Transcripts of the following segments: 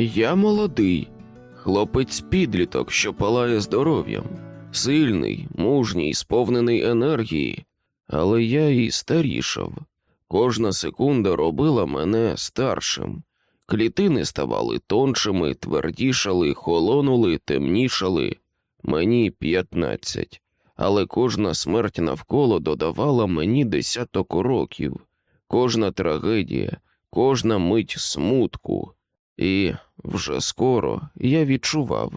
Я молодий, хлопець підліток, що палає здоров'ям, сильний, мужній, сповнений енергії, але я і старішав. Кожна секунда робила мене старшим. Клітини ставали тоншими, твердішали, холонули, темнішали. Мені п'ятнадцять, але кожна смерть навколо додавала мені десяток років, кожна трагедія, кожна мить смутку, і вже скоро я відчував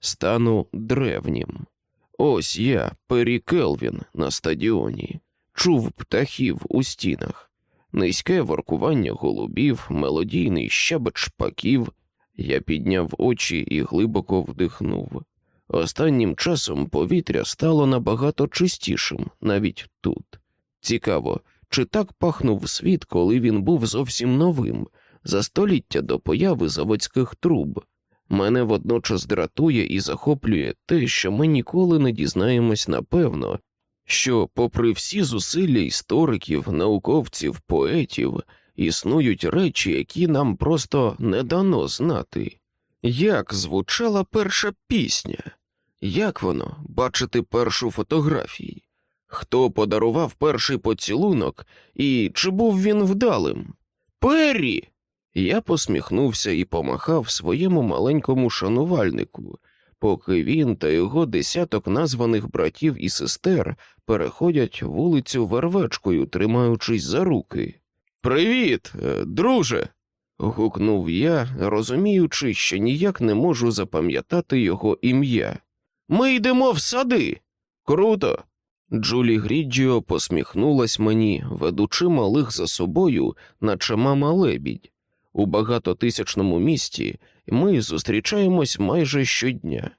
стану древнім. Ось я, Пері Келвін, на стадіоні, чув птахів у стінах, низьке воркування голубів, мелодійний щебет шпаків. Я підняв очі і глибоко вдихнув. Останнім часом повітря стало набагато чистішим навіть тут. Цікаво, чи так пахнув світ, коли він був зовсім новим, за століття до появи заводських труб. Мене водночас дратує і захоплює те, що ми ніколи не дізнаємось напевно, що, попри всі зусилля істориків, науковців, поетів, існують речі, які нам просто не дано знати. Як звучала перша пісня? Як воно бачити першу фотографію? Хто подарував перший поцілунок, і чи був він вдалим? Перрі! Я посміхнувся і помахав своєму маленькому шанувальнику, поки він та його десяток названих братів і сестер переходять вулицю вервечкою, тримаючись за руки. Привіт, е, друже. гукнув я, розуміючи, що ніяк не можу запам'ятати його ім'я. Ми йдемо в сади. Круто. Джулі Гріджіо посміхнулась мені, ведучи малих за собою, наче мама лебідь. У багатотисячному місті ми зустрічаємось майже щодня,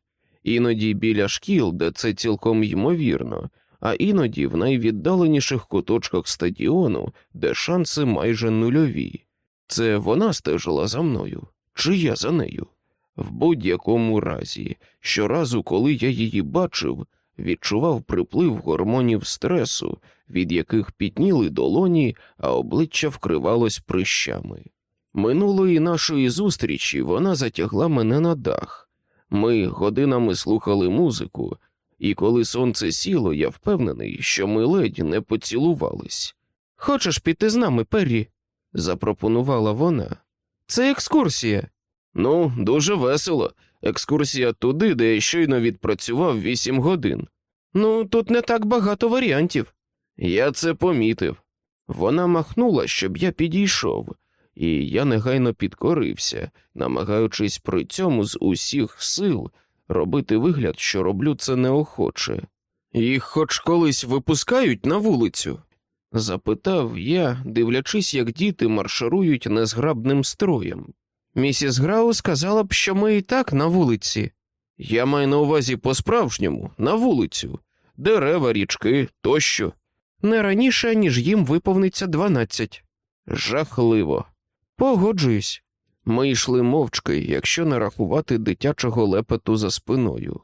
іноді біля шкіл, де це цілком ймовірно, а іноді в найвіддаленіших куточках стадіону, де шанси майже нульові. Це вона стежила за мною, чи я за нею? В будь-якому разі, щоразу, коли я її бачив, відчував приплив гормонів стресу, від яких пітніли долоні, а обличчя вкривалось прищами. Минулої нашої зустрічі вона затягла мене на дах. Ми годинами слухали музику, і коли сонце сіло, я впевнений, що ми ледь не поцілувались. Хочеш піти з нами, Перрі?» – запропонувала вона. Це екскурсія. Ну, дуже весело. Екскурсія туди, де я щойно відпрацював вісім годин. Ну, тут не так багато варіантів. Я це помітив. Вона махнула, щоб я підійшов, і я негайно підкорився, намагаючись при цьому з усіх сил робити вигляд, що роблю це неохоче. Їх хоч колись випускають на вулицю? запитав я, дивлячись, як діти марширують незграбним строєм. Місіс Грау сказала б, що ми і так на вулиці. Я маю на увазі по-справжньому, на вулицю, дерева, річки тощо. Не раніше, ніж їм виповниться дванадцять. Жахливо. Погоджуюсь. Ми йшли мовчки, якщо не рахувати дитячого лепету за спиною.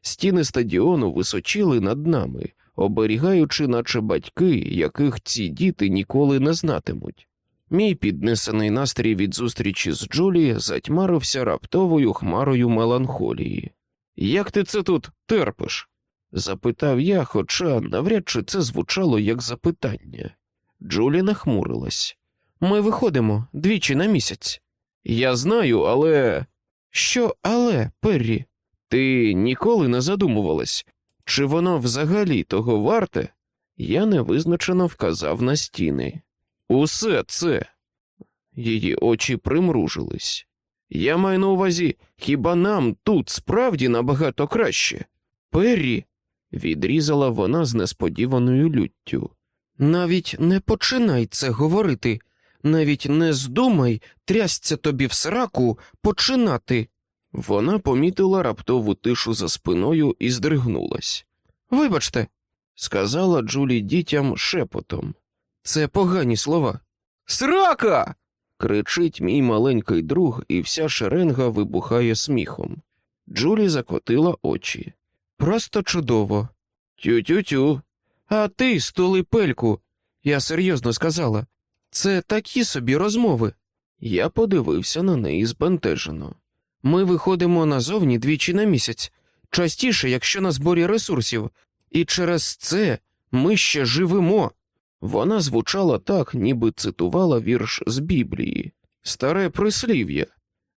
Стіни стадіону височили над нами, оберігаючи, наче батьки, яких ці діти ніколи не знатимуть. Мій піднесений настрій від зустрічі з Джулі затьмарився раптовою хмарою меланхолії. Як ти це тут терпиш? запитав я, хоча навряд чи це звучало як запитання. Джулі нахмурилась. Ми виходимо двічі на місяць. Я знаю, але. Що, але, Перрі? Ти ніколи не задумувалась, чи воно взагалі того варте? Я невизначено вказав на стіни. Усе це. Її очі примружились. Я маю на увазі, хіба нам тут справді набагато краще? Перрі, відрізала вона з несподіваною люттю. Навіть не починай це говорити, навіть не здумай трясться тобі в сраку починати. Вона помітила раптову тишу за спиною і здригнулась. Вибачте, сказала Джулі дітям шепотом. Це погані слова. Срака. кричить мій маленький друг, і вся шеренга вибухає сміхом. Джулі закотила очі. Просто чудово. Тю-тю-тю. А ти, стули пельку, я серйозно сказала. Це такі собі розмови. Я подивився на неї збентежено. Ми виходимо назовні двічі на місяць, частіше, якщо на зборі ресурсів, і через це ми ще живемо. Вона звучала так, ніби цитувала вірш з Біблії, старе прислів'я.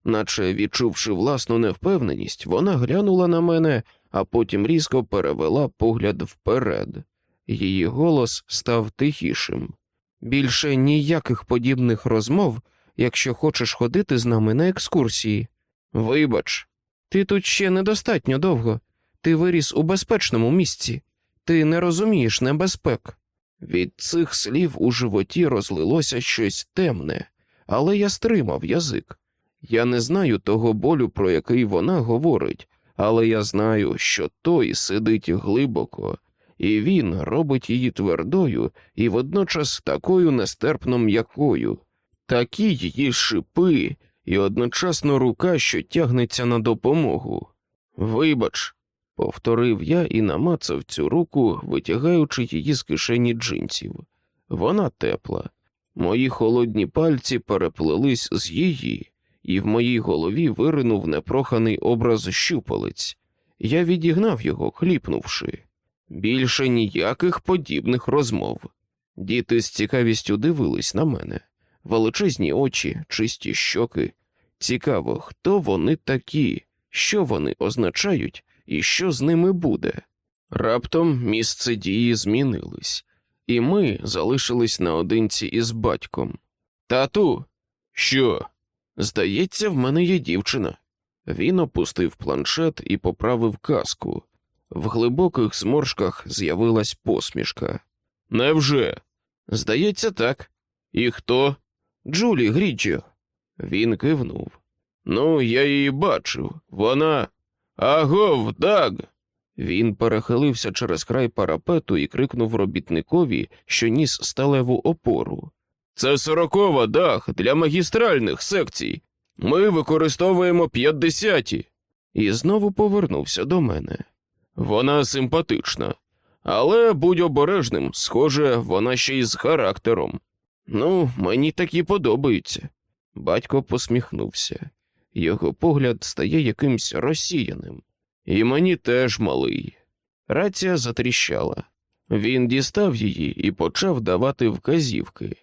Наче відчувши власну невпевненість, вона глянула на мене, а потім різко перевела погляд вперед. Її голос став тихішим. Більше ніяких подібних розмов, якщо хочеш ходити з нами на екскурсії. Вибач, ти тут ще недостатньо довго. Ти виріс у безпечному місці, ти не розумієш небезпек. Від цих слів у животі розлилося щось темне, але я стримав язик. Я не знаю того болю, про який вона говорить, але я знаю, що той сидить глибоко, і він робить її твердою і водночас такою нестерпно м'якою, такі її шипи, і одночасно рука, що тягнеться на допомогу. Вибач, повторив я і намацав цю руку, витягаючи її з кишені джинсів. Вона тепла. Мої холодні пальці переплелись з її, і в моїй голові виринув непроханий образ щупалець. Я відігнав його, хліпнувши. Більше ніяких подібних розмов. Діти з цікавістю дивились на мене, величезні очі, чисті щоки. Цікаво, хто вони такі, що вони означають і що з ними буде. Раптом місце дії змінились, і ми залишились наодинці із батьком. Тату, що? Здається, в мене є дівчина. Він опустив планшет і поправив каску. В глибоких зморшках з'явилась посмішка. Невже? Здається, так. І хто? Джулі Гріджо. Він кивнув. Ну, я її бачив. Вона. Агов, Даг. Він перехилився через край парапету і крикнув робітникові, що ніс сталеву опору. Це сорокова дах для магістральних секцій. Ми використовуємо п'ятдесяті. І знову повернувся до мене. Вона симпатична, але будь обережним, схоже, вона ще й з характером. Ну, мені такі подобаються. Батько посміхнувся. Його погляд стає якимсь розсіяним. І мені теж малий. Рація затріщала. Він дістав її і почав давати вказівки.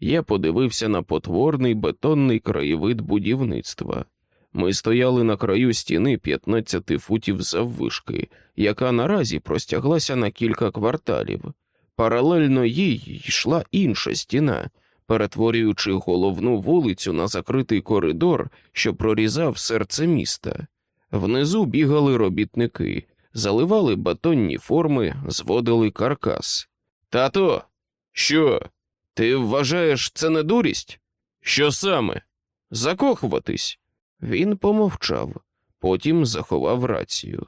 Я подивився на потворний бетонний краєвид будівництва. Ми стояли на краю стіни 15 футів заввишки, яка наразі простяглася на кілька кварталів. Паралельно їй йшла інша стіна, перетворюючи головну вулицю на закритий коридор, що прорізав серце міста. Внизу бігали робітники, заливали батонні форми, зводили каркас. Тато, що? Ти вважаєш це не дурість? Що саме? Закохуватись? Він помовчав, потім заховав рацію.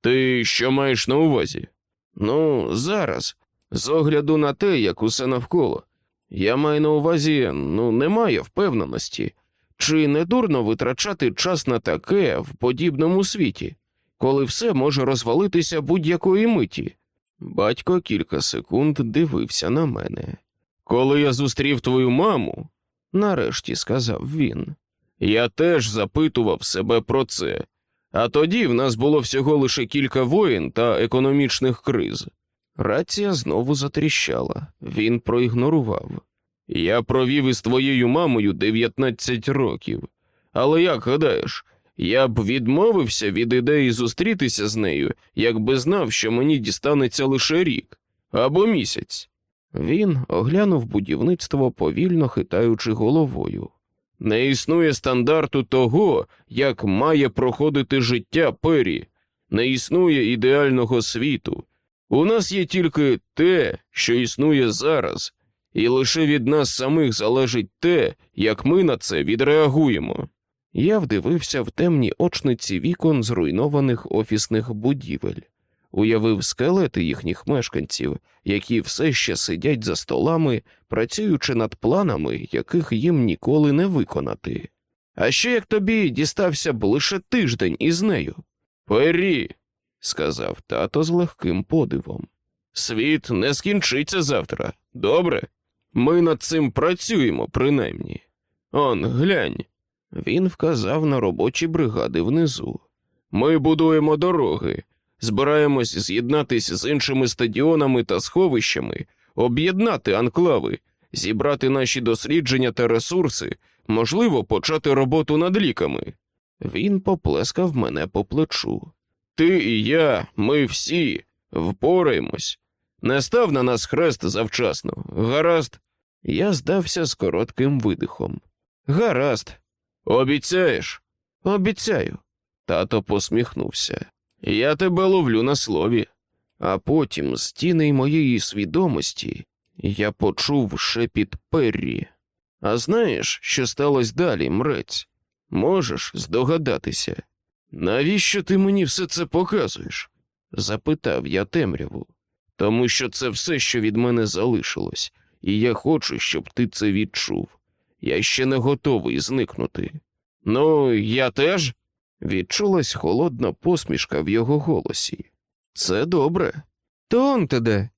Ти що маєш на увазі? Ну, зараз, з огляду на те, як усе навколо. Я маю на увазі, ну, немає впевненості, чи не дурно витрачати час на таке в подібному світі, коли все може розвалитися будь-якої миті. Батько кілька секунд дивився на мене. Коли я зустрів твою маму, нарешті сказав він, я теж запитував себе про це, а тоді в нас було всього лише кілька воїн та економічних криз. Рація знову затріщала, він проігнорував. Я провів із твоєю мамою 19 років, але як гадаєш, я б відмовився від ідеї зустрітися з нею, якби знав, що мені дістанеться лише рік або місяць. Він оглянув будівництво, повільно хитаючи головою. Не існує стандарту того, як має проходити життя пері, не існує ідеального світу. У нас є тільки те, що існує зараз, і лише від нас самих залежить те, як ми на це відреагуємо. Я вдивився в темні очниці вікон зруйнованих офісних будівель, уявив скелети їхніх мешканців, які все ще сидять за столами, працюючи над планами, яких їм ніколи не виконати. А ще як тобі дістався б лише тиждень із нею? Пері, сказав тато з легким подивом. Світ не скінчиться завтра, добре? Ми над цим працюємо, принаймні. Он, глянь. Він вказав на робочі бригади внизу. Ми будуємо дороги, збираємось з'єднатися з іншими стадіонами та сховищами, об'єднати анклави, зібрати наші дослідження та ресурси, можливо, почати роботу над ліками. Він поплескав мене по плечу. Ти і я, ми всі впораємось. Не став на нас хрест завчасно. Гаразд. Я здався з коротким видихом. Гаразд. Обіцяєш? Обіцяю. Тато посміхнувся. Я тебе ловлю на слові. А потім з тіней моєї свідомості я почув шепіт Перрі. А знаєш, що сталося далі, мрець? Можеш здогадатися? Навіщо ти мені все це показуєш? запитав я темряву. Тому що це все, що від мене залишилось, і я хочу, щоб ти це відчув. Я ще не готовий зникнути. Ну, я теж. Відчулась холодна посмішка в його голосі. Це добре. То де?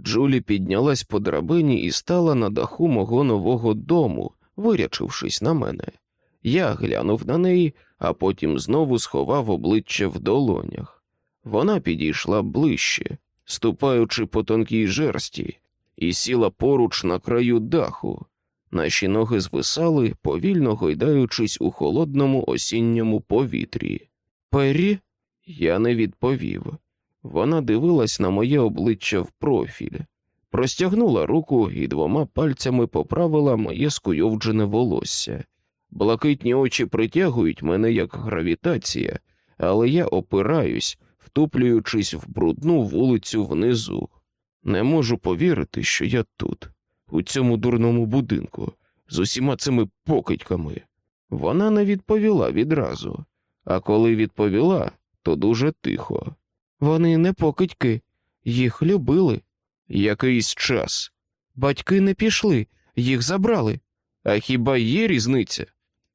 Джулі піднялась по драбині і стала на даху мого нового дому, вирячившись на мене. Я глянув на неї, а потім знову сховав обличчя в долонях. Вона підійшла ближче, ступаючи по тонкій жерсті, і сіла поруч на краю даху. Наші ноги звисали, повільно гойдаючись у холодному осінньому повітрі. Пері? Я не відповів. Вона дивилась на моє обличчя в профіль, простягнула руку і двома пальцями поправила моє скуйовджене волосся. Блакитні очі притягують мене як гравітація, але я опираюсь, втуплюючись в брудну вулицю внизу. Не можу повірити, що я тут, у цьому дурному будинку, з усіма цими покидьками. Вона не відповіла відразу, а коли відповіла, то дуже тихо. Вони не покидьки, їх любили. Якийсь час. Батьки не пішли, їх забрали. А хіба є різниця?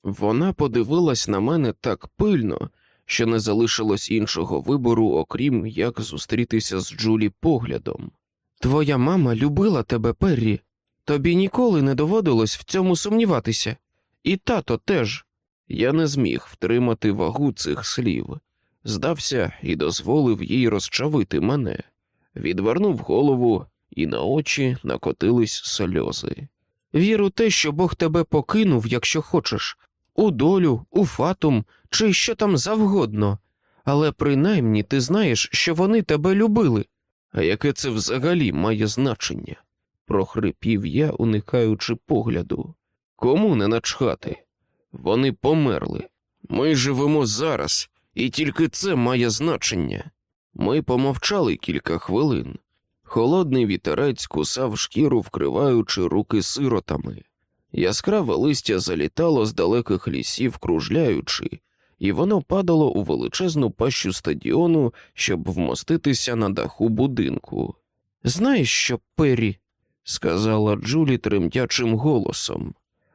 Вона подивилась на мене так пильно, що не залишилось іншого вибору, окрім як зустрітися з Джулі поглядом. Твоя мама любила тебе, Перрі. Тобі ніколи не доводилось в цьому сумніватися, і тато теж. Я не зміг втримати вагу цих слів, здався і дозволив їй розчавити мене, відвернув голову, і на очі накотились сльози. Вір у те, що Бог тебе покинув, якщо хочеш, у долю, у фатум чи що там завгодно, але принаймні ти знаєш, що вони тебе любили. А яке це взагалі має значення? Прохрипів я, уникаючи погляду. Кому не начхати? Вони померли. Ми живемо зараз, і тільки це має значення. Ми помовчали кілька хвилин. Холодний вітерець кусав шкіру, вкриваючи руки сиротами. Яскраве листя залітало з далеких лісів, кружляючи, і воно падало у величезну пащу стадіону, щоб вмоститися на даху будинку. Знаєш що, Пері, сказала Джулі тремтячим голосом,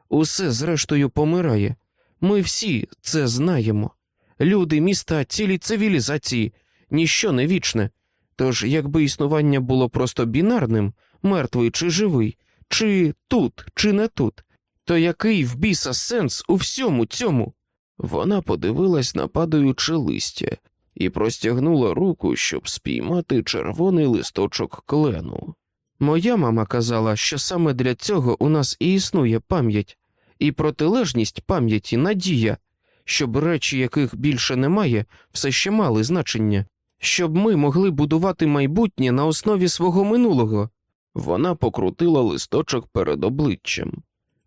усе зрештою помирає. Ми всі це знаємо. Люди, міста, цілі цивілізації, ніщо не вічне. Тож, якби існування було просто бінарним, мертвий чи живий, чи тут, чи не тут, то який в біса сенс у всьому цьому? Вона подивилась на падаюче листя і простягнула руку, щоб спіймати червоний листочок клену. Моя мама казала, що саме для цього у нас і існує пам'ять, і протилежність пам'яті надія, щоб речі, яких більше немає, все ще мали значення, щоб ми могли будувати майбутнє на основі свого минулого. Вона покрутила листочок перед обличчям.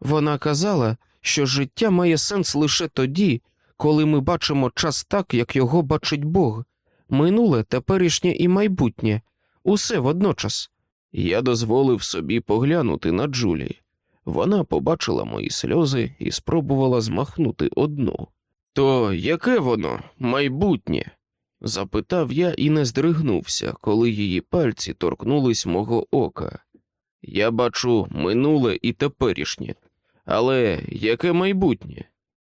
Вона казала, що життя має сенс лише тоді, коли ми бачимо час так, як його бачить Бог, минуле, теперішнє і майбутнє, усе водночас. Я дозволив собі поглянути на Джулі. Вона побачила мої сльози і спробувала змахнути одну. То яке воно, майбутнє? запитав я і не здригнувся, коли її пальці торкнулись мого ока. Я бачу минуле і теперішнє, але яке майбутнє?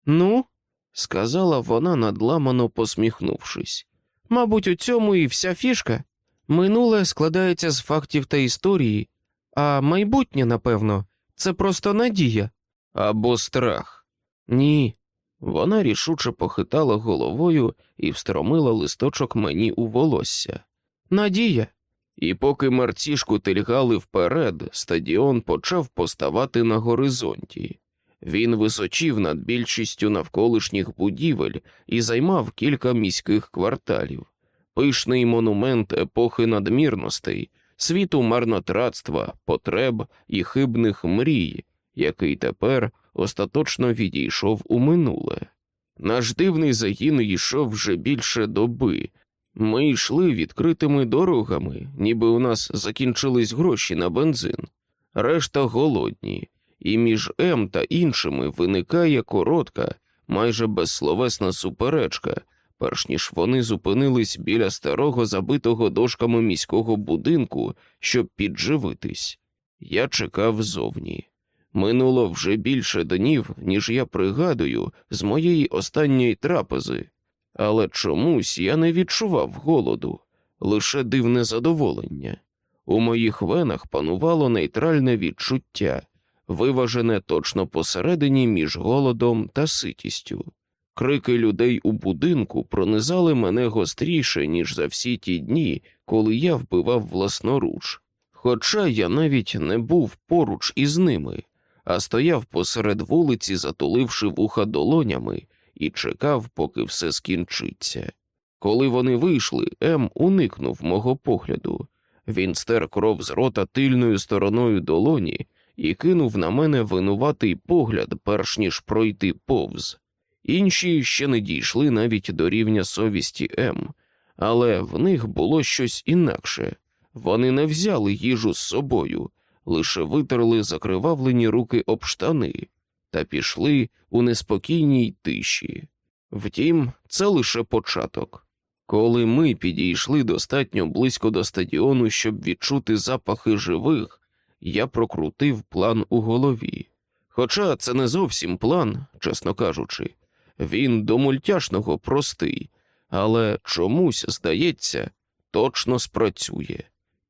Ну, сказала вона, надламано посміхнувшись. Мабуть, у цьому і вся фішка. Минуле складається з фактів та історії, а майбутнє, напевно, це просто надія. Або страх, Ні. Вона рішуче похитала головою і встромила листочок мені у волосся. Надія. І поки марцішку тильгали вперед, стадіон почав поставати на горизонті. Він височів над більшістю навколишніх будівель і займав кілька міських кварталів, пишний монумент епохи надмірностей, світу марнотратства, потреб і хибних мрій, який тепер остаточно відійшов у минуле. Наш дивний загін йшов вже більше доби. Ми йшли відкритими дорогами, ніби у нас закінчились гроші на бензин, решта голодні, і між М та іншими виникає коротка, майже безсловесна суперечка, перш ніж вони зупинились біля старого забитого дошками міського будинку, щоб підживитись. Я чекав зовні. Минуло вже більше днів, ніж я пригадую, з моєї останньої трапези, але чомусь я не відчував голоду, лише дивне задоволення. У моїх венах панувало нейтральне відчуття, виважене точно посередині між голодом та ситістю. Крики людей у будинку пронизали мене гостріше, ніж за всі ті дні, коли я вбивав власноруч. Хоча я навіть не був поруч із ними, а стояв посеред вулиці, затуливши вуха долонями, і чекав, поки все скінчиться. Коли вони вийшли, М уникнув мого погляду. Він стер кров з рота тильною стороною долоні і кинув на мене винуватий погляд, перш ніж пройти повз. Інші ще не дійшли навіть до рівня совісті М, але в них було щось інакше. Вони не взяли їжу з собою, лише витерли закривавлені руки об штани та пішли у неспокійній тиші. Втім, це лише початок. Коли ми підійшли достатньо близько до стадіону, щоб відчути запахи живих, я прокрутив план у голові. Хоча це не зовсім план, чесно кажучи, він до мультяшного простий, але чомусь, здається, точно спрацює.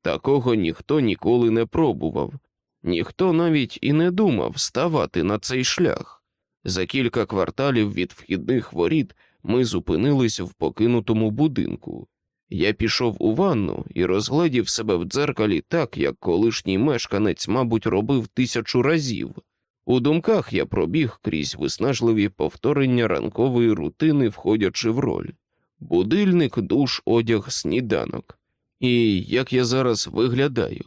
Такого ніхто ніколи не пробував, ніхто навіть і не думав ставати на цей шлях. За кілька кварталів від вхідних воріт ми зупинились в покинутому будинку. Я пішов у ванну і розгледів себе в дзеркалі так, як колишній мешканець, мабуть, робив тисячу разів. У думках я пробіг крізь виснажливі повторення ранкової рутини, входячи в роль будильник, душ, одяг, сніданок. І як я зараз виглядаю,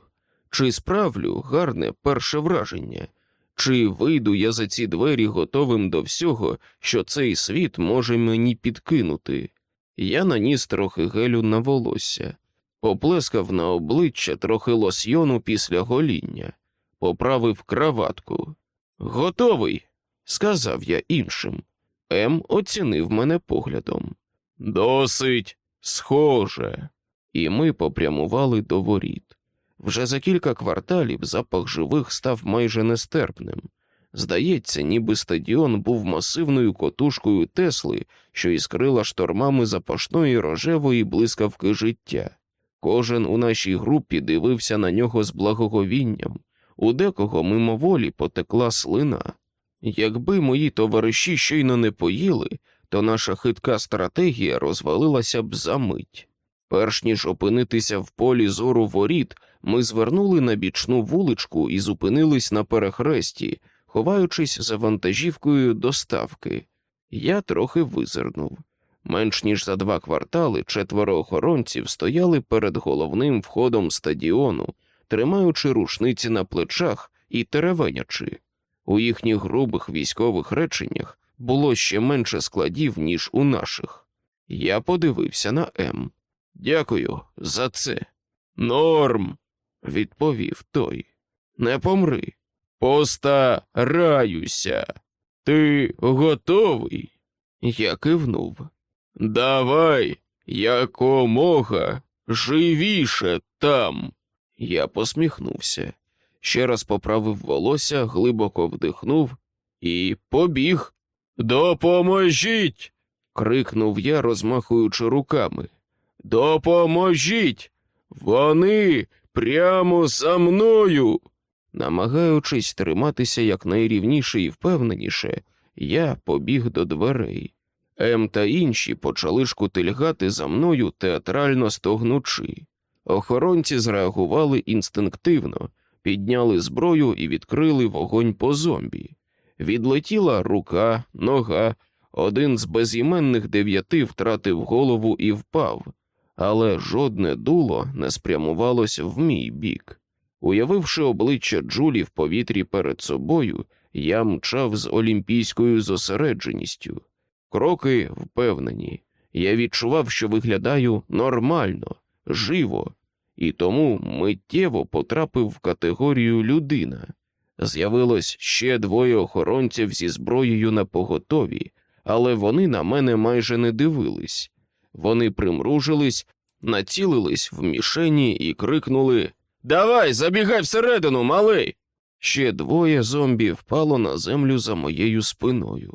чи справлю гарне перше враження, чи вийду я за ці двері готовим до всього, що цей світ може мені підкинути? Я наніс трохи гелю на волосся, поплескав на обличчя трохи лосьйону після гоління, поправив краватку. Готовий, сказав я іншим. М оцінив мене поглядом. Досить схоже. І ми попрямували до воріт. Вже за кілька кварталів запах живих став майже нестерпним. Здається, ніби стадіон був масивною котушкою Тесли, що іскрила штормами запашної рожевої блискавки життя. Кожен у нашій групі дивився на нього з благоговінням, у декого мимоволі потекла слина. Якби мої товариші щойно не поїли, то наша хитка стратегія розвалилася б за мить. Перш ніж опинитися в полі зору воріт, ми звернули на бічну вуличку і зупинились на перехресті, ховаючись за вантажівкою доставки. Я трохи визирнув. Менш ніж за два квартали четверо охоронців стояли перед головним входом стадіону, тримаючи рушниці на плечах і теревенячи. У їхніх грубих військових реченнях було ще менше складів, ніж у наших. Я подивився на М. Дякую за це. Норм, відповів той. Не помри. Постараюся. Ти готовий? Я кивнув. Давай якомога живіше там. Я посміхнувся, ще раз поправив волосся, глибоко вдихнув і побіг. Допоможіть. крикнув я, розмахуючи руками. Допоможіть! Вони прямо за мною. Намагаючись триматися якнайрівніше і впевненіше, я побіг до дверей. М та інші почали шкутильгати за мною театрально стогнучи. Охоронці зреагували інстинктивно, підняли зброю і відкрили вогонь по зомбі. Відлетіла рука, нога, один з безіменних дев'яти втратив голову і впав, але жодне дуло не спрямувалося в мій бік. Уявивши обличчя Джулі в повітрі перед собою, я мчав з олімпійською зосередженістю. Кроки впевнені, я відчував, що виглядаю нормально, живо, і тому миттєво потрапив в категорію людина. З'явилось ще двоє охоронців зі зброєю на поготові, але вони на мене майже не дивились. Вони примружились, націлились в мішені і крикнули Давай, забігай всередину, малий. Ще двоє зомбі впало на землю за моєю спиною.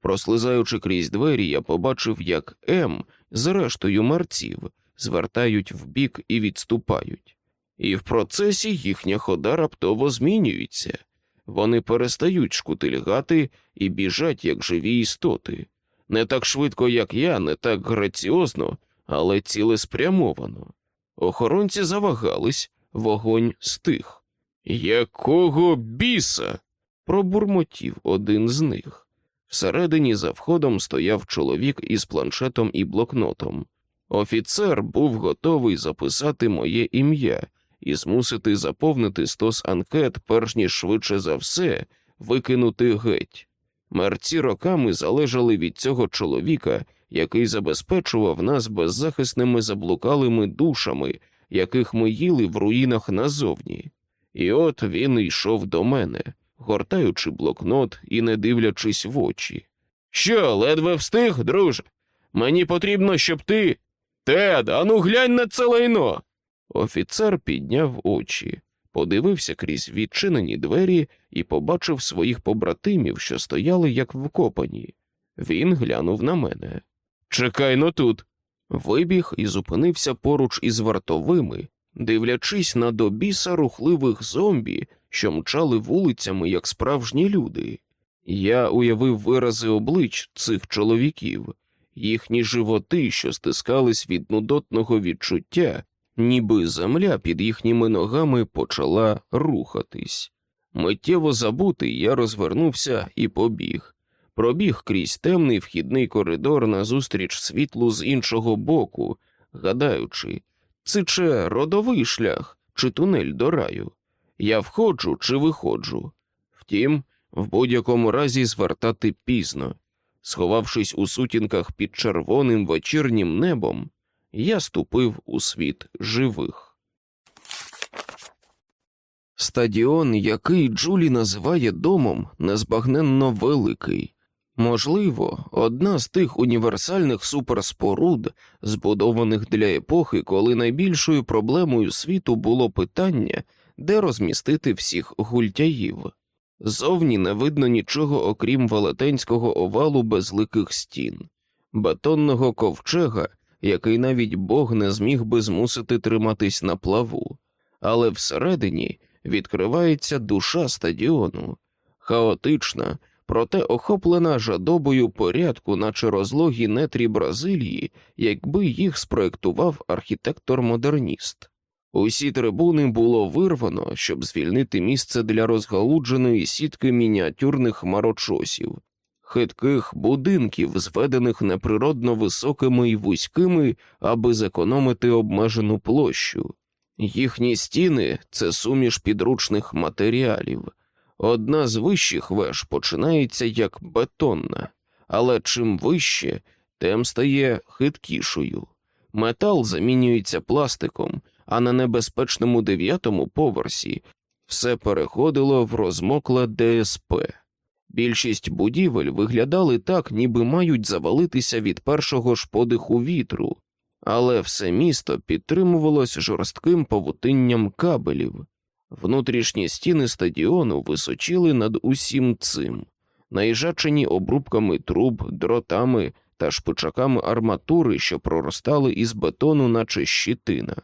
Прослизаючи крізь двері, я побачив, як М з рештою мерців звертають вбік і відступають. І в процесі їхня хода раптово змінюється. Вони перестають шкутильгати і біжать, як живі істоти. Не так швидко, як я, не так граціозно, але цілеспрямовано. Охоронці завагались, вогонь стих. Якого біса? пробурмотів один з них. Всередині за входом стояв чоловік із планшетом і блокнотом. Офіцер був готовий записати моє ім'я і змусити заповнити стос анкет, перш ніж швидше за все викинути геть. Мерці роками залежали від цього чоловіка, який забезпечував нас беззахисними заблукалими душами, яких ми їли в руїнах назовні. І от він йшов до мене, гортаючи блокнот і не дивлячись в очі. Що, ледве встиг, друже? Мені потрібно, щоб ти. Тед, ану глянь на це лайно. Офіцер підняв очі, подивився крізь відчинені двері і побачив своїх побратимів, що стояли як вкопані. Він глянув на мене. Чекай но тут. Вибіг і зупинився поруч із вартовими, дивлячись на добіса рухливих зомбі, що мчали вулицями, як справжні люди. Я уявив вирази облич цих чоловіків, їхні животи, що стискались від нудотного відчуття, ніби земля під їхніми ногами почала рухатись. Миттєво забутий, я розвернувся і побіг. Пробіг крізь темний вхідний коридор назустріч світлу з іншого боку, гадаючи, це чи родовий шлях, чи тунель до раю. Я входжу чи виходжу. Втім, в будь-якому разі звертати пізно. Сховавшись у сутінках під червоним вечірнім небом, я ступив у світ живих. Стадіон, який Джулі називає домом, незбагненно великий. Можливо, одна з тих універсальних суперспоруд, збудованих для епохи, коли найбільшою проблемою світу було питання, де розмістити всіх гультяїв. Зовні не видно нічого окрім велетенського овалу безликих стін, бетонного ковчега, який навіть Бог не зміг би змусити триматись на плаву, але всередині відкривається душа стадіону, хаотична, проте охоплена жадобою порядку, наче розлогі нетрі Бразилії, якби їх спроектував архітектор-модерніст. Усі трибуни було вирвано, щоб звільнити місце для розгалудженої сітки мініатюрних хмарочосів, хитких будинків, зведених неприродно високими і вузькими, аби зекономити обмежену площу. Їхні стіни це суміш підручних матеріалів. Одна з вищих веж починається як бетонна, але чим вище, тим стає хиткішою. Метал замінюється пластиком, а на небезпечному дев'ятому поверсі все переходило в розмокле ДСП. Більшість будівель виглядали так, ніби мають завалитися від першого ж подиху вітру, але все місто підтримувалось жорстким павутинням кабелів. Внутрішні стіни стадіону височили над усім цим, наїжачені обрубками труб, дротами та шпичаками арматури, що проростали із бетону, наче щитина.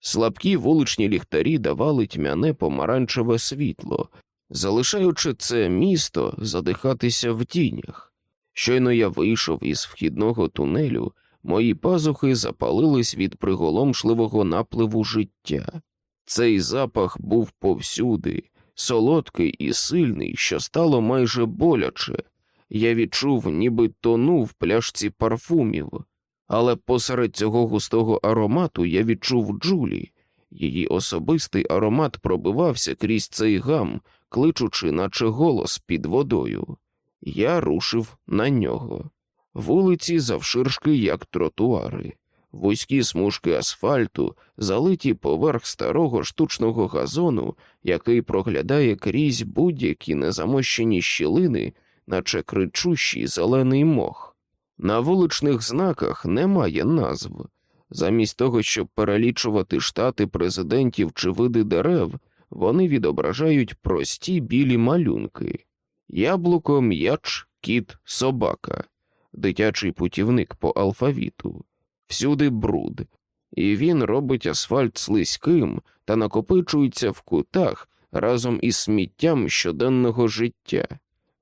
Слабкі вуличні ліхтарі давали тьмяне помаранчеве світло, залишаючи це місто задихатися в тінях. Щойно я вийшов із вхідного тунелю, мої пазухи запалились від приголомшливого напливу життя. Цей запах був повсюди, солодкий і сильний, що стало майже боляче. Я відчув, ніби тону в пляшці парфумів, але посеред цього густого аромату я відчув Джулі. Її особистий аромат пробивався крізь цей гам, кличучи, наче голос під водою. Я рушив на нього. Вулиці завширшки, як тротуари, вузькі смужки асфальту, залиті поверх старого штучного газону, який проглядає крізь будь-які незамощені щілини, наче кричущий зелений мох. На вуличних знаках немає назв. Замість того, щоб перелічувати штати президентів чи види дерев, вони відображають прості білі малюнки. Яблуко, м'яч, кіт, собака, дитячий путівник по алфавіту, всюди бруд, і він робить асфальт слизьким та накопичується в кутах разом із сміттям щоденного життя,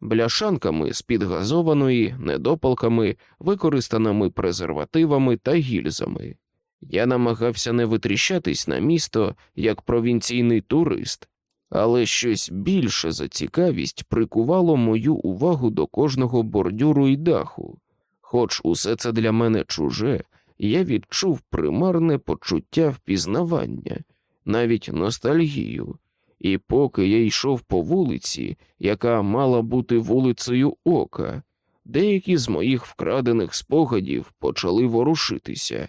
бляшанками з підгазованої, недопалками, використаними презервативами та гільзами. Я намагався не витріщатись на місто як провінційний турист, але щось більше за цікавість прикувало мою увагу до кожного бордюру і даху. Хоч усе це для мене чуже, я відчув примарне почуття впізнавання, навіть ностальгію, і поки я йшов по вулиці, яка мала бути вулицею ока, деякі з моїх вкрадених спогадів почали ворушитися.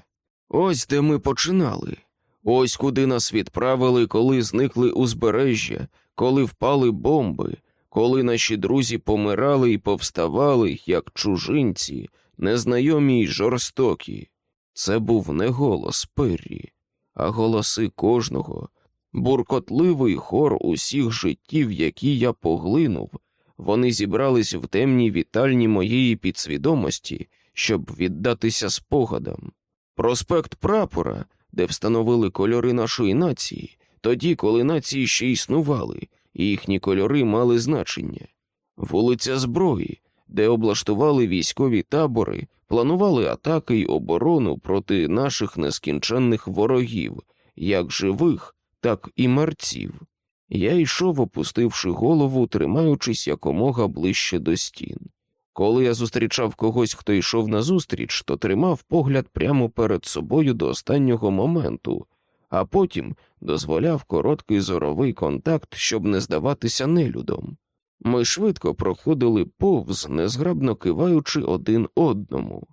Ось де ми починали. Ось куди нас відправили, коли зникли узбережжя, коли впали бомби, коли наші друзі помирали і повставали, як чужинці, незнайомі й жорстокі. Це був не голос Перрі, а голоси кожного, буркотливий хор усіх життів, які я поглинув. Вони зібрались в темній вітальні моєї підсвідомості, щоб віддатися спогадам. Проспект прапора де встановили кольори нашої нації, тоді, коли нації ще існували, і їхні кольори мали значення, вулиця зброї, де облаштували військові табори, планували атаки й оборону проти наших нескінченних ворогів, як живих, так і мерців. Я йшов, опустивши голову, тримаючись якомога ближче до стін. Коли я зустрічав когось, хто йшов назустріч, то тримав погляд прямо перед собою до останнього моменту, а потім дозволяв короткий зоровий контакт, щоб не здаватися нелюдом. Ми швидко проходили повз, незграбно киваючи один одному.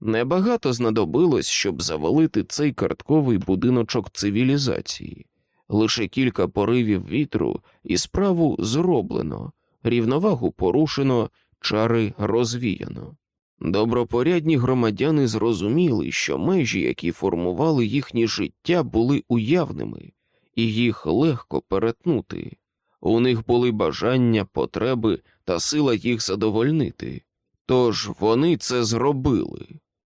Небагато знадобилось, щоб завалити цей картковий будиночок цивілізації, лише кілька поривів вітру, і справу зроблено, рівновагу порушено чари розвіяно. Добропорядні громадяни зрозуміли, що межі, які формували їхнє життя, були уявними, і їх легко перетнути. У них були бажання, потреби та сила їх задовольнити. Тож вони це зробили.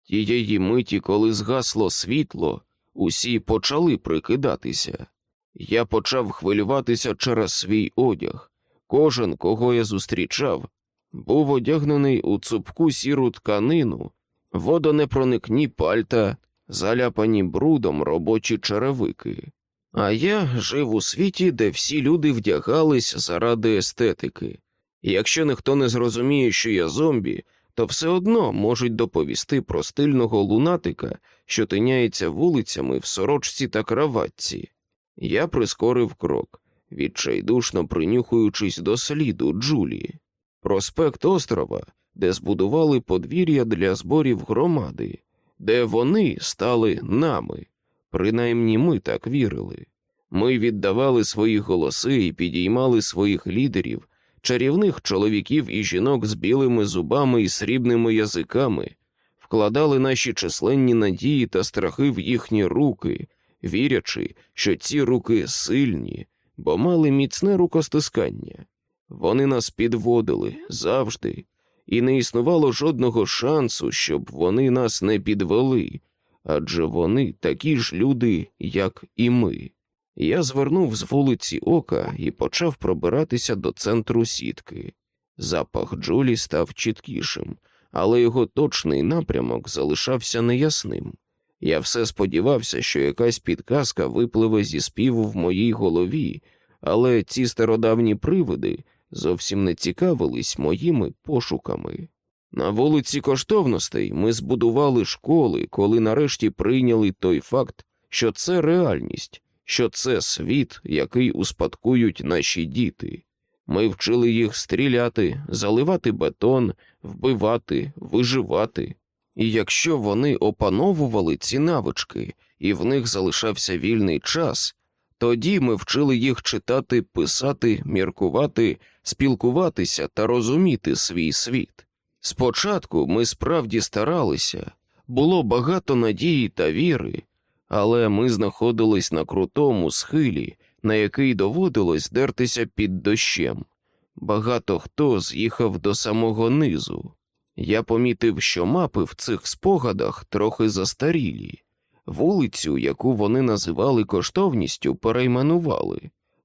Тієї миті, коли згасло світло, усі почали прикидатися. Я почав хвилюватися через свій одяг. Кожен, кого я зустрічав, був одягнений у цупку сіру тканину, водонепроникні пальта, заляпані брудом робочі черевики. А я жив у світі, де всі люди вдягались заради естетики. І якщо ніхто не зрозуміє, що я зомбі, то все одно можуть доповісти про стильного лунатика, що тиняється вулицями в сорочці та краватці. Я прискорив крок, відчайдушно принюхуючись до сліду Джулії проспект острова, де збудували подвір'я для зборів громади, де вони стали нами, принаймні ми так вірили. Ми віддавали свої голоси і підіймали своїх лідерів, чарівних чоловіків і жінок з білими зубами і срібними язиками, вкладали наші численні надії та страхи в їхні руки, вірячи, що ці руки сильні, бо мали міцне рукостискання. Вони нас підводили завжди, і не існувало жодного шансу, щоб вони нас не підвели, адже вони такі ж люди, як і ми. Я звернув з вулиці ока і почав пробиратися до центру сітки. Запах Джулі став чіткішим, але його точний напрямок залишався неясним. Я все сподівався, що якась підказка випливе зі співу в моїй голові, але ці стародавні привиди зовсім не цікавились моїми пошуками. На вулиці коштовностей ми збудували школи, коли нарешті прийняли той факт, що це реальність, що це світ, який успадкують наші діти. Ми вчили їх стріляти, заливати бетон, вбивати, виживати. І якщо вони опановували ці навички, і в них залишався вільний час, тоді ми вчили їх читати, писати, міркувати, спілкуватися та розуміти свій світ. Спочатку ми справді старалися, було багато надії та віри, але ми знаходились на крутому схилі, на який доводилось дертися під дощем. Багато хто з'їхав до самого низу. Я помітив, що мапи в цих спогадах трохи застарілі, вулицю, яку вони називали коштовністю, перейменували,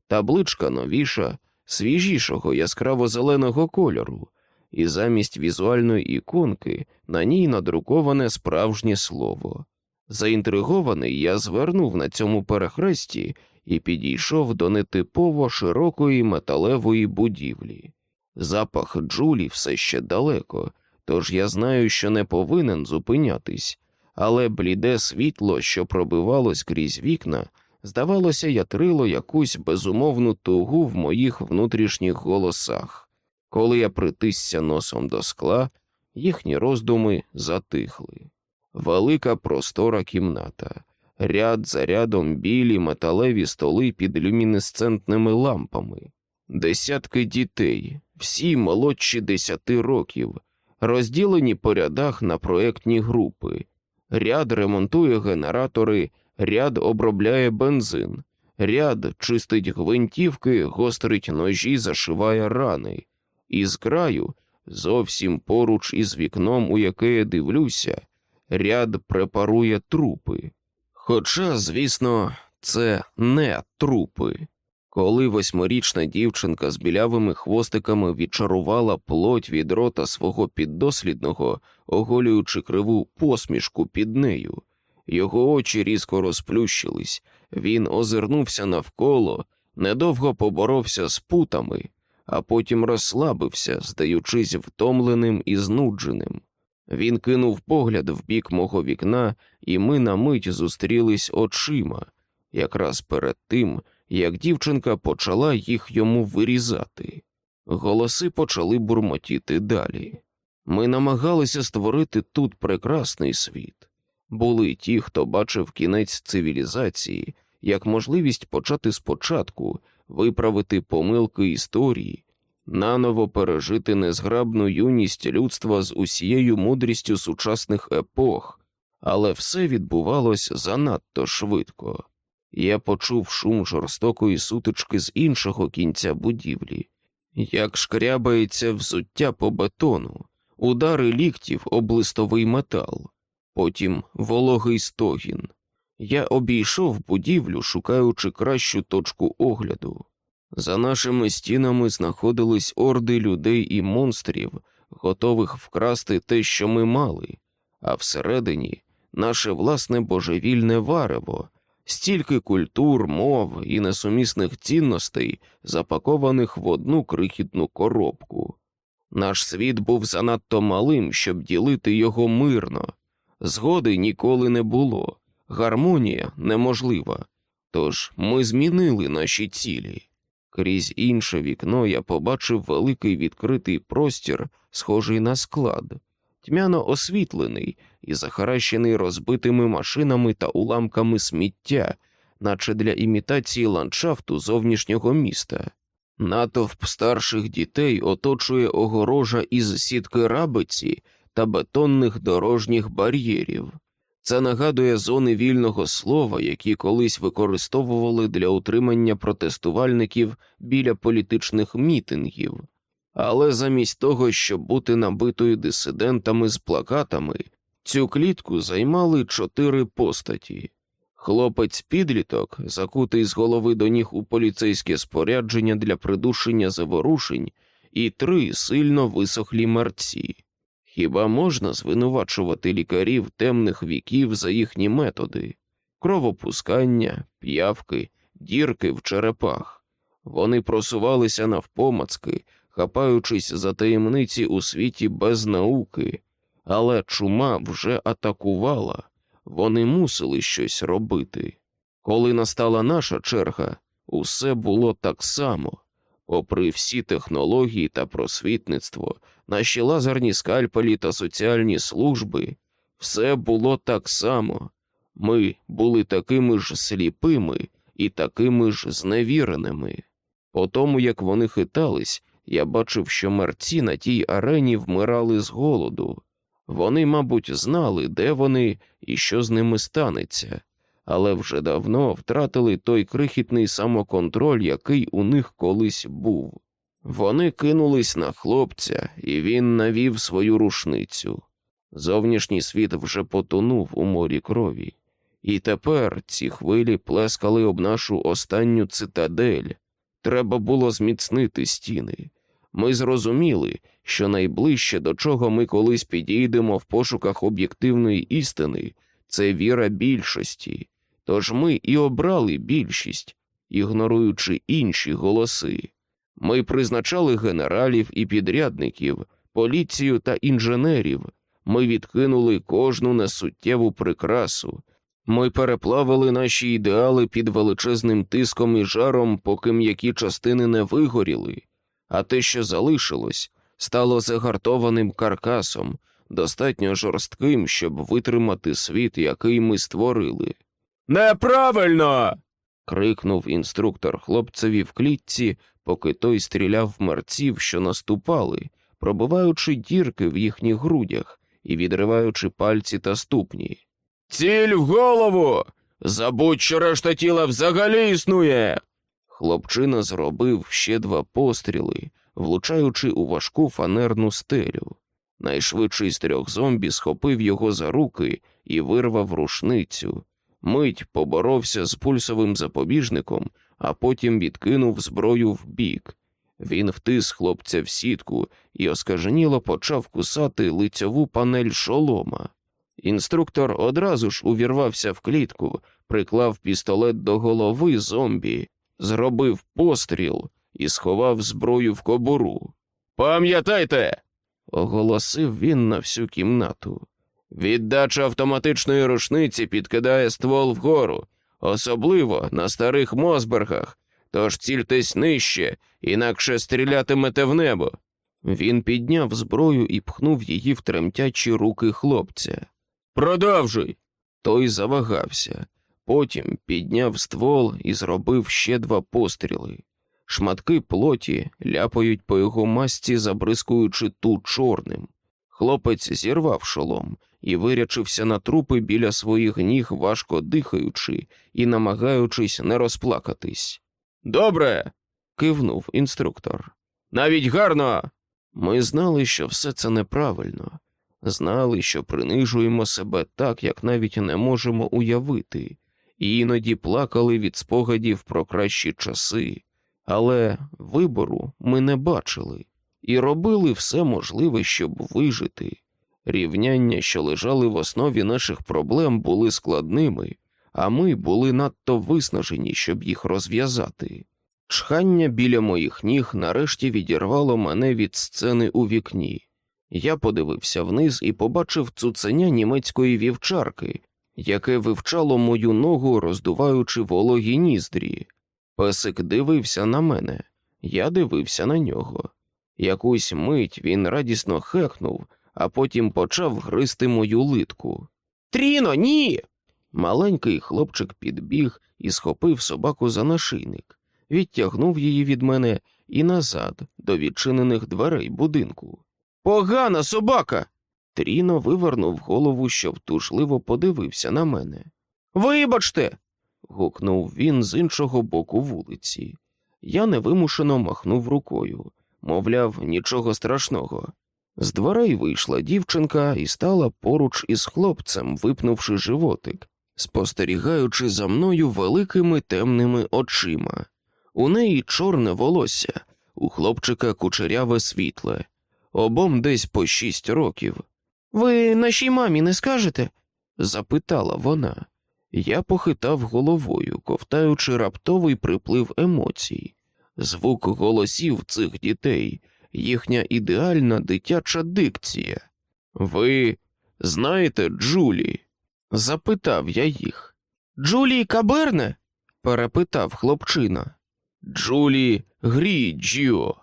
табличка новіша, свіжішого яскраво зеленого кольору, і замість візуальної іконки на ній надруковане справжнє слово. Заінтригований, я звернув на цьому перехресті і підійшов до нетипово широкої металевої будівлі. Запах Джулі все ще далеко, тож я знаю, що не повинен зупинятись, але бліде світло, що пробивалось крізь вікна, здавалося, ятрило якусь безумовну тугу в моїх внутрішніх голосах. Коли я притисся носом до скла, їхні роздуми затихли. Велика простора кімната, ряд за рядом білі металеві столи під люмінесцентними лампами, десятки дітей, всі молодші десяти років, розділені по рядах на проектні групи. Ряд ремонтує генератори, ряд обробляє бензин, ряд чистить гвинтівки, гострить ножі, зашиває рани, і з краю, зовсім поруч із вікном, у яке я дивлюся, ряд препарує трупи. Хоча, звісно, це не трупи. Коли восьмирічна дівчинка з білявими хвостиками відчарувала плоть від рота свого піддослідного, оголюючи криву посмішку під нею, його очі різко розплющились, він озирнувся навколо, недовго поборовся з путами, а потім розслабився, здаючись втомленим і знудженим. Він кинув погляд в бік мого вікна, і ми на мить зустрілись очима, якраз перед тим, як дівчинка почала їх йому вирізати. Голоси почали бурмотіти далі. Ми намагалися створити тут прекрасний світ. Були ті, хто бачив кінець цивілізації як можливість почати спочатку, виправити помилки історії, наново пережити незграбну юність людства з усією мудрістю сучасних епох, але все відбувалось занадто швидко. Я почув шум жорстокої сутички з іншого кінця будівлі, як шкрябається взуття по бетону, удари ліктів об листовий метал, потім вологий стогін. Я обійшов будівлю, шукаючи кращу точку огляду. За нашими стінами знаходились орди людей і монстрів, готових вкрасти те, що ми мали, а всередині наше власне божевільне варево, стільки культур, мов і несумісних цінностей, запакованих в одну крихітну коробку. Наш світ був занадто малим, щоб ділити його мирно, згоди ніколи не було, гармонія неможлива. Тож ми змінили наші цілі. Крізь інше вікно я побачив великий відкритий простір, схожий на склад, тьмяно освітлений і захаращений розбитими машинами та уламками сміття, наче для імітації ландшафту зовнішнього міста. Натовп старших дітей оточує огорожа із сітки рабиці та бетонних дорожніх бар'єрів. Це нагадує зони вільного слова, які колись використовували для утримання протестувальників біля політичних мітингів. Але замість того, щоб бути набитою дисидентами з плакатами, цю клітку займали чотири постаті. Хлопець підліток, закутий з голови до ніг у поліцейське спорядження для придушення заворушень, і три сильно висохлі мерці. Хіба можна звинувачувати лікарів темних віків за їхні методи, кровопускання, п'явки, дірки в черепах? Вони просувалися навпомацки, хапаючись за таємниці у світі без науки, але чума вже атакувала, вони мусили щось робити. Коли настала наша черга, усе було так само. Попри всі технології та просвітництво, наші лазерні скальпелі та соціальні служби, все було так само. Ми були такими ж сліпими і такими ж зневіреними. По тому, як вони хитались, я бачив, що мерці на тій арені вмирали з голоду. Вони, мабуть, знали, де вони і що з ними станеться, але вже давно втратили той крихітний самоконтроль, який у них колись був. Вони кинулись на хлопця, і він навів свою рушницю. Зовнішній світ вже потонув у морі крові, і тепер ці хвилі плескали об нашу останню цитадель. Треба було зміцнити стіни. Ми зрозуміли, що найближче до чого ми колись підійдемо в пошуках об'єктивної істини, це віра більшості, тож ми і обрали більшість, ігноруючи інші голоси. Ми призначали генералів і підрядників, поліцію та інженерів. Ми відкинули кожну несуттєву прикрасу. Ми переплавили наші ідеали під величезним тиском і жаром, поки м'які частини не вигоріли, а те, що залишилось, стало загартованим каркасом, достатньо жорстким, щоб витримати світ, який ми створили. Неправильно. крикнув інструктор хлопцеві в клітці, поки той стріляв в мерців, що наступали, пробиваючи дірки в їхніх грудях і відриваючи пальці та ступні. Ціль в голову. Забудь, що решта тіла взагалі існує. Хлопчина зробив ще два постріли, влучаючи у важку фанерну стелю. Найшвидший з трьох зомбі схопив його за руки і вирвав рушницю. Мить поборовся з пульсовим запобіжником, а потім відкинув зброю вбік. Він втис хлопця в сітку і оскаженіло почав кусати лицьову панель шолома. Інструктор одразу ж увірвався в клітку, приклав пістолет до голови зомбі, зробив постріл і сховав зброю в кобуру. Пам'ятайте, оголосив він на всю кімнату. Віддача автоматичної рушниці підкидає ствол вгору, особливо на старих Мосбергах, тож цільтесь нижче, інакше стрілятимете в небо. Він підняв зброю і пхнув її в тремтячі руки хлопця. Продовжуй. Той завагався, потім підняв ствол і зробив ще два постріли. Шматки плоті ляпають по його масці, забризкуючи ту чорним. Хлопець зірвав шолом і вирячився на трупи біля своїх ніг, важко дихаючи і намагаючись не розплакатись. Добре. кивнув інструктор. Навіть гарно. Ми знали, що все це неправильно, знали, що принижуємо себе так, як навіть не можемо уявити, і іноді плакали від спогадів про кращі часи, але вибору ми не бачили і робили все можливе, щоб вижити. Рівняння, що лежали в основі наших проблем, були складними, а ми були надто виснажені, щоб їх розв'язати. Чхання біля моїх ніг нарешті відірвало мене від сцени у вікні. Я подивився вниз і побачив цуценя німецької вівчарки, яке вивчало мою ногу, роздуваючи вологі ніздрі. Песик дивився на мене, я дивився на нього. Якусь мить він радісно хекнув, а потім почав гризти мою литку. Тріно, ні. Маленький хлопчик підбіг і схопив собаку за нашийник, відтягнув її від мене і назад, до відчинених дверей будинку. Погана собака. Тріно вивернув голову, щоб тужливо подивився на мене. Вибачте. гукнув він з іншого боку вулиці. Я невимушено махнув рукою, мовляв, нічого страшного. З дверей вийшла дівчинка і стала поруч із хлопцем, випнувши животик. спостерігаючи за мною великими темними очима. У неї чорне волосся, у хлопчика кучеряве світле, обом десь по шість років. Ви нашій мамі не скажете? запитала вона. Я похитав головою, ковтаючи раптовий приплив емоцій. Звук голосів цих дітей, їхня ідеальна дитяча дикція. Ви знаєте Джулі? запитав я їх. Джулі Каберне? перепитав хлопчина. Джулі Гріджіо.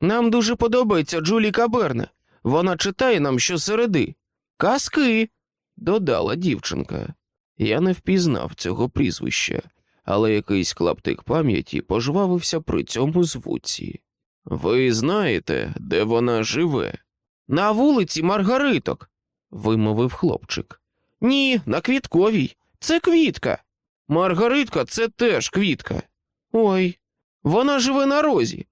Нам дуже подобається Джулі Каберне. Вона читає нам щосереди. Казки, додала дівчинка. Я не впізнав цього прізвища, але якийсь клаптик пам'яті пожвавився при цьому звуці. Ви знаєте, де вона живе? На вулиці Маргариток, вимовив хлопчик. Ні, на квітковій. Це квітка. Маргаритка це теж квітка. Ой, вона живе на розі.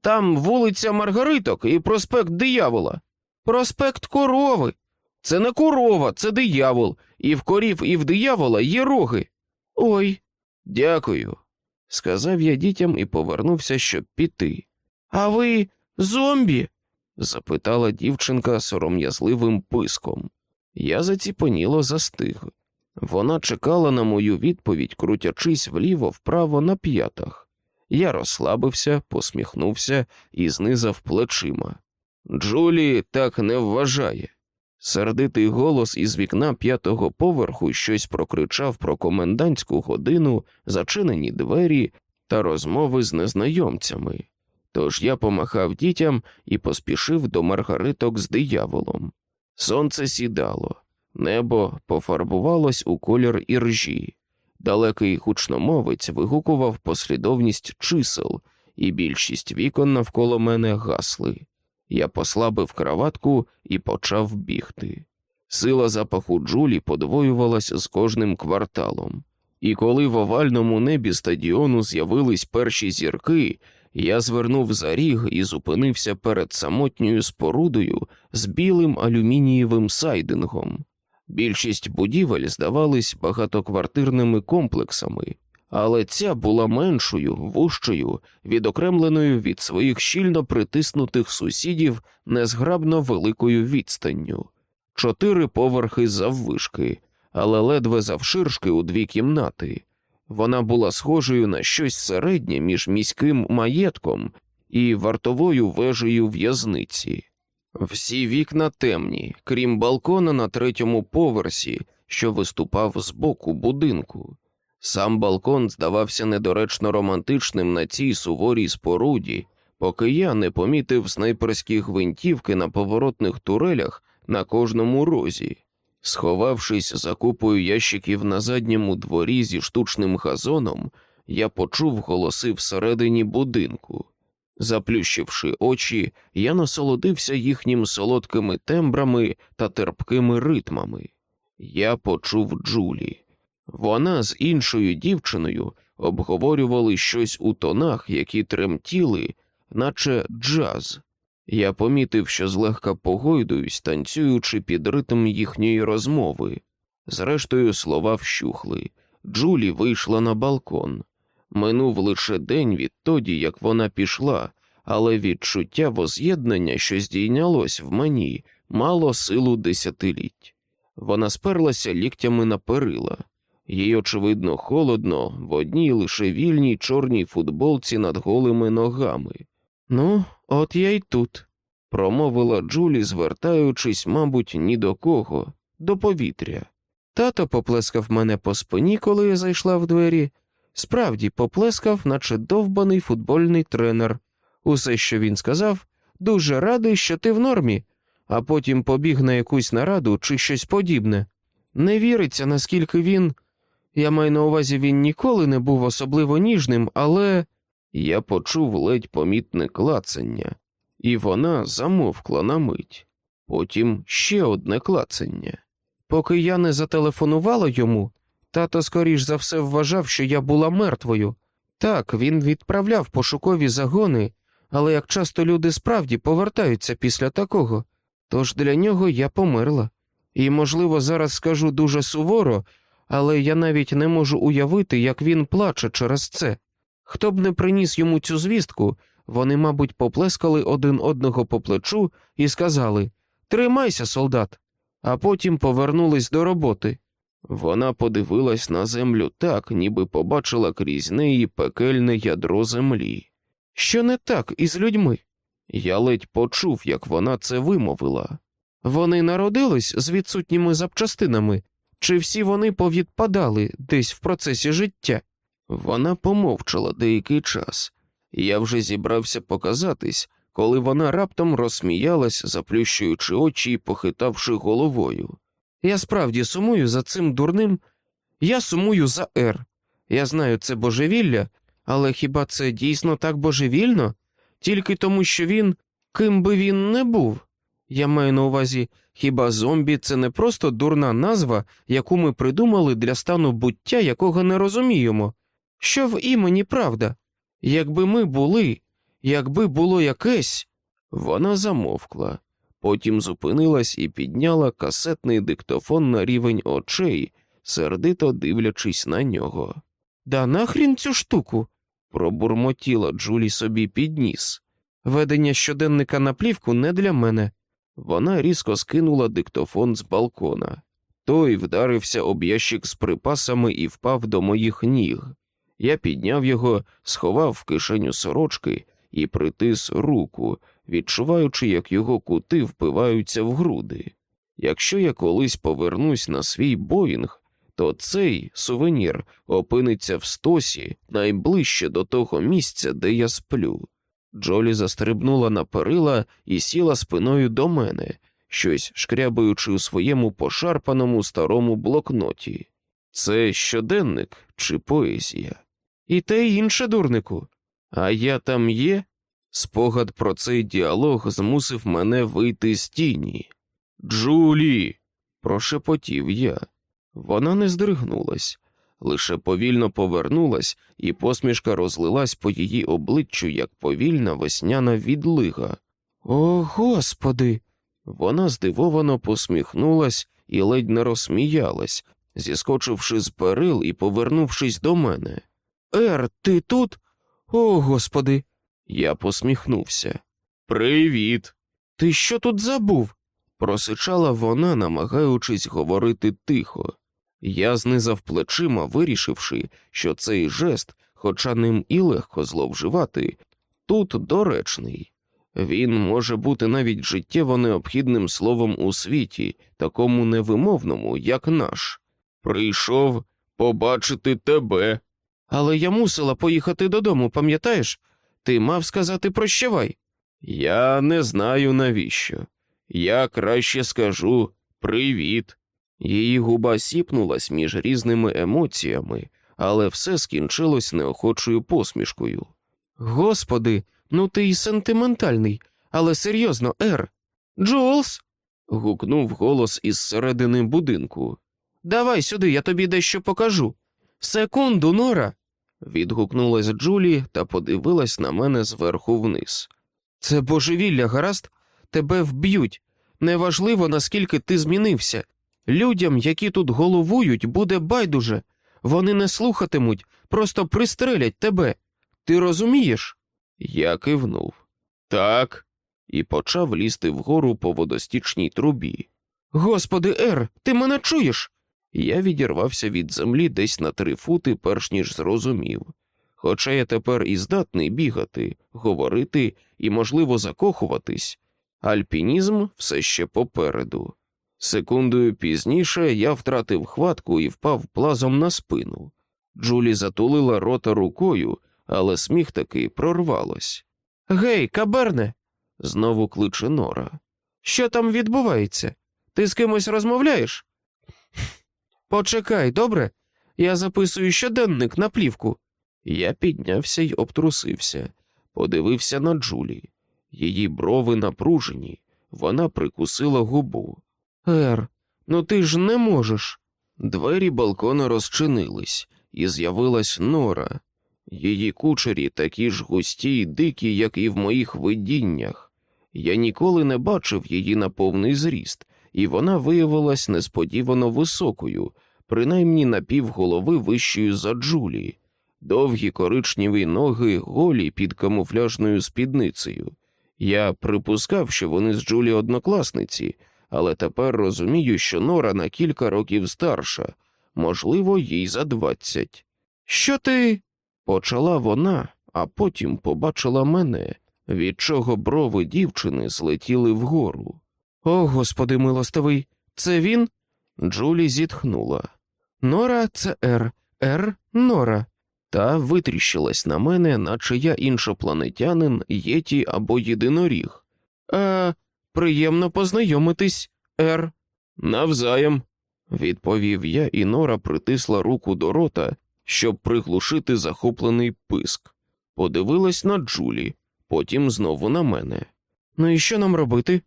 Там вулиця Маргариток і проспект диявола. Проспект корови. Це не корова, це диявол, і в корів, і в диявола є роги. Ой, дякую, сказав я дітям і повернувся, щоб піти. А ви зомбі? запитала дівчинка сором'язливим писком. Я заціпоніло застиг. Вона чекала на мою відповідь, крутячись вліво вправо на п'ятах. Я розслабився, посміхнувся і знизав плечима. Джулі так не вважає. Сердитий голос із вікна п'ятого поверху щось прокричав про комендантську годину, зачинені двері та розмови з незнайомцями. Тож я помахав дітям і поспішив до маргариток з дияволом. Сонце сідало, небо пофарбувалось у колір іржі. Далекий гучномовець вигукував послідовність чисел, і більшість вікон навколо мене гасли. Я послабив краватку і почав бігти. Сила запаху Джулі подвоювалась з кожним кварталом, і коли в овальному небі стадіону з'явились перші зірки, я звернув за ріг і зупинився перед самотньою спорудою з білим алюмінієвим сайдингом. Більшість будівель здавались багатоквартирними комплексами, але ця була меншою, вужчою, відокремленою від своїх щільно притиснутих сусідів незграбно великою відстанню, чотири поверхи заввишки, але ледве завширшки у дві кімнати. Вона була схожою на щось середнє між міським маєтком і вартовою вежею в'язниці. Всі вікна темні, крім балкона на третьому поверсі, що виступав з боку будинку. Сам балкон здавався недоречно романтичним на цій суворій споруді, поки я не помітив снайперські гвинтівки на поворотних турелях на кожному розі. Сховавшись за купою ящиків на задньому дворі зі штучним газоном, я почув голоси всередині будинку. Заплющивши очі, я насолодився їхнім солодкими тембрами та терпкими ритмами. Я почув Джулі. Вона з іншою дівчиною обговорювали щось у тонах, які тремтіли, наче джаз. Я помітив, що злегка погойдуюсь, танцюючи під ритм їхньої розмови. Зрештою, слова вщухли. Джулі вийшла на балкон. Минув лише день відтоді, як вона пішла, але відчуття воз'єднання, що здійнялось в мені, мало силу десятиліть. Вона сперлася ліктями на перила. Їй, очевидно, холодно в одній лише вільній чорній футболці над голими ногами. Ну, от я й тут, промовила Джулі, звертаючись, мабуть, ні до кого, до повітря. Тато поплескав мене по спині, коли я зайшла в двері. Справді поплескав, наче довбаний футбольний тренер. Усе, що він сказав, дуже радий, що ти в нормі, а потім побіг на якусь нараду чи щось подібне. Не віриться, наскільки він. Я маю на увазі, він ніколи не був особливо ніжним, але я почув ледь помітне клацання, і вона замовкла на мить. Потім ще одне клацання. Поки я не зателефонувала йому, тато скоріш за все вважав, що я була мертвою. Так, він відправляв пошукові загони, але як часто люди справді повертаються після такого, тож для нього я померла. І, можливо, зараз скажу дуже суворо, але я навіть не можу уявити, як він плаче через це. Хто б не приніс йому цю звістку, вони, мабуть, поплескали один одного по плечу і сказали Тримайся, солдат, а потім повернулись до роботи. Вона подивилась на землю так, ніби побачила крізь неї пекельне ядро землі. Що не так із людьми? Я ледь почув, як вона це вимовила. Вони народились з відсутніми запчастинами, чи всі вони повідпадали десь в процесі життя? Вона помовчала деякий час, я вже зібрався показатись, коли вона раптом розсміялась, заплющуючи очі і похитавши головою. Я справді сумую за цим дурним. Я сумую за Р. Я знаю, це божевілля, але хіба це дійсно так божевільно? Тільки тому, що він, ким би він не був. Я маю на увазі, хіба зомбі це не просто дурна назва, яку ми придумали для стану буття, якого не розуміємо. Що в імені правда? Якби ми були, якби було якесь. Вона замовкла, потім зупинилась і підняла касетний диктофон на рівень очей, сердито дивлячись на нього. Да нахрін цю штуку? пробурмотіла Джулі собі під ніс. Ведення щоденника на плівку не для мене. Вона різко скинула диктофон з балкона. Той вдарився об ящик з припасами і впав до моїх ніг. Я підняв його, сховав в кишеню сорочки і притис руку, відчуваючи, як його кути впиваються в груди. Якщо я колись повернусь на свій Боїнг, то цей сувенір опиниться в стосі найближче до того місця, де я сплю. Джолі застрибнула на перила і сіла спиною до мене, щось шкрябаючи у своєму пошарпаному старому блокноті. Це щоденник чи поезія? І те інше, дурнику. А я там є? Спогад про цей діалог змусив мене вийти з тіні. Джулі. прошепотів я. Вона не здригнулась, лише повільно повернулась, і посмішка розлилась по її обличчю, як повільна весняна відлига. О, господи. Вона здивовано посміхнулась і ледь не розсміялась, зіскочивши з перил і повернувшись до мене. Ер, ти тут? О, господи. Я посміхнувся. Привіт. Ти що тут забув? просичала вона, намагаючись говорити тихо. Я знизав плечима, вирішивши, що цей жест, хоча ним і легко зловживати, тут доречний. Він може бути навіть життєво необхідним словом у світі, такому невимовному, як наш. Прийшов побачити тебе. Але я мусила поїхати додому, пам'ятаєш? Ти мав сказати прощавай. Я не знаю навіщо. Я краще скажу привіт. Її губа сіпнулась між різними емоціями, але все скінчилось неохочою посмішкою. Господи, ну ти й сентиментальний, але серйозно, Ер. Джулс. гукнув голос із середини будинку. Давай сюди, я тобі дещо покажу. Секунду, Нора. відгукнулась Джулі та подивилась на мене зверху вниз. Це божевілля, гаразд? Тебе вб'ють. Неважливо, наскільки ти змінився. Людям, які тут головують, буде байдуже. Вони не слухатимуть, просто пристрелять тебе. Ти розумієш? Я кивнув. Так, і почав лізти вгору по водостічній трубі. Господи, Ер, ти мене чуєш? Я відірвався від землі десь на три фути, перш ніж зрозумів. Хоча я тепер і здатний бігати, говорити і, можливо, закохуватись, альпінізм все ще попереду. Секундою пізніше я втратив хватку і впав плазом на спину. Джулі затулила рота рукою, але сміх таки прорвалось. Гей, каберне, Знову кличе Нора. що там відбувається? Ти з кимось розмовляєш? Почекай, добре? Я записую щоденник на плівку. Я піднявся й обтрусився, подивився на Джулі. Її брови напружені, вона прикусила губу. Ер, ну ти ж не можеш. Двері балкона розчинились, і з'явилась нора. Її кучері такі ж густі й дикі, як і в моїх видіннях. Я ніколи не бачив її на повний зріст, і вона виявилась несподівано високою, принаймні на півголови вищою за Джулі, довгі коричневі ноги голі під камуфляжною спідницею. Я припускав, що вони з Джулі однокласниці, але тепер розумію, що Нора на кілька років старша, можливо, їй за двадцять. Що ти? почала вона, а потім побачила мене, від чого брови дівчини злетіли вгору. О, господи милостивий, це він? Джулі зітхнула Нора це Р. Р Нора. та витріщилась на мене, наче я іншопланетянин, єті або єдиноріг. Е, приємно познайомитись, Р. Навзаєм, відповів я, і Нора притисла руку до рота, щоб приглушити захоплений писк. Подивилась на Джулі, потім знову на мене. Ну і що нам робити?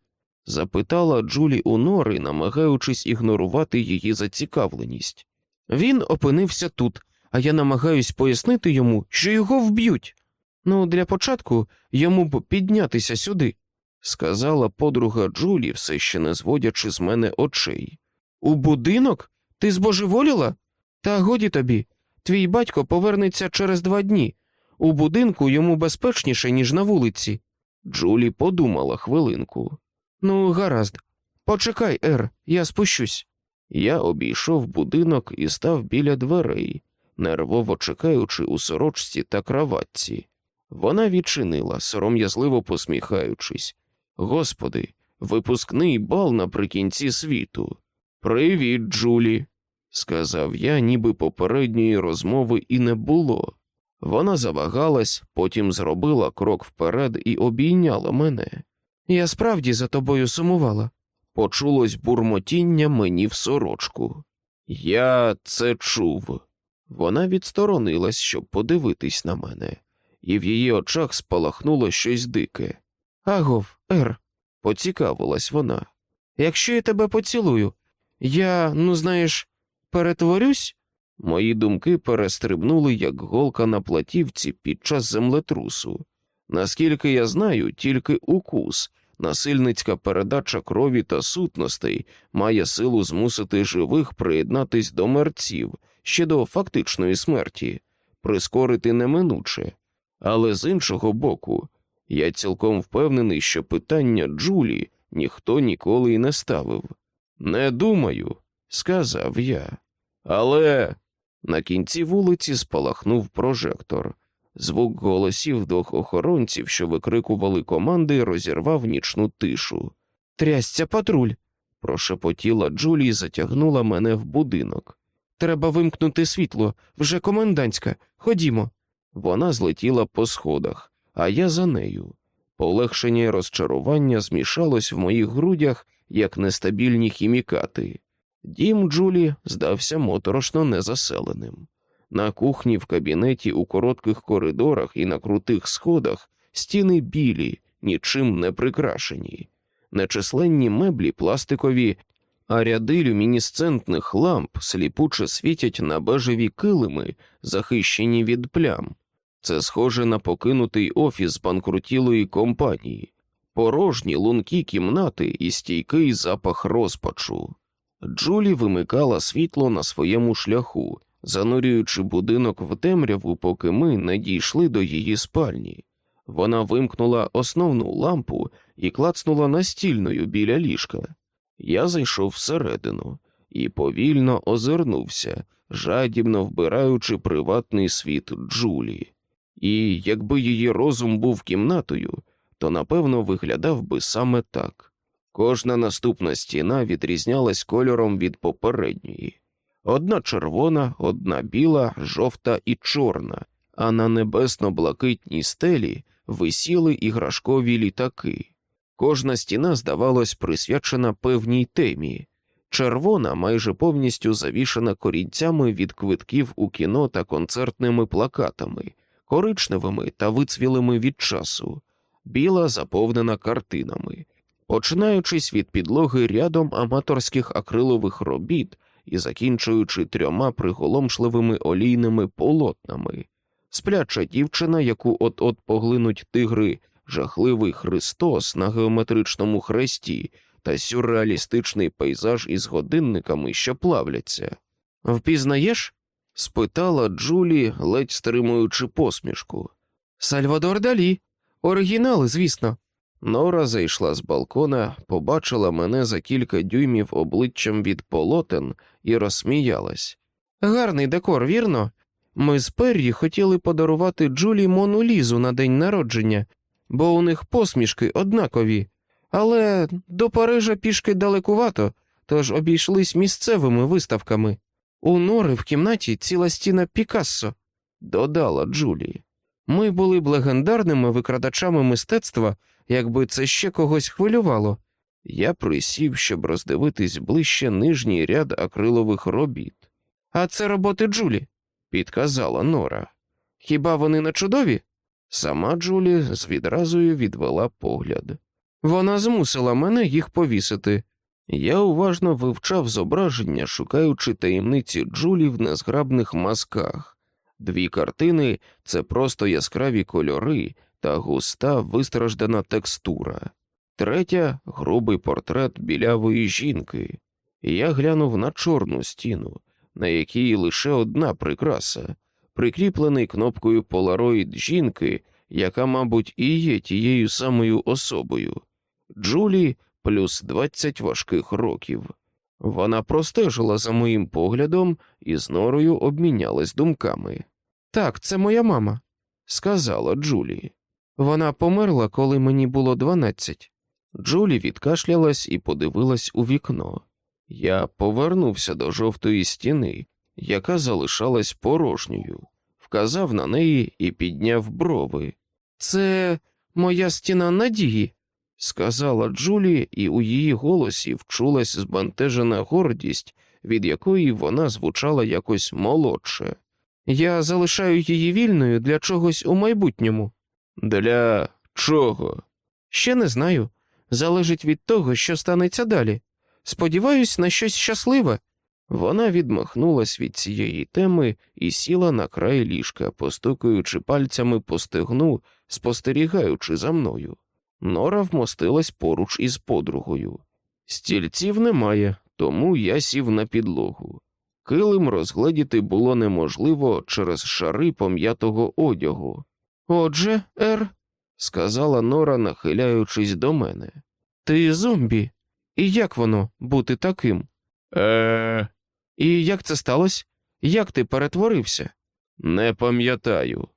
запитала Джулі у Нори, намагаючись ігнорувати її зацікавленість. Він опинився тут, а я намагаюсь пояснити йому, що його вб'ють. Ну, для початку йому б піднятися сюди, сказала подруга Джулі, все ще не зводячи з мене очей. У будинок? Ти збожеволіла? Та годі тобі. Твій батько повернеться через два дні. У будинку йому безпечніше, ніж на вулиці. Джулі подумала хвилинку. Ну, гаразд. Почекай, Ер, я спущусь. Я обійшов будинок і став біля дверей, нервово чекаючи у сорочці та краватці. Вона відчинила, сором'язливо посміхаючись. Господи, випускний бал наприкінці світу. Привіт, Джулі, сказав я, ніби попередньої розмови і не було. Вона завагалась, потім зробила крок вперед і обійняла мене. Я справді за тобою сумувала. Почулось бурмотіння мені в сорочку. Я це чув. Вона відсторонилась, щоб подивитись на мене, і в її очах спалахнуло щось дике. Агов, Ер, Поцікавилась вона. якщо я тебе поцілую, я, ну знаєш, перетворюсь? Мої думки перестрибнули, як голка на платівці під час землетрусу. Наскільки я знаю, тільки укус, насильницька передача крові та сутностей має силу змусити живих приєднатись до мерців ще до фактичної смерті, прискорити неминуче. Але з іншого боку, я цілком впевнений, що питання Джулі ніхто ніколи й не ставив. Не думаю, сказав я. Але на кінці вулиці спалахнув прожектор. Звук голосів двох охоронців, що викрикували команди, розірвав нічну тишу. Трясця патруль. Прошепотіла Джулі і затягнула мене в будинок. Треба вимкнути світло, вже комендантська. Ходімо. Вона злетіла по сходах, а я за нею. Полегшення і розчарування змішалось в моїх грудях, як нестабільні хімікати. Дім Джулі здався моторошно незаселеним. На кухні, в кабінеті, у коротких коридорах і на крутих сходах стіни білі, нічим не прикрашені, нечисленні меблі пластикові, а ряди люмінісцентних ламп сліпуче світять на бежеві килими, захищені від плям. Це схоже на покинутий офіс банкрутілої компанії, порожні лункі кімнати і стійкий запах розпачу. Джулі вимикала світло на своєму шляху, занурюючи будинок в темряву, поки ми не дійшли до її спальні. Вона вимкнула основну лампу і клацнула настільною біля ліжка. Я зайшов всередину і повільно озирнувся, жадібно вбираючи приватний світ Джулі. І якби її розум був кімнатою, то напевно виглядав би саме так. Кожна наступна стіна відрізнялась кольором від попередньої одна червона, одна біла, жовта і чорна, а на небесно-блакитній стелі висіли іграшкові літаки. Кожна стіна, здавалось, присвячена певній темі. Червона майже повністю завішана корінцями від квитків у кіно та концертними плакатами, коричневими та вицвілими від часу, біла заповнена картинами, починаючись від підлоги рядом аматорських акрилових робіт і закінчуючи трьома приголомшливими олійними полотнами, спляча дівчина, яку от-от поглинуть тигри, жахливий Христос на геометричному хресті та сюрреалістичний пейзаж із годинниками, що плавляться. Впізнаєш? Спитала Джулі, ледь стримуючи посмішку. Сальвадор Далі. Оригінали, звісно. Нора зайшла з балкона, побачила мене за кілька дюймів обличчям від полотен і розсміялась. Гарний декор, вірно? Ми з Перрі хотіли подарувати Джулі Мону Лізу на день народження, бо у них посмішки однакові, але до Парижа пішки далекувато, тож обійшлись місцевими виставками. У Нори в кімнаті ціла стіна Пікассо, додала Джулі. Ми були б легендарними викрадачами мистецтва, якби це ще когось хвилювало. Я присів, щоб роздивитись ближче нижній ряд акрилових робіт. А це роботи Джулі, підказала Нора. Хіба вони не чудові? Сама Джулі з відразою відвела погляд. Вона змусила мене їх повісити. Я уважно вивчав зображення, шукаючи таємниці Джулі в незграбних масках. Дві картини це просто яскраві кольори та густа вистраждана текстура, третя грубий портрет білявої жінки. Я глянув на чорну стіну, на якій лише одна прикраса, прикріплений кнопкою полароїд жінки, яка, мабуть, і є тією самою особою. Джулі плюс 20 важких років. Вона простежила за моїм поглядом і з норою обмінялась думками. Так, це моя мама, сказала Джулі. Вона померла, коли мені було дванадцять. Джулі відкашлялась і подивилась у вікно. Я повернувся до жовтої стіни, яка залишалась порожньою, вказав на неї і підняв брови. Це моя стіна надії, сказала Джулі, і у її голосі вчулась збентежена гордість, від якої вона звучала якось молодше. Я залишаю її вільною для чогось у майбутньому. Для чого? Ще не знаю. Залежить від того, що станеться далі. Сподіваюсь, на щось щасливе. Вона відмахнулась від цієї теми і сіла на край ліжка, постукаючи пальцями по стегну, спостерігаючи за мною. Нора вмостилась поруч із подругою. Стільців немає, тому я сів на підлогу. Килим розгледіти було неможливо через шари пом'ятого одягу. Отже, Ер, сказала Нора, нахиляючись до мене. Ти зомбі. І як воно бути таким? Е. І як це сталося? Як ти перетворився? Не пам'ятаю.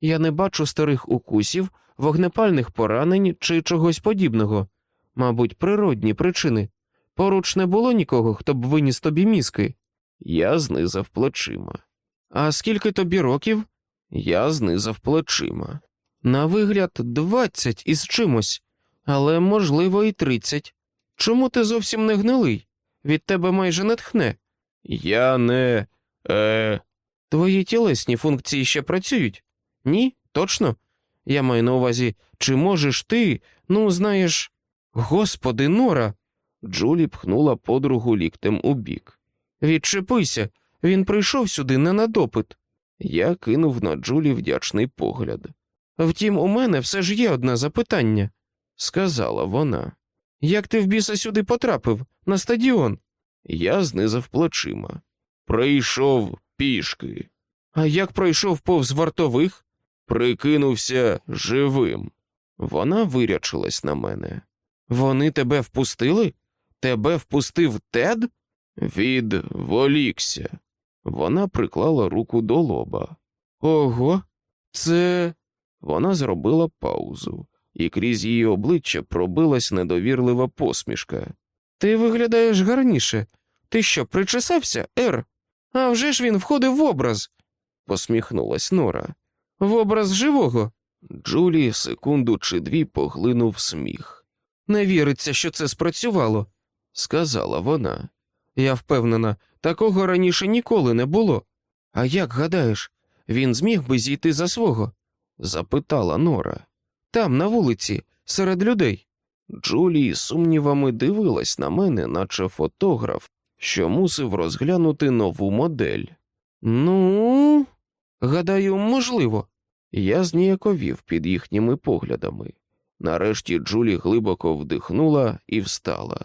Я не бачу старих укусів, вогнепальних поранень чи чогось подібного. Мабуть, природні причини. Поруч не було нікого, хто б виніс тобі мізки. Я знизав плечима. А скільки тобі років? Я знизав плечима. На вигляд, двадцять із чимось, але, можливо, і тридцять. Чому ти зовсім не гнилий? Від тебе майже не тхне. Я не. е... Твої тілесні функції ще працюють? Ні, точно. Я маю на увазі, чи можеш ти, ну, знаєш. Господи, Нора. Джулі пхнула подругу ліктем у бік. Відчепися, він прийшов сюди не на допит. Я кинув на Джулі вдячний погляд. Втім, у мене все ж є одне запитання, сказала вона. Як ти в біса сюди потрапив, на стадіон? Я знизав плечима. Прийшов пішки. А як пройшов повз вартових? Прикинувся живим. Вона вирячилась на мене. Вони тебе впустили? Тебе впустив Тед? Відволікся. Вона приклала руку до лоба. Ого, це. Вона зробила паузу, і крізь її обличчя пробилась недовірлива посмішка. Ти виглядаєш гарніше. Ти що, причесався, Ер? А вже ж він входив в образ, посміхнулась Нора. В образ живого. Джулі секунду чи дві поглинув сміх. Не віриться, що це спрацювало, сказала вона. Я впевнена, такого раніше ніколи не було. А як гадаєш, він зміг би зійти за свого? запитала Нора. Там, на вулиці, серед людей. Джулі сумнівами дивилась на мене, наче фотограф, що мусив розглянути нову модель. Ну, гадаю, можливо. Я зніяковів під їхніми поглядами. Нарешті Джулі глибоко вдихнула і встала.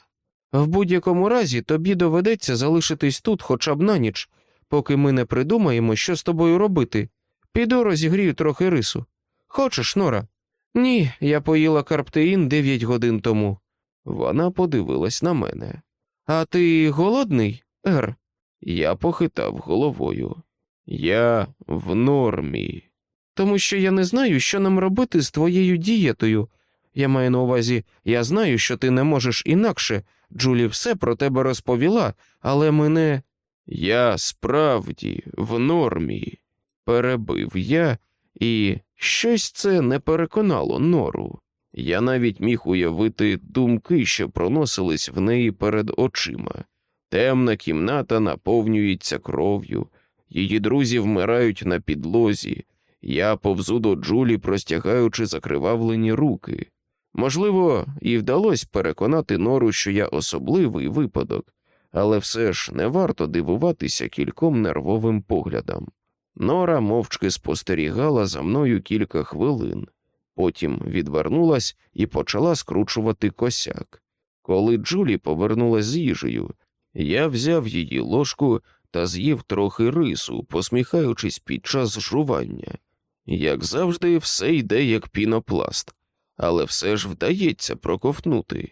В будь-якому разі тобі доведеться залишитись тут хоча б на ніч, поки ми не придумаємо, що з тобою робити. Піду розігрію трохи рису. Хочеш, Нора? Ні, я поїла карптеїн дев'ять годин тому. Вона подивилась на мене. А ти голодний, Ер? Я похитав головою. Я в нормі. Тому що я не знаю, що нам робити з твоєю дієтою. Я маю на увазі, я знаю, що ти не можеш інакше. Джулі все про тебе розповіла, але мене. Я справді в нормі, перебив я, і щось це не переконало нору. Я навіть міг уявити думки, що проносились в неї перед очима. Темна кімната наповнюється кров'ю, її друзі вмирають на підлозі. Я повзу до Джулі, простягаючи закривавлені руки. Можливо, і вдалося переконати нору, що я особливий випадок, але все ж не варто дивуватися кільком нервовим поглядам. Нора мовчки спостерігала за мною кілька хвилин, потім відвернулась і почала скручувати косяк. Коли Джулі повернулась з їжею, я взяв її ложку та з'їв трохи рису, посміхаючись під час жування. Як завжди, все йде як пінопласт, але все ж вдається проковтнути.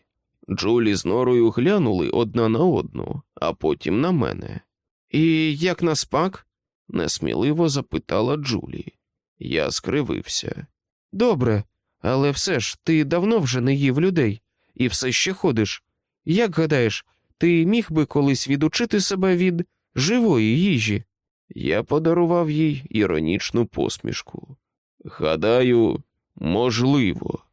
Джулі з норою глянули одна на одну, а потім на мене. І як на спак? несміливо запитала Джулі. Я скривився. Добре, але все ж ти давно вже не їв людей і все ще ходиш. Як гадаєш, ти міг би колись відучити себе від живої їжі? Я подарував їй іронічну посмішку. Гадаю, можливо.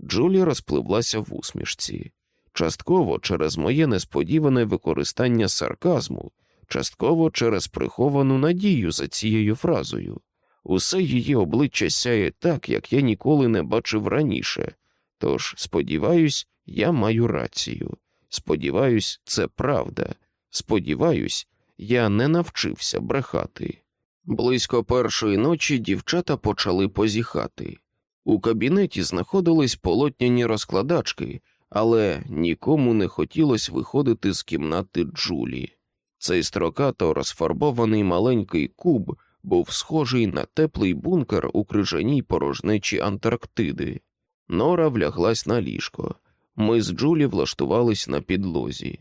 Джулі розпливлася в усмішці, частково через моє несподіване використання сарказму, частково через приховану надію за цією фразою. Усе її обличчя сяє так, як я ніколи не бачив раніше. Тож, сподіваюсь, я маю рацію. Сподіваюсь, це правда. Сподіваюсь, я не навчився брехати. Близько першої ночі дівчата почали позіхати. У кабінеті знаходились полотняні розкладачки, але нікому не хотілося виходити з кімнати Джулі. Цей строкато розфарбований маленький куб був схожий на теплий бункер у крижаній порожнечі Антарктиди. Нора вляглась на ліжко. Ми з Джулі влаштувались на підлозі.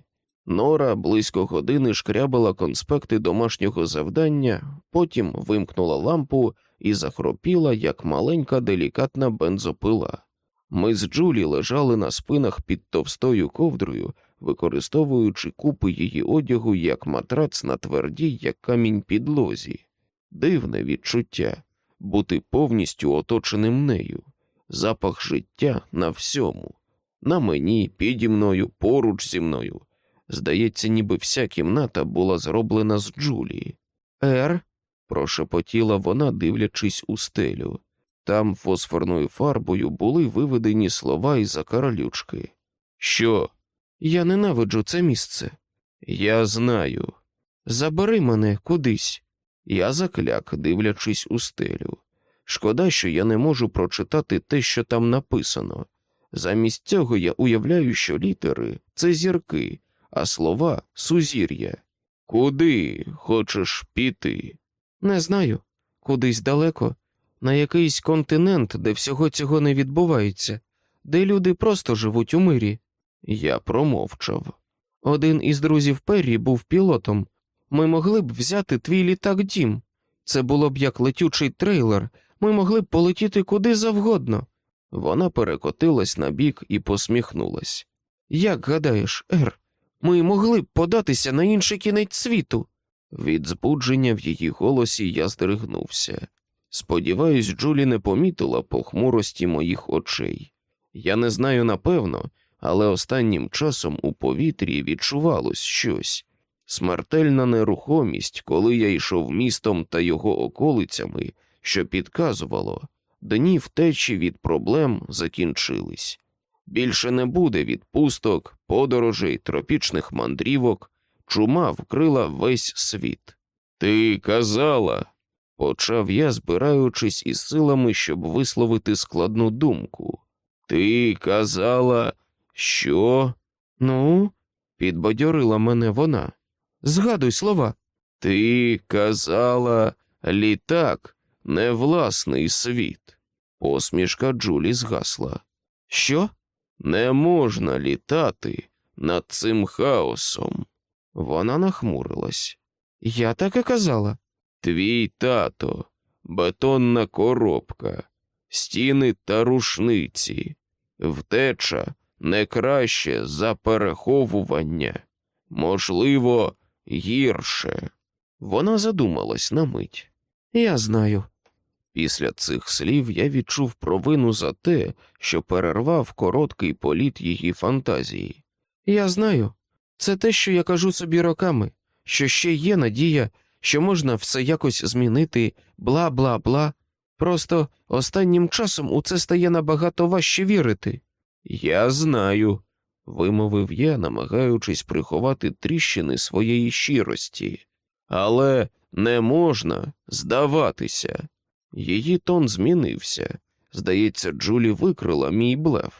Нора близько години шкрябала конспекти домашнього завдання, потім вимкнула лампу і захропіла, як маленька делікатна бензопила. Ми з Джулі лежали на спинах під товстою ковдрою, використовуючи купи її одягу як матрац на твердій, як камінь підлозі. Дивне відчуття бути повністю оточеним нею, запах життя на всьому, на мені, піді мною, поруч зі мною. Здається, ніби вся кімната була зроблена з Джулії. Ер, прошепотіла вона, дивлячись у стелю. Там фосфорною фарбою були виведені слова і закаралючки. Що? я ненавиджу це місце. Я знаю. Забери мене кудись. Я закляк, дивлячись у стелю. Шкода, що я не можу прочитати те, що там написано. Замість цього я уявляю, що літери це зірки, а слова сузір'я. Куди хочеш піти? Не знаю, кудись далеко, на якийсь континент, де всього цього не відбувається, де люди просто живуть у мирі. Я промовчав. Один із друзів Перрі був пілотом. Ми могли б взяти твій літак дім. Це було б як летючий трейлер, ми могли б полетіти куди завгодно. Вона перекотилась на бік і посміхнулась. Як гадаєш, Ер, ми могли б податися на інший кінець світу. Від збудження в її голосі я здригнувся. Сподіваюсь, Джулі не помітила похмурості моїх очей. Я не знаю напевно, але останнім часом у повітрі відчувалось щось смертельна нерухомість, коли я йшов містом та його околицями, що підказувало, дні втечі від проблем закінчились. Більше не буде відпусток, подорожей, тропічних мандрівок, чума вкрила весь світ. Ти казала, почав я, збираючись із силами, щоб висловити складну думку. Ти казала, що? Ну, підбадьорила мене вона. згадуй слова. Ти казала літак, не власний світ. Посмішка Джулі згасла. Що? Не можна літати над цим хаосом. Вона нахмурилась. Я так і казала. Твій тато, бетонна коробка, стіни та рушниці, втеча не краще за переховування, можливо, гірше. Вона задумалась на мить. Я знаю. Після цих слів я відчув провину за те, що перервав короткий політ її фантазії. Я знаю. Це те, що я кажу собі роками, що ще є надія, що можна все якось змінити, бла бла бла. Просто останнім часом у це стає набагато важче вірити. Я знаю, вимовив я, намагаючись приховати тріщини своєї щирості, але не можна здаватися. Її тон змінився. Здається, Джулі викрила мій блеф.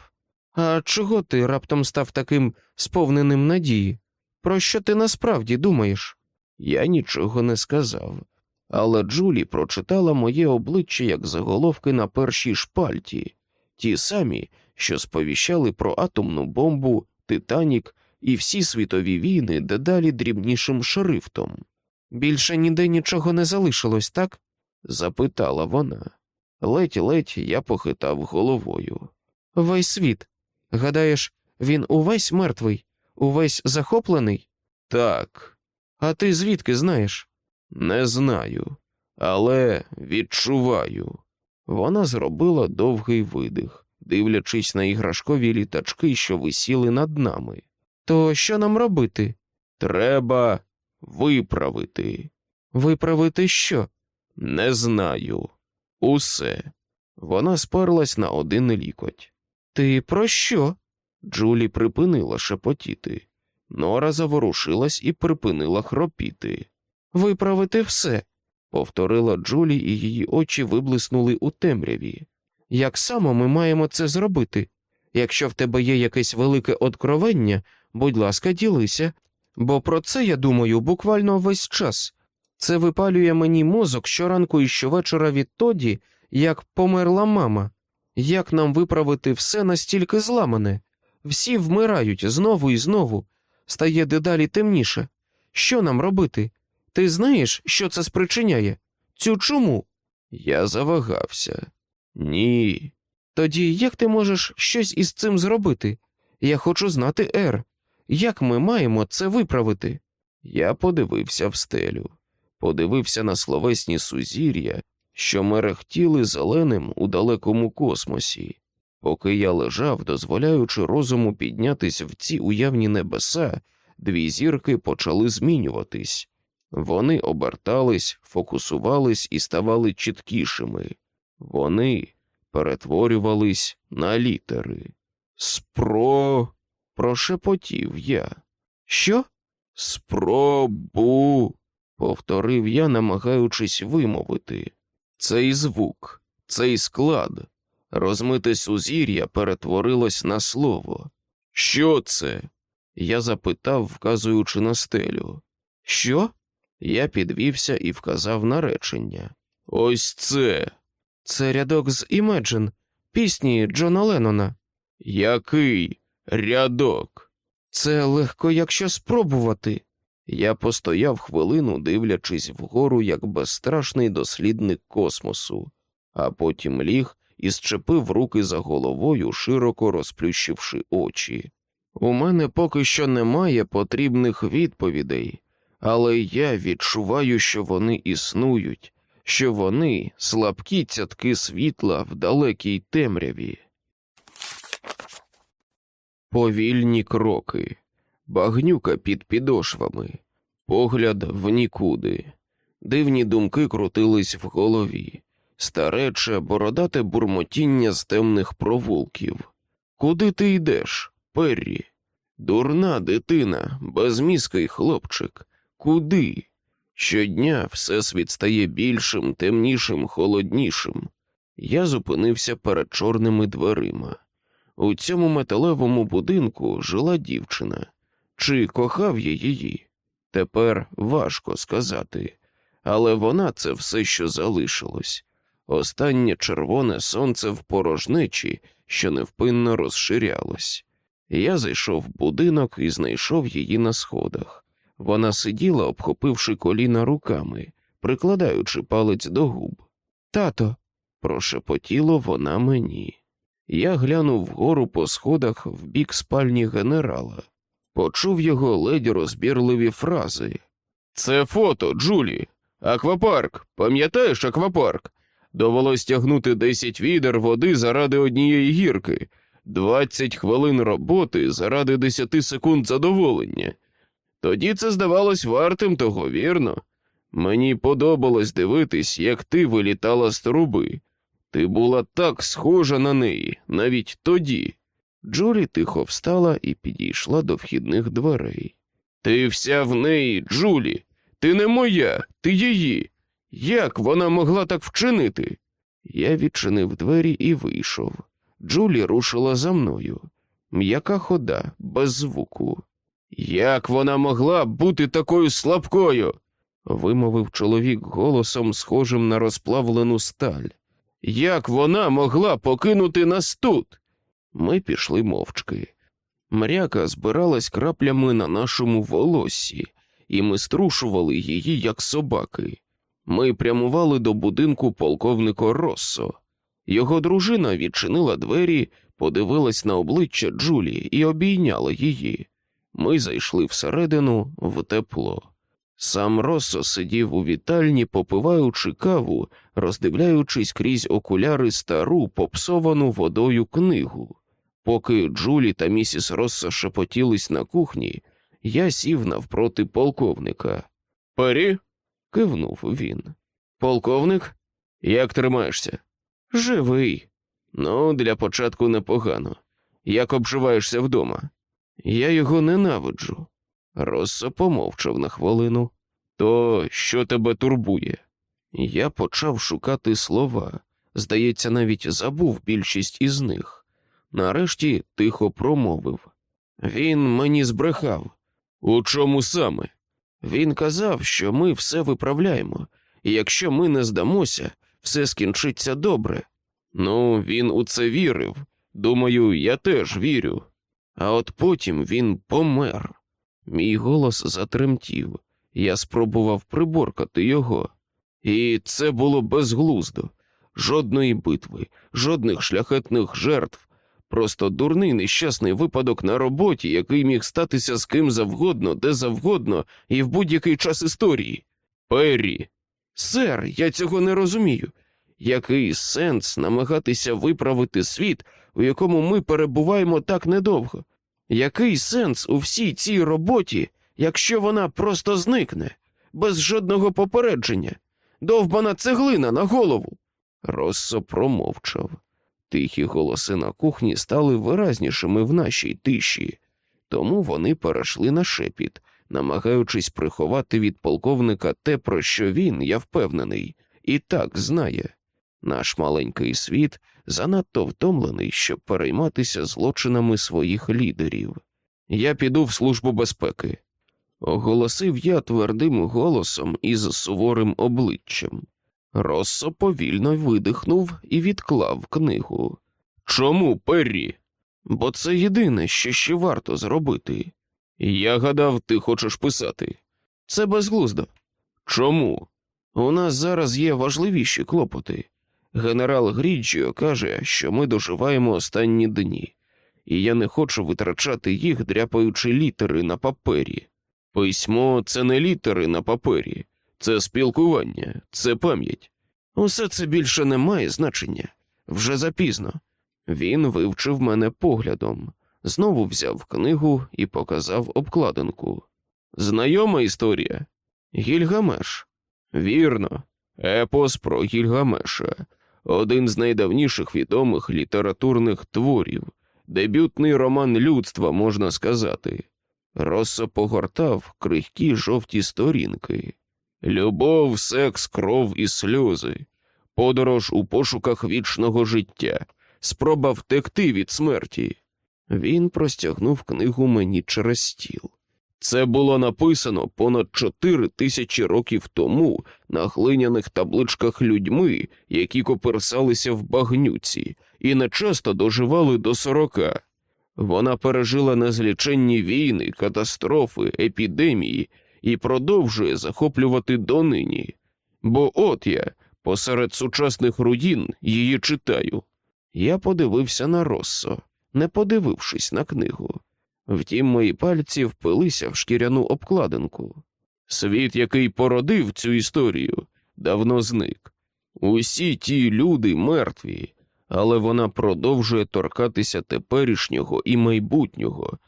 А чого ти раптом став таким сповненим надії? Про що ти насправді думаєш? Я нічого не сказав, але Джулі прочитала моє обличчя як заголовки на першій шпальті, ті самі, що сповіщали про атомну бомбу, Титанік і всі світові війни дедалі дрібнішим шрифтом. Більше ніде нічого не залишилось, так? Запитала вона. Ледь-ледь я похитав головою. Весь світ. Гадаєш, він увесь мертвий, увесь захоплений? Так, А ти звідки знаєш? не знаю, але відчуваю. Вона зробила довгий видих, дивлячись на іграшкові літачки, що висіли над нами. То що нам робити? Треба виправити. Виправити що? Не знаю. Усе. Вона сперлась на один лікоть. Ти про що? Джулі припинила шепотіти. Нора заворушилась і припинила хропіти. Виправити все. Повторила Джулі, і її очі виблиснули у темряві. Як саме ми маємо це зробити? Якщо в тебе є якесь велике откровення, будь ласка, ділися, бо про це я думаю буквально весь час. Це випалює мені мозок щоранку і щовечора відтоді, як померла мама. Як нам виправити все настільки зламане? Всі вмирають знову і знову, стає дедалі темніше. Що нам робити? Ти знаєш, що це спричиняє? Цю чуму? Я завагався. Ні. Тоді як ти можеш щось із цим зробити? Я хочу знати Ер. Як ми маємо це виправити? Я подивився в стелю, подивився на словесні сузір'я, що мерехтіли зеленим у далекому космосі. Поки я лежав, дозволяючи розуму піднятись в ці уявні небеса, дві зірки почали змінюватись. Вони обертались, фокусувались і ставали чіткішими. Вони перетворювались на літери. Спро. прошепотів я. Що? Спробу. Повторив я, намагаючись вимовити. Цей звук, цей склад, розмите сузір'я перетворилось на слово. Що це? Я запитав, вказуючи на стелю. Що? Я підвівся і вказав на речення. Ось це. Це рядок з Imagine, пісні Джона Леннона. Який рядок? Це легко, якщо спробувати. Я постояв хвилину, дивлячись вгору, як безстрашний дослідник космосу, а потім ліг і зчепив руки за головою, широко розплющивши очі. У мене поки що немає потрібних відповідей, але я відчуваю, що вони існують, що вони слабкі цятки світла в далекій темряві. Повільні кроки, багнюка під підошвами, погляд в нікуди. Дивні думки крутились в голові, старече, бородате бурмотіння з темних провулків. Куди ти йдеш, Перрі? Дурна дитина, безмізкий хлопчик. Куди? Щодня всесвіт стає більшим, темнішим, холоднішим. Я зупинився перед чорними дверима. У цьому металевому будинку жила дівчина. Чи кохав я її? Тепер важко сказати, але вона це все, що залишилось. Останнє червоне сонце в порожничі, що невпинно розширялось. Я зайшов в будинок і знайшов її на сходах. Вона сиділа, обхопивши коліна руками, прикладаючи палець до губ. Тато, Прошепотіло вона мені. Я глянув вгору по сходах в бік спальні генерала, почув його ледь розбірливі фрази. Це фото, Джулі. Аквапарк. Пам'ятаєш аквапарк? Довелось тягнути десять відер води заради однієї гірки, двадцять хвилин роботи заради десяти секунд задоволення. Тоді це здавалось вартим того, вірно? Мені подобалось дивитись, як ти вилітала з труби. Ти була так схожа на неї, навіть тоді. Джулі тихо встала і підійшла до вхідних дверей. Ти вся в неї, Джулі. Ти не моя, ти її. Як вона могла так вчинити? Я відчинив двері і вийшов. Джулі рушила за мною. М'яка хода, без звуку. Як вона могла бути такою слабкою? вимовив чоловік голосом, схожим на розплавлену сталь. Як вона могла покинути нас тут? Ми пішли мовчки. Мряка збиралась краплями на нашому волоссі, і ми струшували її, як собаки. Ми прямували до будинку полковника Россо. Його дружина відчинила двері, подивилась на обличчя Джулі і обійняла її. Ми зайшли всередину в тепло. Сам Россо сидів у вітальні, попиваючи каву, роздивляючись крізь окуляри стару попсовану водою книгу. Поки Джулі та місіс Россо шепотілись на кухні, я сів навпроти полковника. Пері? кивнув він. Полковник, як тримаєшся? Живий. Ну, для початку непогано. Як обживаєшся вдома? Я його ненавиджу. Россо помовчав на хвилину. То що тебе турбує? Я почав шукати слова. Здається, навіть забув більшість із них. Нарешті тихо промовив. Він мені збрехав. У чому саме? Він казав, що ми все виправляємо, і якщо ми не здамося, все скінчиться добре. Ну, він у це вірив. Думаю, я теж вірю. А от потім він помер. Мій голос затремтів. Я спробував приборкати його. І це було безглуздо. Жодної битви, жодних шляхетних жертв, просто дурний нещасний випадок на роботі, який міг статися з ким завгодно, де завгодно і в будь-який час історії. Перрі, сер, я цього не розумію. Який сенс намагатися виправити світ, у якому ми перебуваємо так недовго? Який сенс у всій цій роботі, якщо вона просто зникне, без жодного попередження? Довбана цеглина на голову. Россо промовчав. Тихі голоси на кухні стали виразнішими в нашій тиші, тому вони перейшли на шепіт, намагаючись приховати від полковника те, про що він, я впевнений, і так знає. Наш маленький світ занадто втомлений, щоб перейматися злочинами своїх лідерів. Я піду в службу безпеки, оголосив я твердим голосом із суворим обличчям. Россо повільно видихнув і відклав книгу. Чому, Перрі? Бо це єдине, що ще варто зробити. Я гадав, ти хочеш писати. Це безглуздо. Чому? У нас зараз є важливіші клопоти. Генерал Гріджіо каже, що ми доживаємо останні дні, і я не хочу витрачати їх, дряпаючи літери на папері. Письмо це не літери на папері, це спілкування, це пам'ять. Усе це більше не має значення вже запізно. Він вивчив мене поглядом, знову взяв книгу і показав обкладинку. Знайома історія? Гільгамеш. Вірно, епос про Гільгамеша, один з найдавніших відомих літературних творів, дебютний роман людства, можна сказати. Россо погортав крихкі жовті сторінки. Любов, секс, кров і сльози, подорож у пошуках вічного життя, спроба втекти від смерті. Він простягнув книгу мені через стіл. Це було написано понад чотири тисячі років тому на глиняних табличках людьми, які коперсалися в багнюці, і нечасто доживали до сорока. Вона пережила незліченні війни, катастрофи, епідемії і продовжує захоплювати донині. Бо от я посеред сучасних руїн її читаю. Я подивився на Россо, не подивившись на книгу. Втім, мої пальці впилися в шкіряну обкладинку. Світ, який породив цю історію, давно зник. Усі ті люди мертві, але вона продовжує торкатися теперішнього і майбутнього,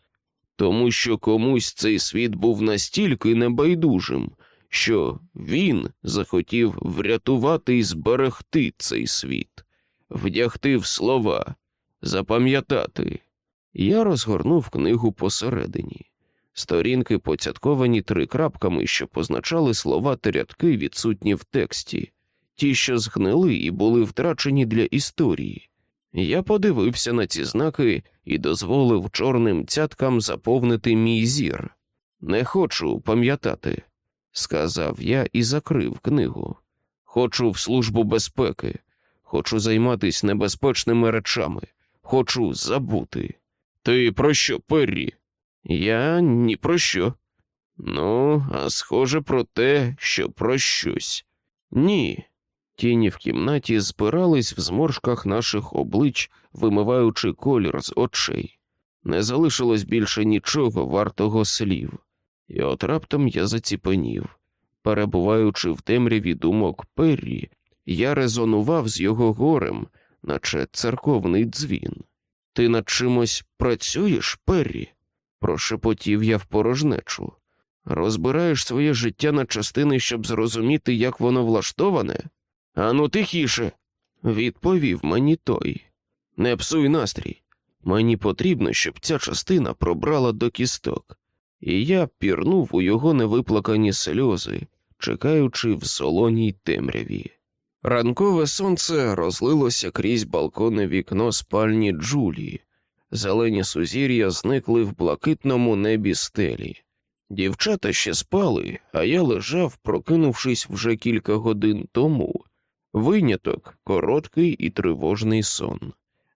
тому що комусь цей світ був настільки небайдужим, що він захотів врятувати і зберегти цей світ, вдягти в слова, запам'ятати. Я розгорнув книгу посередині. Сторінки поцятковані трикрапками, що позначали слова та рядки, відсутні в тексті, ті, що згнили і були втрачені для історії. Я подивився на ці знаки і дозволив чорним цяткам заповнити мій зір. Не хочу пам'ятати, сказав я і закрив книгу. Хочу в службу безпеки, хочу займатися небезпечними речами, хочу забути. Ти про що, Перрі? Я ні про що. Ну, а схоже про те, що про щось. Ні. Тіні в кімнаті збирались в зморшках наших облич, вимиваючи колір з очей. Не залишилось більше нічого вартого слів, і от раптом я заціпенів. Перебуваючи в темряві думок Перрі, я резонував з його горем, наче церковний дзвін. Ти над чимось працюєш, Перрі? прошепотів я в порожнечу. Розбираєш своє життя на частини, щоб зрозуміти, як воно влаштоване? Ану, тихіше, відповів мені той. Не псуй настрій. Мені потрібно, щоб ця частина пробрала до кісток, і я пірнув у його невиплакані сльози, чекаючи в солоній темряві. Ранкове сонце розлилося крізь балконне вікно спальні Джулії, зелені сузір'я зникли в блакитному небі стелі. Дівчата ще спали, а я лежав, прокинувшись вже кілька годин тому. Виняток короткий і тривожний сон.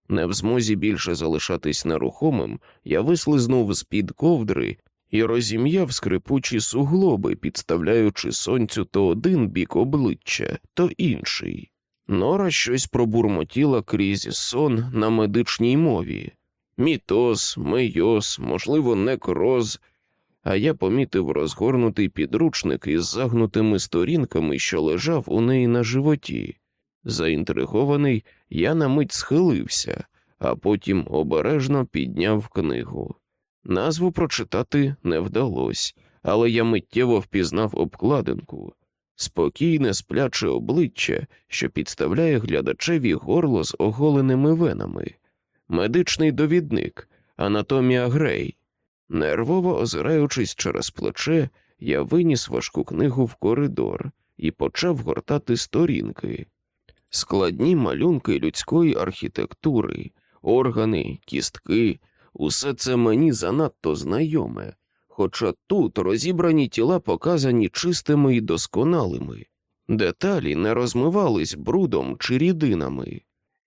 Не в змозі більше залишатись нерухомим, я вислизнув з під ковдри і розім'яв скрипучі суглоби, підставляючи сонцю то один бік обличчя, то інший. Нора щось пробурмотіла крізь сон на медичній мові мітоз, мейоз, можливо, некроз. А я помітив розгорнутий підручник із загнутими сторінками, що лежав у неї на животі. Заінтригований, я на мить схилився, а потім обережно підняв книгу. Назву прочитати не вдалося, але я миттєво впізнав обкладинку спокійне спляче обличчя, що підставляє глядачеві горло з оголеними венами, медичний довідник, анатомія Грей. Нервово озираючись через плече, я виніс важку книгу в коридор і почав гортати сторінки, складні малюнки людської архітектури, органи, кістки. Усе це мені занадто знайоме, хоча тут розібрані тіла показані чистими і досконалими, деталі не розмивались брудом чи рідинами.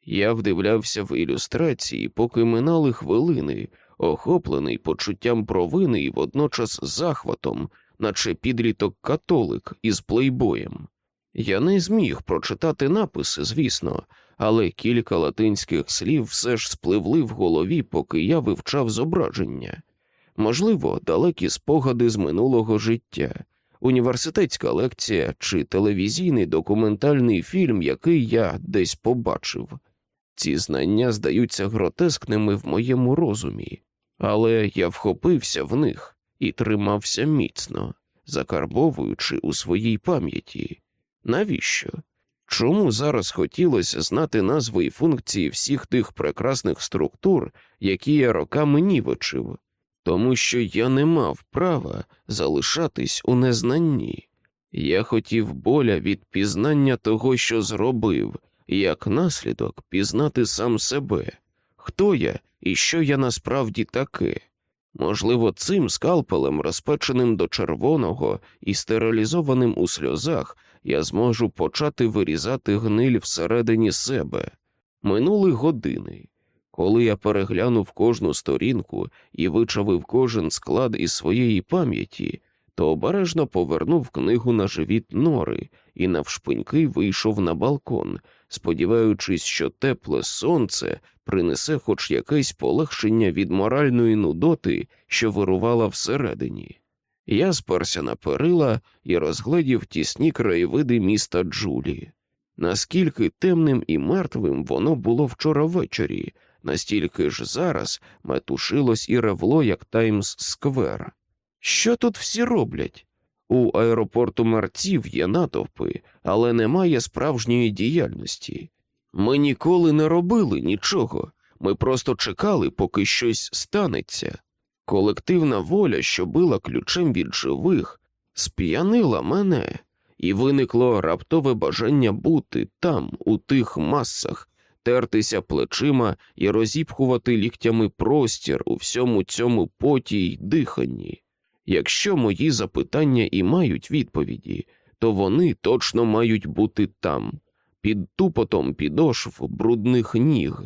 Я вдивлявся в ілюстрації, поки минали хвилини, охоплений почуттям провини і водночас захватом, наче підліток католик із плейбоєм. Я не зміг прочитати написи, звісно, але кілька латинських слів все ж спливли в голові, поки я вивчав зображення. Можливо, далекі спогади з минулого життя, університетська лекція чи телевізійний документальний фільм, який я десь побачив. Ці знання здаються гротескними в моєму розумі, але я вхопився в них і тримався міцно, закарбовуючи у своїй пам'яті. Навіщо? Чому зараз хотілося знати назви і функції всіх тих прекрасних структур, які я роками нівочив? Тому що я не мав права залишатись у незнанні. Я хотів боля від пізнання того, що зробив, як наслідок пізнати сам себе, хто я і що я насправді таке. Можливо, цим скалпелем, розпеченим до червоного і стерилізованим у сльозах, я зможу почати вирізати гниль всередині себе. Минули години. Коли я переглянув кожну сторінку і вичавив кожен склад із своєї пам'яті, то обережно повернув книгу на живіт нори і навшпиньки вийшов на балкон, сподіваючись, що тепле сонце принесе хоч якесь полегшення від моральної нудоти, що вирувала всередині. Я сперся на перила і розгледів тісні краєвиди міста Джулі. Наскільки темним і мертвим воно було вчора ввечері, настільки ж зараз метушилось і ревло, як Таймс Сквер. Що тут всі роблять? У аеропорту мерців є натовпи, але немає справжньої діяльності. Ми ніколи не робили нічого, ми просто чекали, поки щось станеться. Колективна воля, що била ключем від живих, сп'янила мене, і виникло раптове бажання бути там, у тих масах, тертися плечима і розіпхувати ліктями простір у всьому цьому поті й диханні. Якщо мої запитання і мають відповіді, то вони точно мають бути там, під тупотом підошв брудних ніг.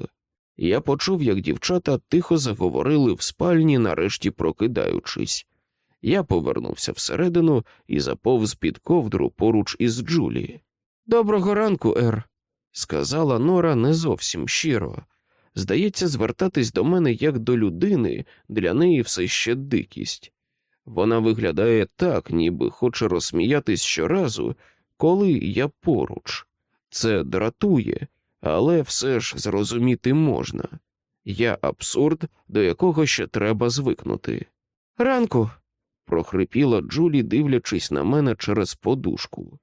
Я почув, як дівчата тихо заговорили в спальні, нарешті прокидаючись. Я повернувся всередину і заповз під ковдру поруч із Джулі. Доброго ранку, Ер, сказала Нора не зовсім щиро. Здається, звертатись до мене як до людини для неї все ще дикість. Вона виглядає так, ніби хоче розсміятись щоразу, коли я поруч. Це дратує, але все ж зрозуміти можна. Я абсурд, до якого ще треба звикнути. Ранку. прохрипіла Джулі, дивлячись на мене через подушку.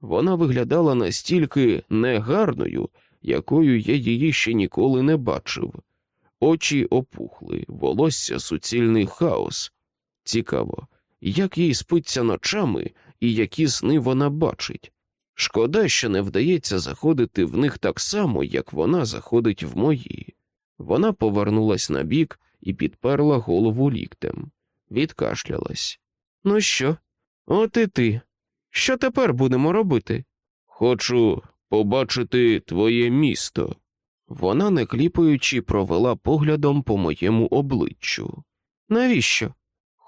Вона виглядала настільки негарною, якою я її ще ніколи не бачив. Очі опухли, волосся суцільний хаос. Цікаво, як їй спиться ночами і які сни вона бачить. Шкода, що не вдається заходити в них так само, як вона заходить в мої. Вона повернулась на бік і підперла голову ліктем, відкашлялась. Ну що, от і ти. Що тепер будемо робити? Хочу побачити твоє місто. Вона, не кліпаючи, провела поглядом по моєму обличчю. Навіщо?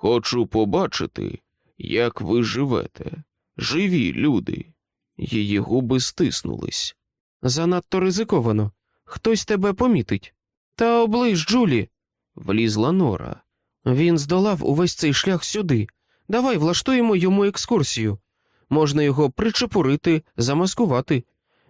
Хочу побачити, як ви живете, живі люди. Її губи стиснулись. Занадто ризиковано. Хтось тебе помітить. Та оближ, Джулі, влізла Нора. Він здолав увесь цей шлях сюди. Давай влаштуємо йому екскурсію. Можна його причепурити, замаскувати.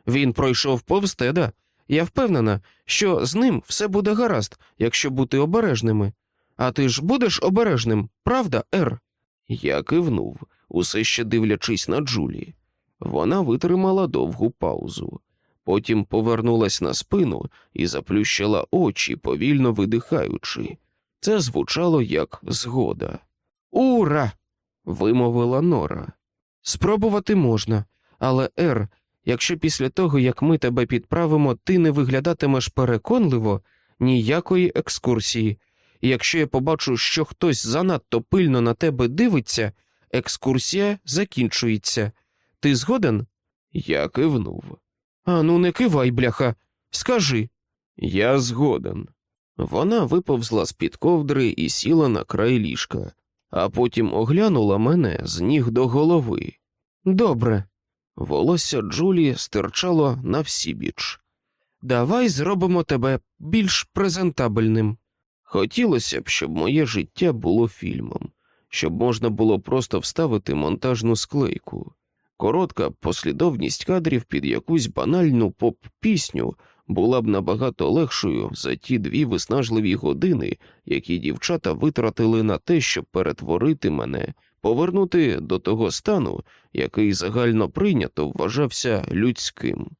Він пройшов повз теда. Я впевнена, що з ним все буде гаразд, якщо бути обережними. А ти ж будеш обережним, правда, Ер? Я кивнув, усе ще дивлячись на Джулі. Вона витримала довгу паузу, потім повернулась на спину і заплющила очі, повільно видихаючи. Це звучало як згода. Ура! вимовила Нора. Спробувати можна, але Ер, якщо після того, як ми тебе підправимо, ти не виглядатимеш переконливо, ніякої екскурсії. І якщо я побачу, що хтось занадто пильно на тебе дивиться, екскурсія закінчується. Ти згоден? Я кивнув. А ну не кивай, бляха, скажи. Я згоден. Вона виповзла з під ковдри і сіла на край ліжка, а потім оглянула мене з ніг до голови. Добре. Волосся Джулі стирчало на всі біч. Давай зробимо тебе більш презентабельним. Хотілося б, щоб моє життя було фільмом, щоб можна було просто вставити монтажну склейку. Коротка послідовність кадрів під якусь банальну поп-пісню була б набагато легшою за ті дві виснажливі години, які дівчата витратили на те, щоб перетворити мене, повернути до того стану, який загально прийнято вважався людським.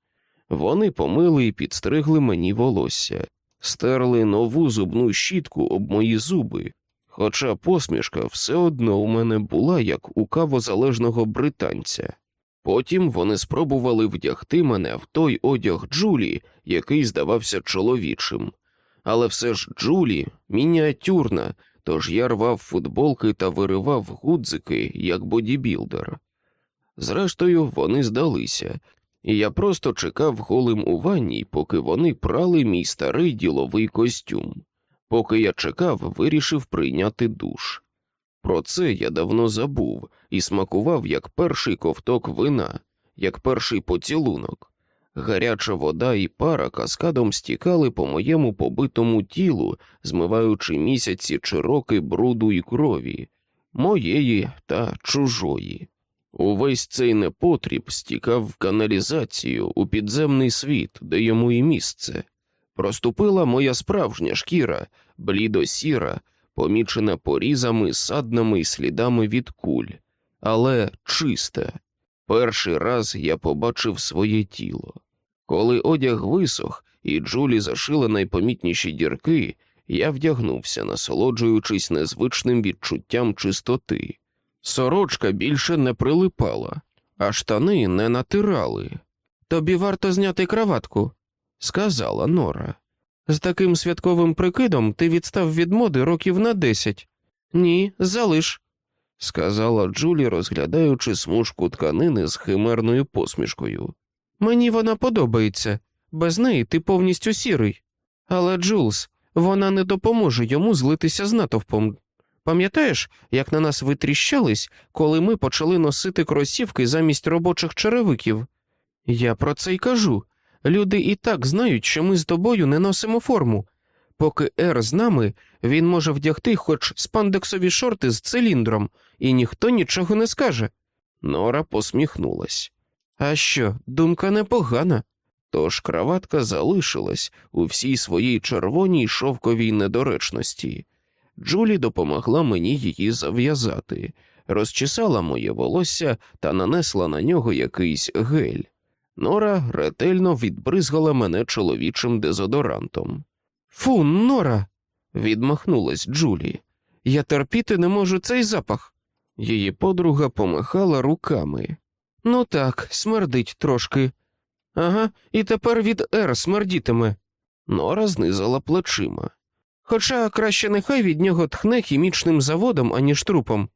Вони помили і підстригли мені волосся, стерли нову зубну щітку об мої зуби, хоча посмішка все одно у мене була як у кавозалежного британця. Потім вони спробували вдягти мене в той одяг Джулі, який здавався чоловічим. Але все ж Джулі мініатюрна, тож я рвав футболки та виривав гудзики, як бодібілдер. Зрештою, вони здалися, і я просто чекав голим у ванні, поки вони прали мій старий діловий костюм. Поки я чекав, вирішив прийняти душ. Про це я давно забув і смакував як перший ковток вина, як перший поцілунок. Гаряча вода і пара каскадом стікали по моєму побитому тілу, змиваючи місяці чи роки бруду і крові, моєї та чужої. Увесь цей непотріб стікав в каналізацію у підземний світ, де йому і місце. Проступила моя справжня шкіра, блідо-сіра, помічена порізами, саднами і слідами від куль, але чиста. Перший раз я побачив своє тіло. Коли одяг висох і Джулі зашила найпомітніші дірки, я вдягнувся, насолоджуючись незвичним відчуттям чистоти. Сорочка більше не прилипала, а штани не натирали. Тобі варто зняти краватку, сказала Нора. З таким святковим прикидом ти відстав від моди років на десять. Ні, залиш, сказала Джулі, розглядаючи смужку тканини з химерною посмішкою. Мені вона подобається, без неї ти повністю сірий. Але, Джулс, вона не допоможе йому злитися з натовпом. Пам'ятаєш, як на нас витріщались, коли ми почали носити кросівки замість робочих черевиків? Я про це й кажу. Люди і так знають, що ми з тобою не носимо форму. Поки Ер з нами, він може вдягти хоч спандексові шорти з циліндром, і ніхто нічого не скаже. Нора посміхнулась. А що, думка непогана. Тож краватка залишилась у всій своїй червоній шовковій недоречності. Джулі допомогла мені її зав'язати, розчесала моє волосся та нанесла на нього якийсь гель. Нора ретельно відбризгала мене чоловічим дезодорантом. Фу, Нора. відмахнулась Джулі. Я терпіти не можу цей запах. Її подруга помахала руками. Ну так, смердить трошки. Ага, і тепер від Р смердітиме. Нора знизала плечима. Хоча краще нехай від нього тхне хімічним заводом, аніж трупом.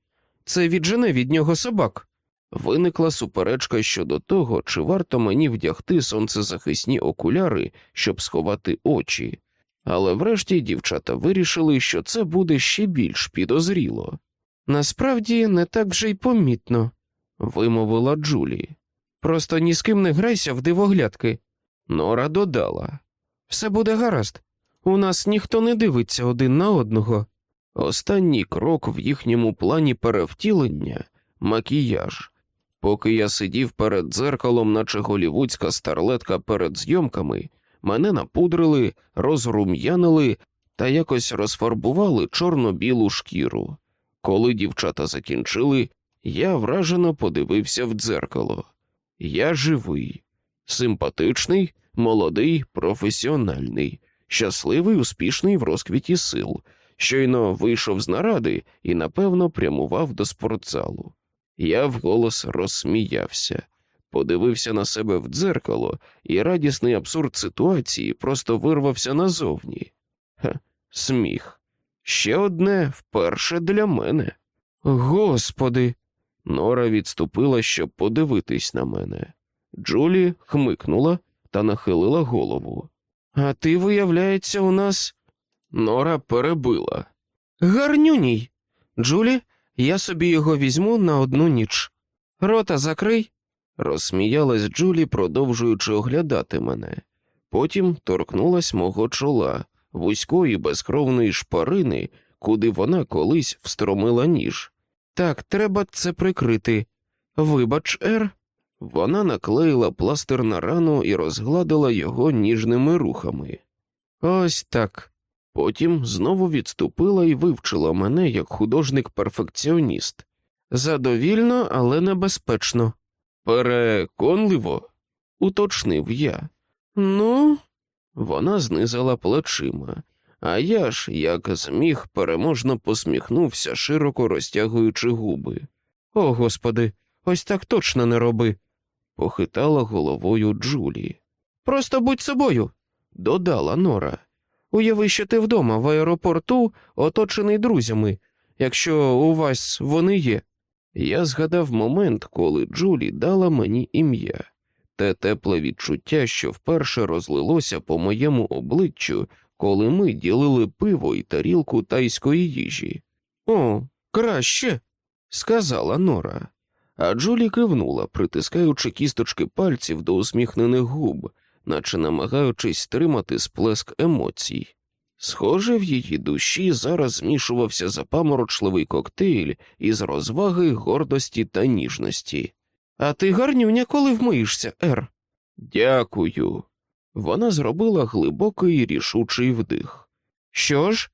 Це віджене від нього собак. Виникла суперечка щодо того, чи варто мені вдягти сонцезахисні окуляри, щоб сховати очі, але врешті дівчата вирішили, що це буде ще більш підозріло. Насправді не так вже й помітно, вимовила Джулі. Просто ні з ким не грайся в дивоглядки. Нора додала. Все буде гаразд. У нас ніхто не дивиться один на одного. Останній крок в їхньому плані перевтілення макіяж. Поки я сидів перед дзеркалом, наче голівудська старлетка перед зйомками, мене напудрили, розрум'янили та якось розфарбували чорно-білу шкіру. Коли дівчата закінчили, я вражено подивився в дзеркало. Я живий, симпатичний, молодий, професіональний, щасливий, успішний в розквіті сил. Щойно вийшов з наради і, напевно, прямував до спортзалу. Я вголос розсміявся, подивився на себе в дзеркало, і радісний абсурд ситуації просто вирвався назовні. Ха, сміх. Ще одне вперше для мене. Господи. Нора відступила, щоб подивитись на мене. Джулі хмикнула та нахилила голову. А ти, виявляється, у нас. Нора перебила. Гарнюній. Джулі, я собі його візьму на одну ніч. Рота закрий. Розсміялась Джулі, продовжуючи оглядати мене. Потім торкнулась мого чола, вузької безкровної шпарини, куди вона колись встромила ніж. Так, треба це прикрити. Вибач, Ер. Вона наклеїла пластир на рану і розгладила його ніжними рухами. Ось так. Потім знову відступила і вивчила мене як художник-перфекціоніст. Задовільно, але небезпечно. Переконливо, уточнив я. Ну, вона знизила плечима, а я ж, як зміг, переможно посміхнувся, широко розтягуючи губи. О, господи, ось так точно не роби, похитала головою Джулі. Просто будь собою, додала Нора. Уяви, що ти вдома в аеропорту, оточений друзями, якщо у вас вони є. Я згадав момент, коли Джулі дала мені ім'я, те тепле відчуття, що вперше розлилося по моєму обличчю, коли ми ділили пиво і тарілку тайської їжі. О, краще, сказала Нора. А Джулі кивнула, притискаючи кісточки пальців до усміхнених губ, наче намагаючись стримати сплеск емоцій. Схоже, в її душі зараз змішувався запаморочливий коктейль із розваги, гордості та ніжності. А ти гарнюня, коли вмиєшся, Ер. Дякую. Вона зробила глибокий рішучий вдих. Що ж?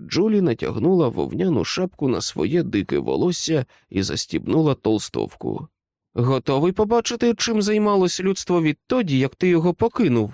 Джулі натягнула вовняну шапку на своє дике волосся і застібнула толстовку. Готовий побачити, чим займалося людство відтоді, як ти його покинув.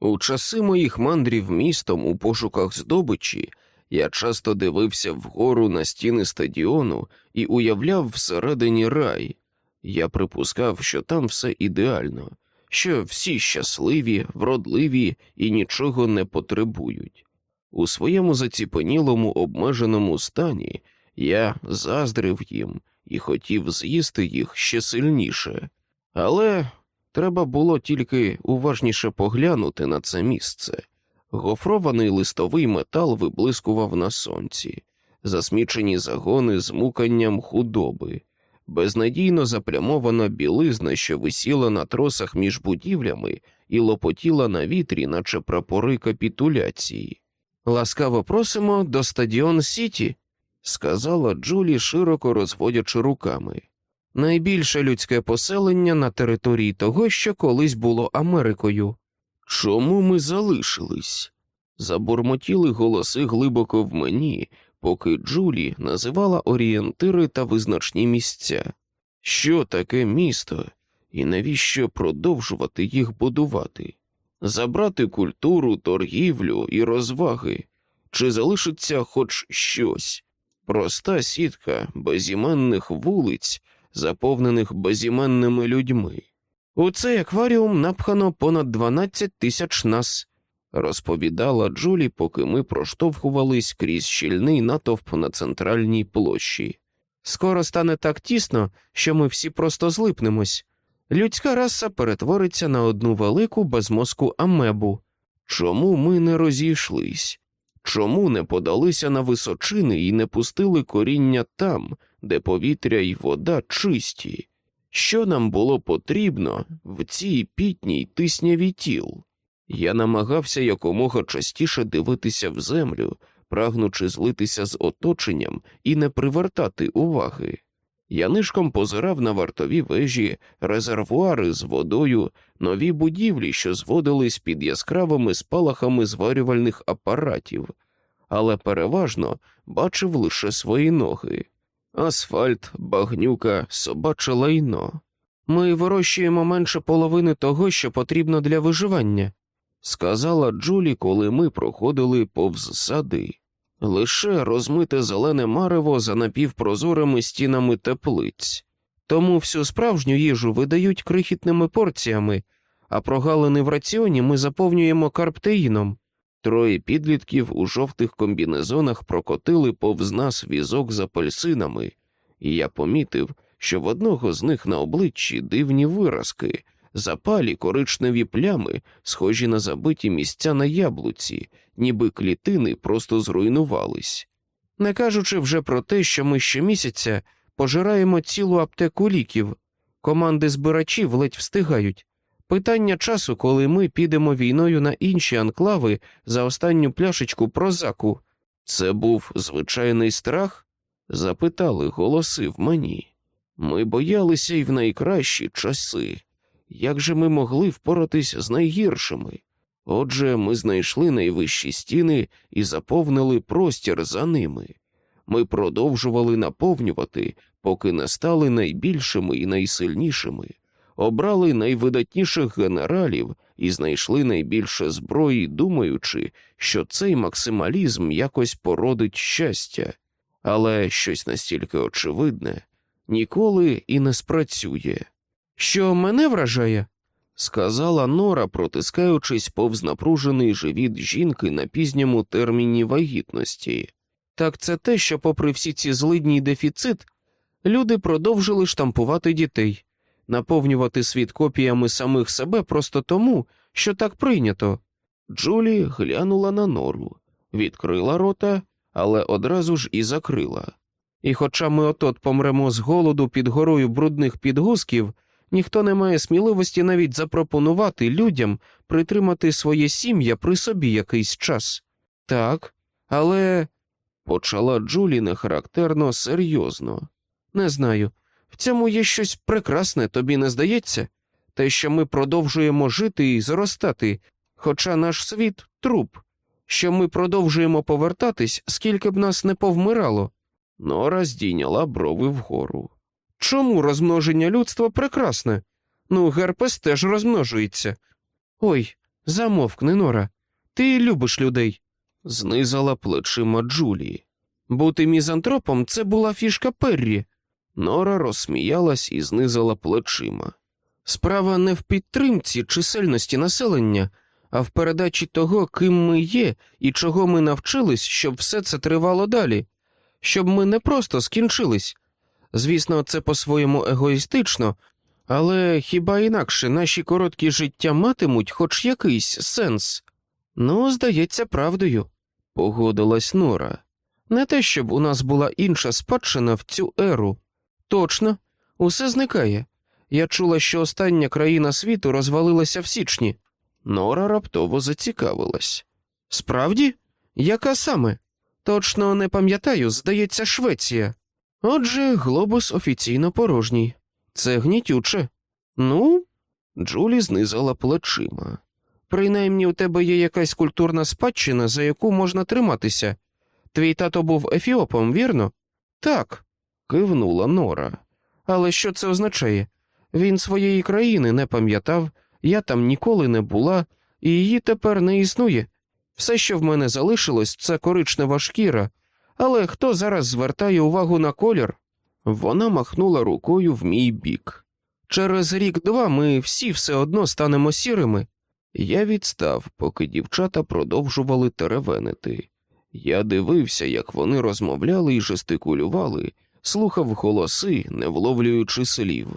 У часи моїх мандрів містом у пошуках здобичі я часто дивився вгору на стіни стадіону і уявляв всередині рай. Я припускав, що там все ідеально, що всі щасливі, вродливі і нічого не потребують. У своєму заціпенілому обмеженому стані я заздрив їм і хотів з'їсти їх ще сильніше, але треба було тільки уважніше поглянути на це місце. Гофрований листовий метал виблискував на сонці, засмічені загони з муканням худоби, безнадійно запрямована білизна, що висіла на тросах між будівлями і лопотіла на вітрі, наче прапори капітуляції. Ласкаво просимо до стадіон Сіті, сказала Джулі, широко розводячи руками. Найбільше людське поселення на території того, що колись було Америкою. Чому ми залишились? Забурмотіли голоси глибоко в мені, поки Джулі називала орієнтири та визначні місця. Що таке місто, і навіщо продовжувати їх будувати? Забрати культуру, торгівлю і розваги, чи залишиться хоч щось? Проста сітка безіменних вулиць, заповнених безіменними людьми. У цей акваріум напхано понад 12 тисяч нас, розповідала Джулі, поки ми проштовхувались крізь щільний натовп на центральній площі. Скоро стане так тісно, що ми всі просто злипнемось. Людська раса перетвориться на одну велику безмозку амебу. Чому ми не розійшлись? Чому не подалися на височини і не пустили коріння там, де повітря й вода чисті? Що нам було потрібно в цій пітній тисняві тіл? Я намагався якомога частіше дивитися в землю, прагнучи злитися з оточенням і не привертати уваги. Я нишком позирав на вартові вежі, резервуари з водою, нові будівлі, що зводились під яскравими спалахами зварювальних апаратів, але переважно бачив лише свої ноги асфальт, багнюка, собаче лайно. Ми вирощуємо менше половини того, що потрібно для виживання, сказала Джулі, коли ми проходили повз сади. Лише розмите зелене марево за напівпрозорими стінами теплиць. Тому всю справжню їжу видають крихітними порціями, а прогалини в раціоні ми заповнюємо карптеїном. Троє підлітків у жовтих комбінезонах прокотили повз нас візок з апельсинами, і я помітив, що в одного з них на обличчі дивні виразки, запалі коричневі плями, схожі на забиті місця на яблуці, ніби клітини просто зруйнувались. Не кажучи вже про те, що ми щомісяця пожираємо цілу аптеку ліків, команди збирачів ледь встигають. Питання часу, коли ми підемо війною на інші анклави за останню пляшечку прозаку. Це був звичайний страх? запитали голоси в мені. Ми боялися й в найкращі часи. Як же ми могли впоратись з найгіршими? Отже, ми знайшли найвищі стіни і заповнили простір за ними. Ми продовжували наповнювати, поки не стали найбільшими і найсильнішими обрали найвидатніших генералів і знайшли найбільше зброї, думаючи, що цей максималізм якось породить щастя, але щось настільки очевидне ніколи і не спрацює. Що мене вражає? сказала Нора, протискаючись повз напружений живіт жінки на пізньому терміні вагітності. Так це те, що, попри всі ці злидні дефіцит, люди продовжили штампувати дітей, наповнювати світ копіями самих себе просто тому, що так прийнято. Джулі глянула на нору, відкрила рота, але одразу ж і закрила. І хоча ми отот помремо з голоду під горою брудних підгузків, ніхто не має сміливості навіть запропонувати людям притримати своє сім'я при собі якийсь час. Так, але почала Джулі нехарактерно серйозно. Не знаю. В цьому є щось прекрасне, тобі не здається? Те, що ми продовжуємо жити і зростати, хоча наш світ труп, що ми продовжуємо повертатись, скільки б нас не повмирало. Нора здійняла брови вгору. Чому розмноження людства прекрасне? Ну, герпес теж розмножується. Ой, замовкни, Нора. Ти любиш людей. Знизала плечима Джулі. Бути мізантропом це була фішка Перрі. Нора розсміялась і знизила плечима. Справа не в підтримці чисельності населення, а в передачі того, ким ми є і чого ми навчились, щоб все це тривало далі, щоб ми не просто скінчились. Звісно, це по-своєму егоїстично, але хіба інакше наші короткі життя матимуть хоч якийсь сенс? Ну, здається, правдою, погодилась Нора. Не те, щоб у нас була інша спадщина в цю еру. Точно, усе зникає. Я чула, що остання країна світу розвалилася в січні. Нора раптово зацікавилась. Справді? Яка саме? Точно не пам'ятаю, здається, Швеція. Отже, глобус офіційно порожній. Це гнітюче. Ну, Джулі знизала плечима. Принаймні у тебе є якась культурна спадщина, за яку можна триматися. Твій тато був ефіопом, вірно? Так, кивнула Нора. Але що це означає? Він своєї країни не пам'ятав, я там ніколи не була, і її тепер не існує. Все, що в мене залишилось, це коричнева шкіра, але хто зараз звертає увагу на колір? Вона махнула рукою в мій бік. Через рік-два ми всі все одно станемо сірими. Я відстав, поки дівчата продовжували теревенити. Я дивився, як вони розмовляли і жестикулювали, слухав голоси, не вловлюючи слів.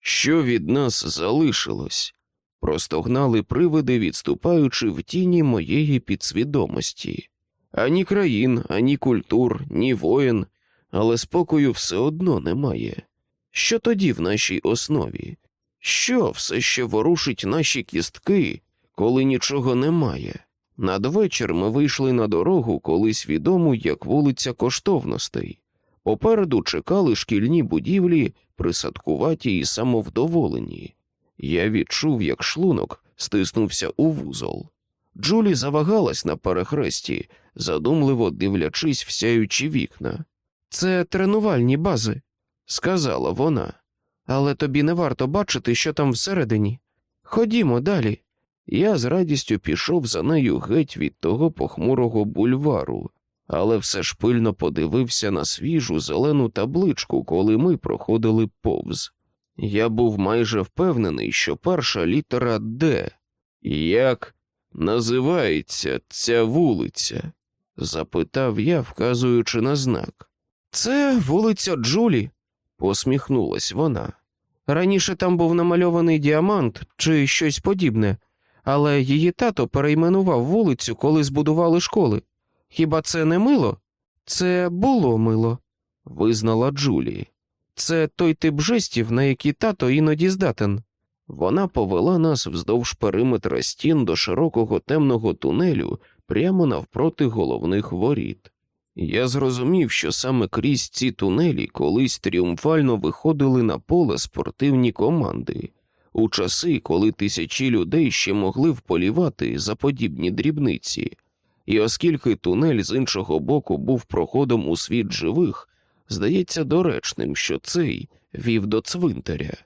Що від нас залишилось? Простогнали привиди, відступаючи в тіні моєї підсвідомості. Ані країн, ані культур, ні воїн, але спокою все одно немає. Що тоді в нашій основі? Що все ще ворушить наші кістки, коли нічого немає? Надвечір ми вийшли на дорогу, колись відому як вулиця коштовностей. Попереду чекали шкільні будівлі, присадкуваті і самовдоволені. Я відчув, як шлунок стиснувся у вузол. Джулі завагалась на перехресті, задумливо дивлячись в сяючі вікна. Це тренувальні бази, сказала вона, але тобі не варто бачити, що там всередині. Ходімо далі. Я з радістю пішов за нею геть від того похмурого бульвару, але все ж пильно подивився на свіжу зелену табличку, коли ми проходили повз. Я був майже впевнений, що перша літера Д. Як називається ця вулиця? Запитав я, вказуючи на знак. Це вулиця Джулі, посміхнулась вона. Раніше там був намальований діамант чи щось подібне, але її тато перейменував вулицю, коли збудували школи. Хіба це не мило? Це було мило, визнала Джулі. Це той тип жестів, на які тато іноді здатен. Вона повела нас вздовж периметра стін до широкого темного тунелю прямо навпроти головних воріт. Я зрозумів, що саме крізь ці тунелі колись тріумфально виходили на поле спортивні команди, у часи, коли тисячі людей ще могли вполівати за подібні дрібниці, і оскільки тунель з іншого боку був проходом у світ живих, здається доречним, що цей вів до цвинтаря.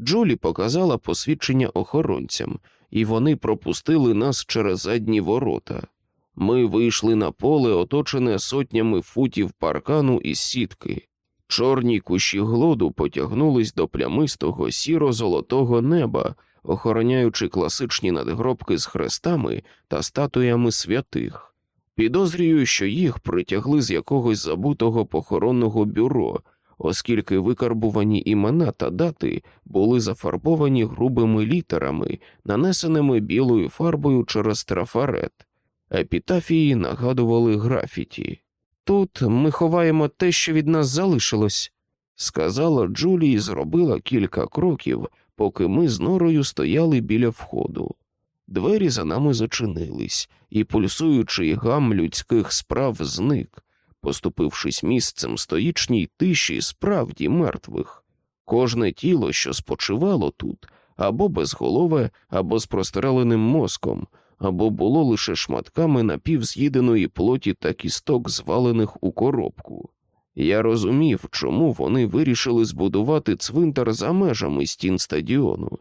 Джулі показала посвідчення охоронцям, і вони пропустили нас через задні ворота. Ми вийшли на поле, оточене сотнями футів паркану із сітки. Чорні кущі глоду потягнулись до плямистого сіро-золотого неба, охороняючи класичні надгробки з хрестами та статуями святих. Підозрюю, що їх притягли з якогось забутого похоронного бюро, оскільки викарбувані імена та дати були зафарбовані грубими літерами, нанесеними білою фарбою через трафарет. Епітафії нагадували графіті. Тут ми ховаємо те, що від нас залишилось, сказала Джулі і зробила кілька кроків, поки ми з норою стояли біля входу. Двері за нами зачинились, і пульсуючий гам людських справ зник, поступившись місцем стоїчній тиші справді мертвих. Кожне тіло, що спочивало тут, або безголове, або з простреленим мозком, або було лише шматками напівз'їденої плоті та кісток, звалених у коробку. Я розумів, чому вони вирішили збудувати цвинтар за межами стін стадіону.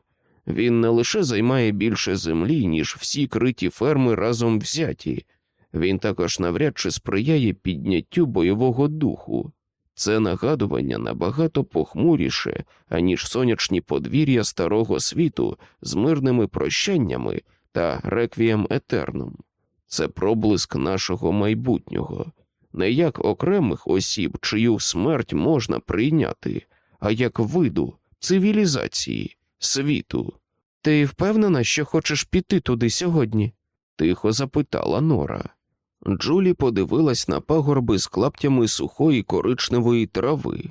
Він не лише займає більше землі, ніж всі криті ферми разом взяті, він також навряд чи сприяє підняттю бойового духу. Це нагадування набагато похмуріше, аніж сонячні подвір'я старого світу з мирними прощаннями та реквієм етерном. Це проблиск нашого майбутнього, не як окремих осіб, чию смерть можна прийняти, а як виду, цивілізації, світу. Ти впевнена, що хочеш піти туди сьогодні? тихо запитала Нора. Джулі подивилась на пагорби з клаптями сухої коричневої трави.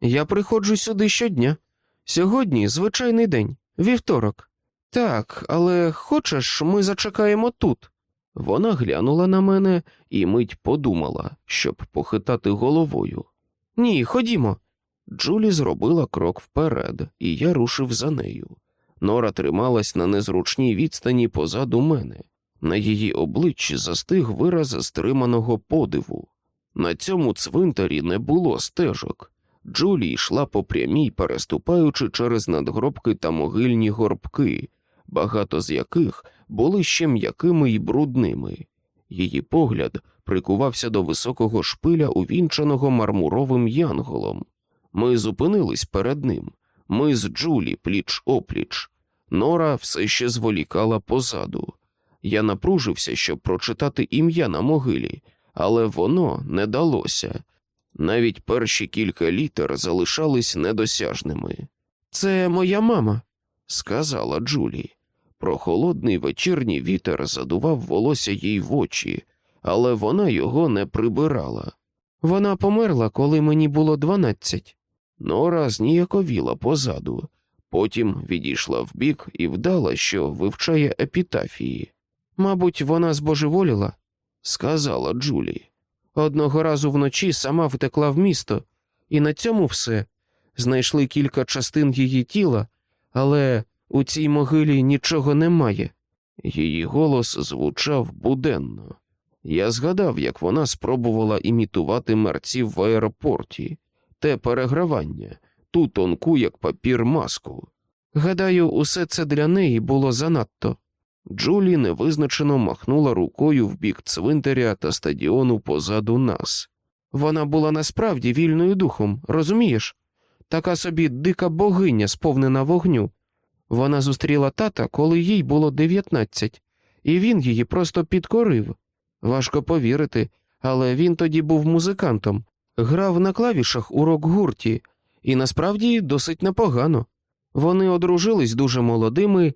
Я приходжу сюди щодня. Сьогодні звичайний день, вівторок. Так, але хочеш, ми зачекаємо тут. Вона глянула на мене і мить подумала, щоб похитати головою. Ні, ходімо. Джулі зробила крок вперед, і я рушив за нею. Нора трималась на незручній відстані позаду мене. На її обличчі застиг вираз стриманого подиву. На цьому цвинтарі не було стежок. Джулі йшла по прямій, переступаючи через надгробки та могильні горбки, багато з яких були ще м'якими і брудними. Її погляд прикувався до високого шпиля, увінчаного мармуровим янголом. Ми зупинились перед ним. Ми з Джулі пліч опліч. Нора все ще зволікала позаду. Я напружився, щоб прочитати ім'я на могилі, але воно не далося. Навіть перші кілька літер залишались недосяжними. Це моя мама, сказала Джулі. Прохолодний вечірній вітер задував волосся їй в очі, але вона його не прибирала. Вона померла, коли мені було дванадцять. Нора зніяковіла позаду, потім відійшла вбік і вдала, що вивчає епітафії. Мабуть, вона збожеволіла, сказала Джулі. Одного разу вночі сама втекла в місто, і на цьому все. Знайшли кілька частин її тіла, але у цій могилі нічого немає. Її голос звучав буденно. Я згадав, як вона спробувала імітувати мерців в аеропорті, те перегравання, ту тонку, як папір маску. Гадаю, усе це для неї було занадто. Джулі невизначено махнула рукою в бік цвинтаря та стадіону позаду нас. Вона була насправді вільною духом, розумієш? Така собі дика богиня, сповнена вогню. Вона зустріла тата, коли їй було дев'ятнадцять, і він її просто підкорив. Важко повірити, але він тоді був музикантом, грав на клавішах у рок-гурті, і насправді досить непогано. Вони одружились дуже молодими,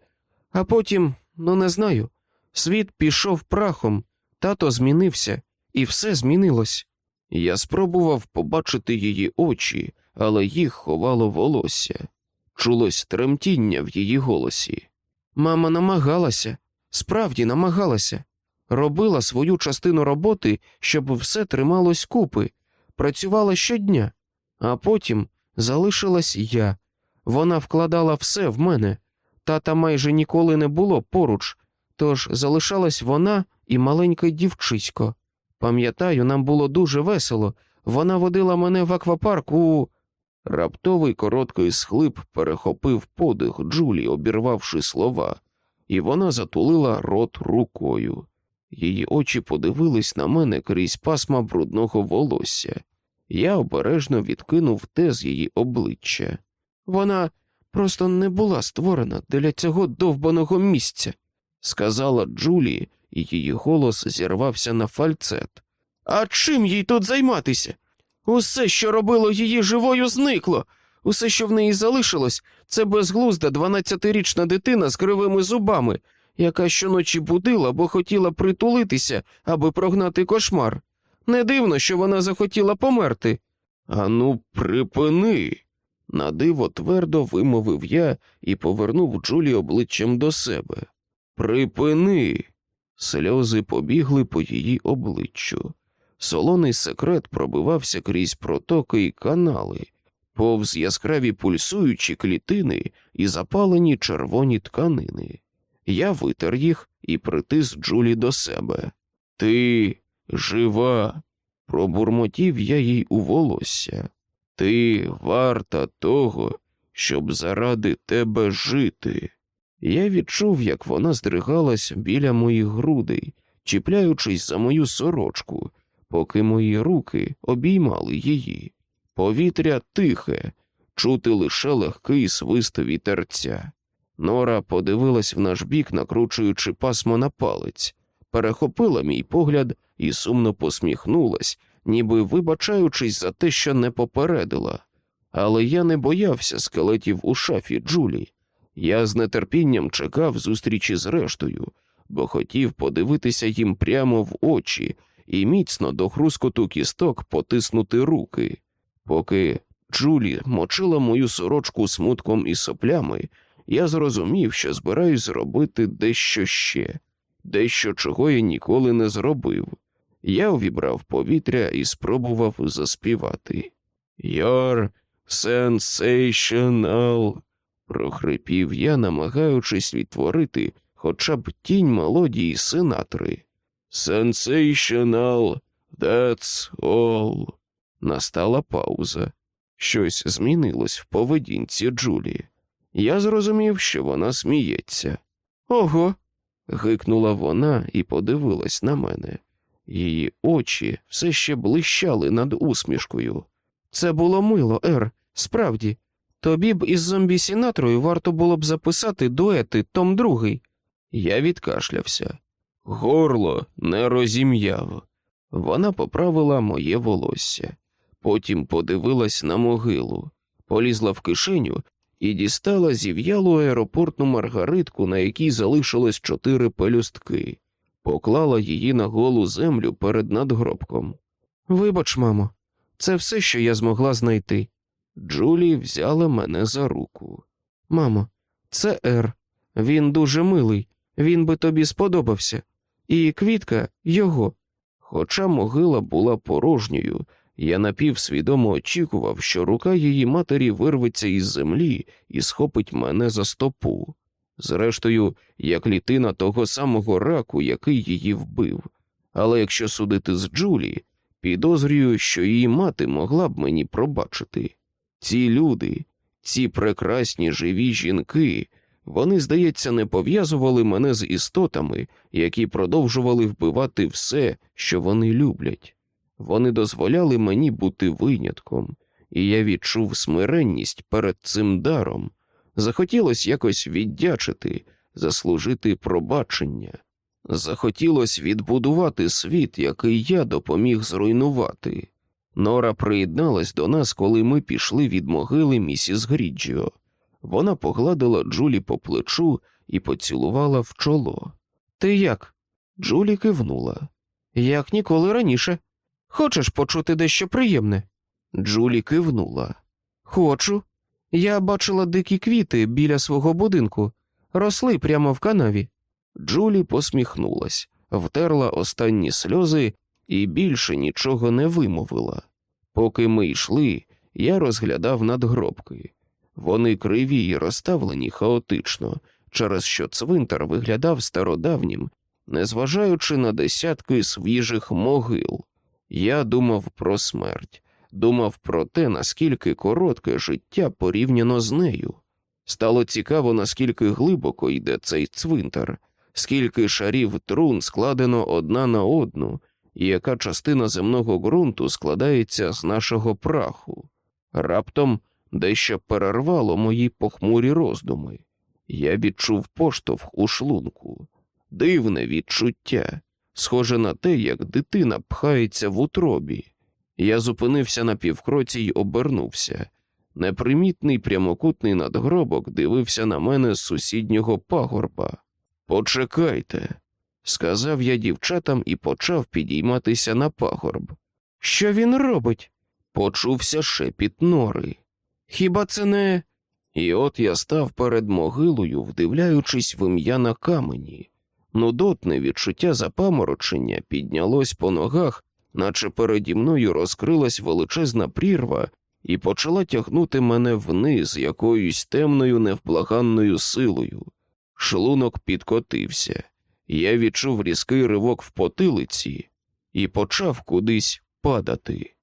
а потім, ну не знаю, світ пішов прахом, тато змінився, і все змінилось. Я спробував побачити її очі, але їх ховало волосся. Чулось тремтіння в її голосі. Мама намагалася, справді намагалася, робила свою частину роботи, щоб все трималось купи, працювала щодня, а потім залишилась я. Вона вкладала все в мене. Тата майже ніколи не було поруч, тож залишалась вона і маленьке дівчисько. Пам'ятаю, нам було дуже весело. Вона водила мене в аквапарк у. Раптовий короткий схлип перехопив подих Джулі, обірвавши слова, і вона затулила рот рукою. Її очі подивились на мене крізь пасма брудного волосся. Я обережно відкинув те з її обличчя. Вона просто не була створена для цього довбаного місця, сказала Джулі, і її голос зірвався на фальцет. А чим їй тут займатися? Усе, що робило її живою, зникло. Усе, що в неї залишилось, це безглузда 12-річна дитина з кривими зубами, яка щоночі будила, бо хотіла притулитися, аби прогнати кошмар. Не дивно, що вона захотіла померти. Ану, припини. Надиво твердо вимовив я і повернув Джулі обличчям до себе. Припини. Сльози побігли по її обличчю. Солоний секрет пробивався крізь протоки й канали, повз яскраві пульсуючі клітини і запалені червоні тканини. Я витер їх і притис Джулі до себе. Ти жива, пробурмотів я їй у волосся. Ти варта того, щоб заради тебе жити. Я відчув, як вона здригалась біля моїх грудей, чіпляючись за мою сорочку, поки мої руки обіймали її. Повітря тихе, чути лише легкий свист вітерця. Нора подивилась в наш бік, накручуючи пасмо на палець, перехопила мій погляд і сумно посміхнулась, ніби вибачаючись за те, що не попередила. Але я не боявся скелетів у шафі Джулі. Я з нетерпінням чекав зустрічі з рештою, бо хотів подивитися їм прямо в очі і міцно до хрускоту кісток потиснути руки. Поки Джулі мочила мою сорочку смутком і соплями, я зрозумів, що збираюсь зробити дещо ще, дещо, чого я ніколи не зробив. Я увібрав повітря і спробував заспівати. You're sensational, прохрипів я, намагаючись відтворити хоча б тінь мелодії синатри. Sensational, that's all. Настала пауза. Щось змінилось в поведінці Джулі. Я зрозумів, що вона сміється. Ого. гикнула вона і подивилась на мене. Її очі все ще блищали над усмішкою. Це було мило, Ер, справді. Тобі б із зомбі Сінатрою варто було б записати дуети Том другий. Я відкашлявся. Горло не розім'яв. Вона поправила моє волосся, потім подивилась на могилу, полізла в кишеню і дістала зів'ялу аеропортну маргаритку, на якій залишилось чотири пелюстки, поклала її на голу землю перед надгробком. Вибач, мамо, це все, що я змогла знайти. Джулі взяла мене за руку. Мамо, це Ер. Він дуже милий, він би тобі сподобався, і квітка його. Хоча могила була порожньою, я напівсвідомо очікував, що рука її матері вирветься із землі і схопить мене за стопу. Зрештою, я клітина того самого раку, який її вбив. Але якщо судити з Джулі, підозрюю, що її мати могла б мені пробачити. Ці люди, ці прекрасні живі жінки, вони, здається, не пов'язували мене з істотами, які продовжували вбивати все, що вони люблять. Вони дозволяли мені бути винятком, і я відчув смиренність перед цим даром. Захотілося якось віддячити, заслужити пробачення. Захотілося відбудувати світ, який я допоміг зруйнувати. Нора приєдналась до нас, коли ми пішли від могили місіс Гріджіо. Вона погладила Джулі по плечу і поцілувала в чоло. Ти як? Джулі кивнула. Як ніколи раніше. Хочеш почути дещо приємне? Джулі кивнула. Хочу. Я бачила дикі квіти біля свого будинку, росли прямо в канаві. Джулі посміхнулась, втерла останні сльози і більше нічого не вимовила. Поки ми йшли, я розглядав надгробки. Вони криві й розставлені хаотично, через що цвинтар виглядав стародавнім, незважаючи на десятки свіжих могил. Я думав про смерть, думав про те, наскільки коротке життя порівняно з нею. Стало цікаво, наскільки глибоко йде цей цвинтар, скільки шарів трун складено одна на одну, і яка частина земного ґрунту складається з нашого праху. Раптом дещо перервало мої похмурі роздуми. Я відчув поштовх у шлунку, дивне відчуття, схоже на те, як дитина пхається в утробі. Я зупинився на півкроці й обернувся. Непримітний прямокутний надгробок дивився на мене з сусіднього пагорба. Почекайте, сказав я дівчатам і почав підійматися на пагорб. Що він робить? Почувся шепіт нори. Хіба це не. І от я став перед могилою, вдивляючись в ім'я на камені. Нудотне відчуття запаморочення піднялось по ногах, наче переді мною розкрилась величезна прірва і почала тягнути мене вниз якоюсь темною невблаганною силою. Шлунок підкотився, я відчув різкий ривок в потилиці і почав кудись падати.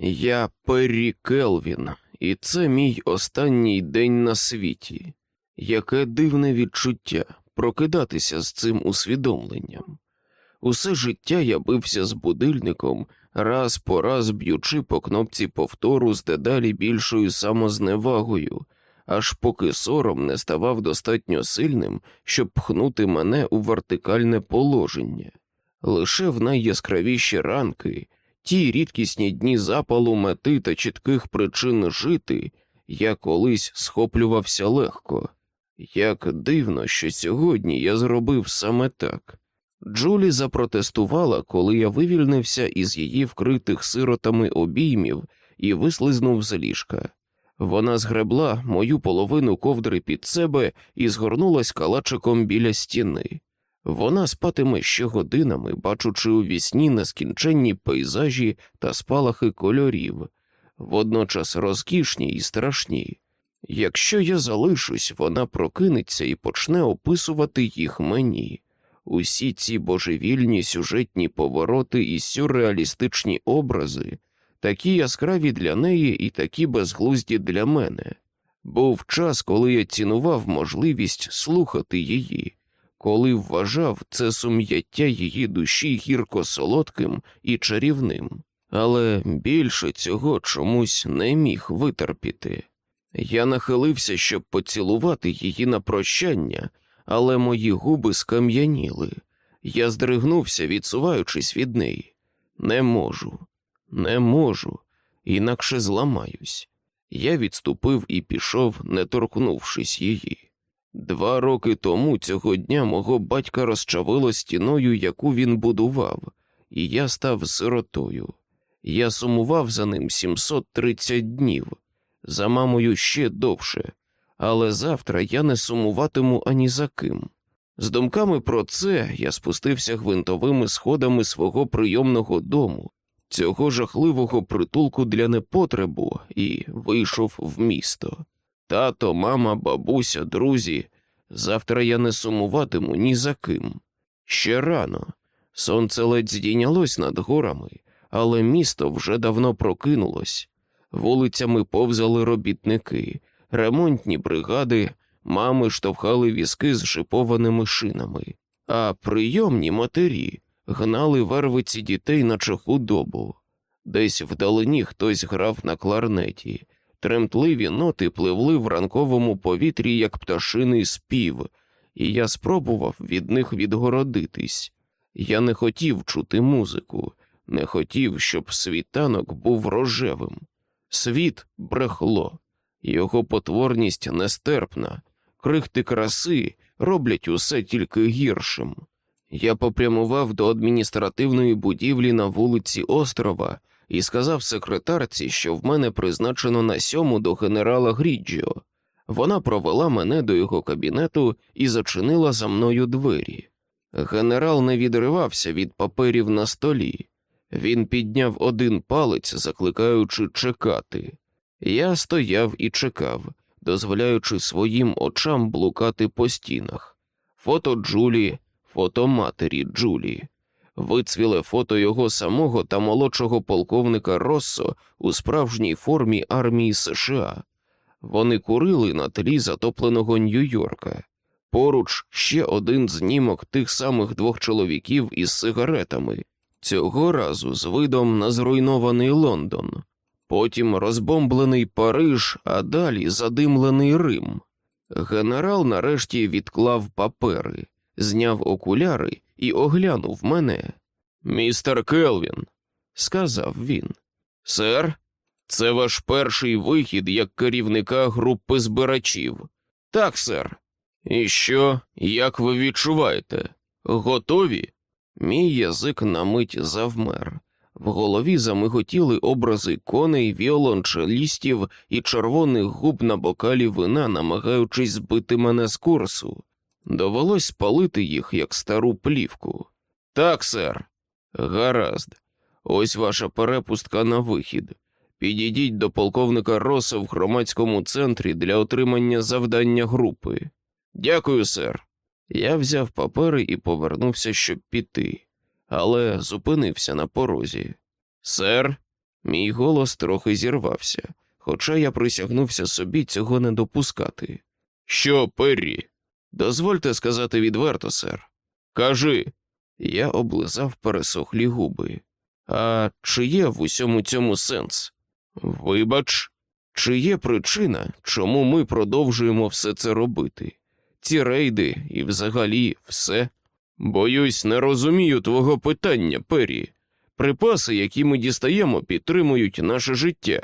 Я Перрі Келвін, і це мій останній день на світі. Яке дивне відчуття прокидатися з цим усвідомленням. Усе життя я бився з будильником, раз по раз б'ючи по кнопці повтору з дедалі більшою самозневагою, аж поки сором не ставав достатньо сильним, щоб пхнути мене у вертикальне положення. Лише в найяскравіші ранки, ті рідкісні дні запалу мети та чітких причин жити, я колись схоплювався легко. Як дивно, що сьогодні я зробив саме так. Джулі запротестувала, коли я вивільнився із її вкритих сиротами обіймів і вислизнув з ліжка. Вона згребла мою половину ковдри під себе і згорнулась калачиком біля стіни. Вона спатиме ще годинами, бачучи у вісні нескінченні пейзажі та спалахи кольорів, водночас розкішні і страшні. Якщо я залишусь, вона прокинеться і почне описувати їх мені. Усі ці божевільні сюжетні повороти і сюрреалістичні образи, такі яскраві для неї і такі безглузді для мене. Був час, коли я цінував можливість слухати її, коли вважав це сум'яття її душі гірко солодким і чарівним, але більше цього чомусь не міг витерпіти. Я нахилився, щоб поцілувати її на прощання, але мої губи скам'яніли. Я здригнувся, відсуваючись від неї. Не можу, не можу, інакше зламаюсь. Я відступив і пішов, не торкнувшись її. Два роки тому цього дня мого батька розчавило стіною, яку він будував, і я став сиротою. Я сумував за ним 730 днів, за мамою ще довше, але завтра я не сумуватиму ані за ким. З думками про це я спустився гвинтовими сходами свого прийомного дому, цього жахливого притулку для непотребу, і вийшов в місто. Тато, мама, бабуся, друзі. Завтра я не сумуватиму ні за ким. Ще рано. Сонце ледь здійнялось над горами, але місто вже давно прокинулось. Вулицями повзали робітники, ремонтні бригади, мами штовхали візки з шипованими шинами, а прийомні матері гнали вервиці дітей на худобу. Десь вдалині хтось грав на кларнеті, тремтливі ноти пливли в ранковому повітрі, як пташиний спів, і я спробував від них відгородитись. Я не хотів чути музику, не хотів, щоб світанок був рожевим. Світ брехло, його потворність нестерпна, крихти краси роблять усе тільки гіршим. Я попрямував до адміністративної будівлі на вулиці Острова і сказав секретарці, що в мене призначено на сьому до генерала Гріджіо. Вона провела мене до його кабінету і зачинила за мною двері. Генерал не відривався від паперів на столі. Він підняв один палець, закликаючи чекати. Я стояв і чекав, дозволяючи своїм очам блукати по стінах. Фото Джулі, фото матері Джулі, вицвіле фото його самого та молодшого полковника Россо у справжній формі армії США. Вони курили на тлі затопленого Нью-Йорка. Поруч ще один знімок тих самих двох чоловіків із сигаретами, цього разу з видом на зруйнований Лондон. потім розбомблений Париж, а далі задимлений Рим. Генерал нарешті відклав папери, зняв окуляри і оглянув мене. Містер Келвін, сказав він. Сер, це ваш перший вихід як керівника групи збирачів. Так, сер. І що, як ви відчуваєте? Готові? Мій язик на мить завмер. В голові замиготіли образи коней, віолончелістів і червоних губ на бокалі вина, намагаючись збити мене з курсу. Довелось спалити їх, як стару плівку. Так, сер. Гаразд. Ось ваша перепустка на вихід. Підійдіть до полковника Роса в громадському центрі для отримання завдання групи. Дякую, сер. Я взяв папери і повернувся, щоб піти, але зупинився на порозі. Сер, мій голос трохи зірвався, хоча я присягнувся собі цього не допускати. Що, Перрі? Дозвольте сказати відверто, сер. Кажи. Я облизав пересохлі губи. А чи є в усьому цьому сенс? Вибач, чи є причина, чому ми продовжуємо все це робити? Ці рейди і взагалі все? Боюсь, не розумію твого питання, Пері. Припаси, які ми дістаємо, підтримують наше життя.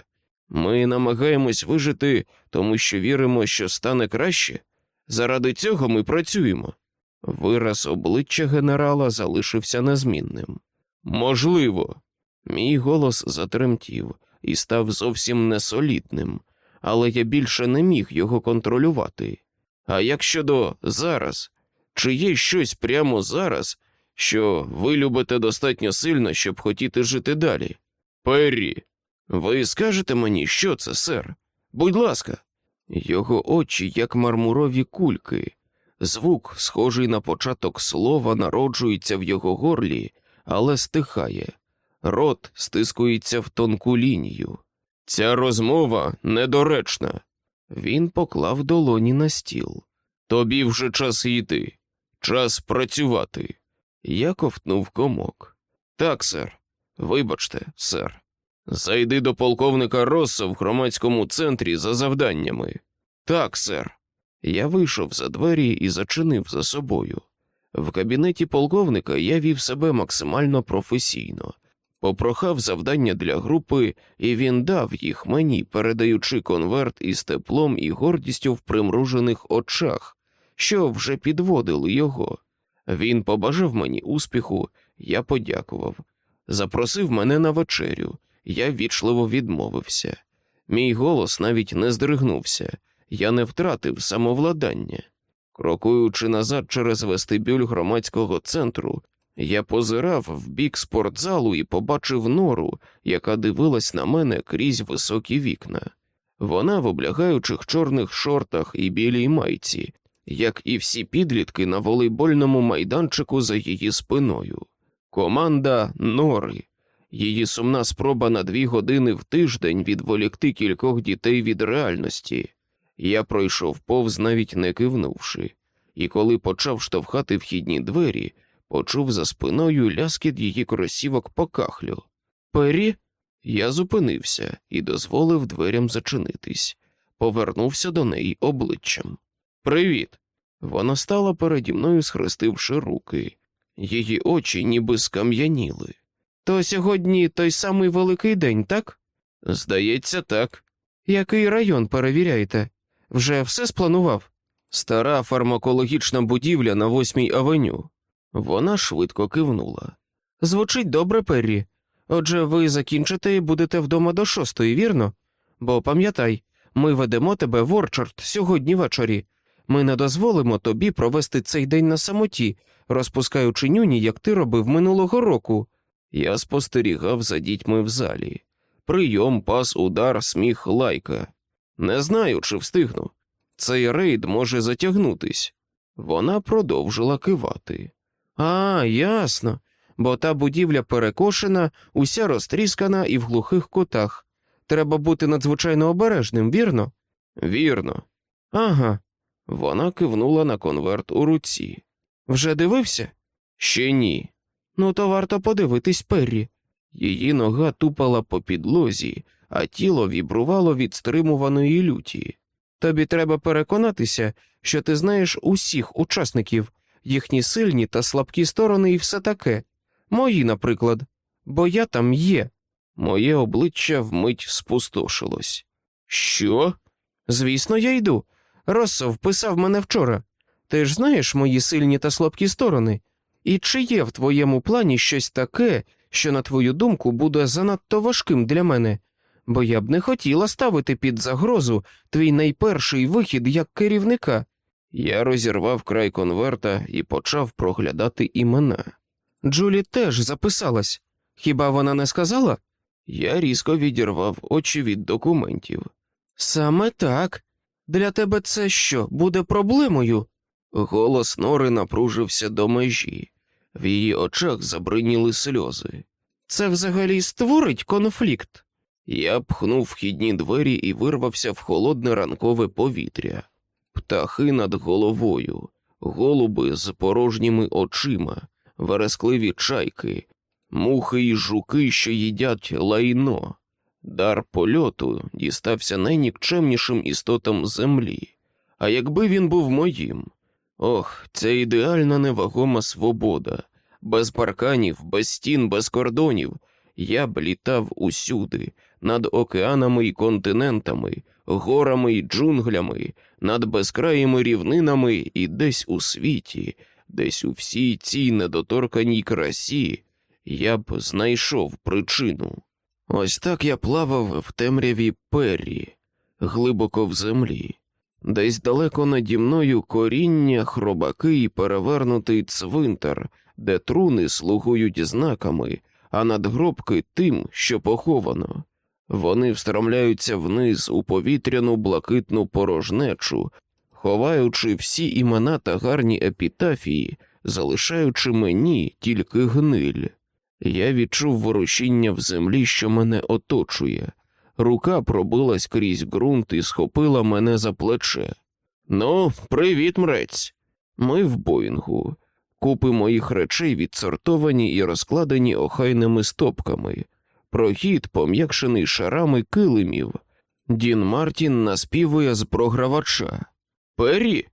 Ми намагаємось вижити, тому що віримо, що стане краще. Заради цього ми працюємо. Вираз обличчя генерала залишився незмінним. Можливо, мій голос затремтів і став зовсім несолідним, але я більше не міг його контролювати. А як щодо зараз, чи є щось прямо зараз, що ви любите достатньо сильно, щоб хотіти жити далі? Перрі, ви скажете мені, що це, сер? Будь ласка, його очі, як мармурові кульки. Звук, схожий на початок слова, народжується в його горлі, але стихає. Рот стискується в тонку лінію. Ця розмова недоречна. Він поклав долоні на стіл. Тобі вже час йти, час працювати. Я ковтнув комок. Так, сер. Вибачте, сер. Зайди до полковника Росса в громадському центрі за завданнями. Так, сер. Я вийшов за двері і зачинив за собою. В кабінеті полковника я вів себе максимально професійно, попрохав завдання для групи, і він дав їх мені, передаючи конверт із теплом і гордістю в примружених очах, що вже підводили його. Він побажав мені успіху, я подякував, запросив мене на вечерю, я вічливо відмовився. Мій голос навіть не здригнувся, я не втратив самовладання. Крокуючи назад через вестибюль громадського центру, я позирав в бік спортзалу і побачив нору, яка дивилась на мене крізь високі вікна. Вона в облягаючих чорних шортах і білій майці, як і всі підлітки на волейбольному майданчику за її спиною. Команда Нори. Її сумна спроба на дві години в тиждень відволікти кількох дітей від реальності. Я пройшов повз, навіть не кивнувши, і коли почав штовхати вхідні двері, почув за спиною ляскіт її кросівок по кахлю. Пері, я зупинився і дозволив дверям зачинитись, повернувся до неї обличчям. Привіт. Вона стала переді мною, схрестивши руки. Її очі ніби скам'яніли. То сьогодні той самий великий день, так? Здається, так. Який район перевіряєте? Вже все спланував? Стара фармакологічна будівля на восьмій авеню. Вона швидко кивнула. Звучить добре, Перрі. Отже, ви закінчите і будете вдома до шостої, вірно? Бо пам'ятай, ми ведемо тебе в Орчард сьогодні ввечері. Ми не дозволимо тобі провести цей день на самоті, розпускаючи нюні, як ти робив минулого року. Я спостерігав за дітьми в залі. Прийом, пас, удар, сміх, лайка. Не знаю, чи встигну. Цей рейд може затягнутись. Вона продовжила кивати. А, ясно, бо та будівля перекошена, уся розтріскана і в глухих кутах. Треба бути надзвичайно обережним, вірно? Вірно. Ага. Вона кивнула на конверт у руці. Вже дивився? Ще ні. Ну, то варто подивитись Перрі. Її нога тупала по підлозі, а тіло вібрувало від стримуваної люті. Тобі треба переконатися, що ти знаєш усіх учасників, їхні сильні та слабкі сторони і все таке. Мої, наприклад, бо я там є. Моє обличчя вмить спустошилось. Що? Звісно, я йду. Россо вписав мене вчора. Ти ж знаєш мої сильні та слабкі сторони. І чи є в твоєму плані щось таке, що, на твою думку, буде занадто важким для мене? Бо я б не хотіла ставити під загрозу твій найперший вихід як керівника. Я розірвав край конверта і почав проглядати імена. Джулі теж записалась. Хіба вона не сказала? Я різко відірвав очі від документів. Саме так. Для тебе це що, буде проблемою? Голос Нори напружився до межі, в її очах забриніли сльози. Це взагалі створить конфлікт. Я пхнув вхідні двері і вирвався в холодне ранкове повітря. Птахи над головою, голуби з порожніми очима, верескливі чайки, мухи і жуки, що їдять лайно. Дар польоту дістався найнікчемнішим істотам землі. А якби він був моїм, ох, ця ідеальна невагома свобода, без парканів, без стін, без кордонів. Я б літав усюди, над океанами і континентами, горами і джунглями, над безкраїми рівнинами і десь у світі, десь у всій цій недоторканій красі, я б знайшов причину. Ось так я плавав в темряві перрі, глибоко в землі. Десь далеко наді мною коріння, хробаки і перевернутий цвинтар, де труни слугують знаками, а надгробки тим, що поховано. Вони встромляються вниз у повітряну блакитну порожнечу, ховаючи всі імена та гарні епітафії, залишаючи мені тільки гниль. Я відчув ворушіння в землі, що мене оточує. Рука пробилась крізь ґрунт і схопила мене за плече. Ну, привіт, мрець. Ми в Боїнгу. Купи моїх речей відсортовані і розкладені охайними стопками, прохід пом'якшений шарами килимів. Дін Мартін наспівує з програвача. Пері?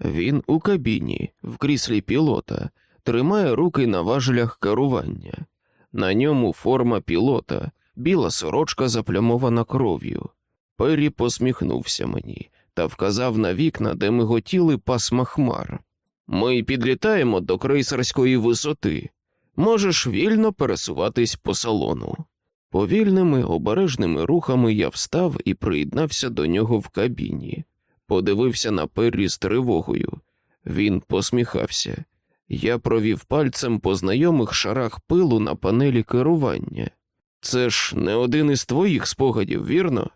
Він у кабіні, в кріслі пілота, тримає руки на важелях керування. На ньому форма пілота, біла сорочка заплямована кров'ю. Пері посміхнувся мені та вказав на вікна, де ми готіли пасма хмар. Ми підлітаємо до крейсерської висоти. Можеш вільно пересуватись по салону. Повільними обережними рухами я встав і приєднався до нього в кабіні, подивився на Перрі з тривогою. Він посміхався. Я провів пальцем по знайомих шарах пилу на панелі керування. Це ж не один із твоїх спогадів, вірно?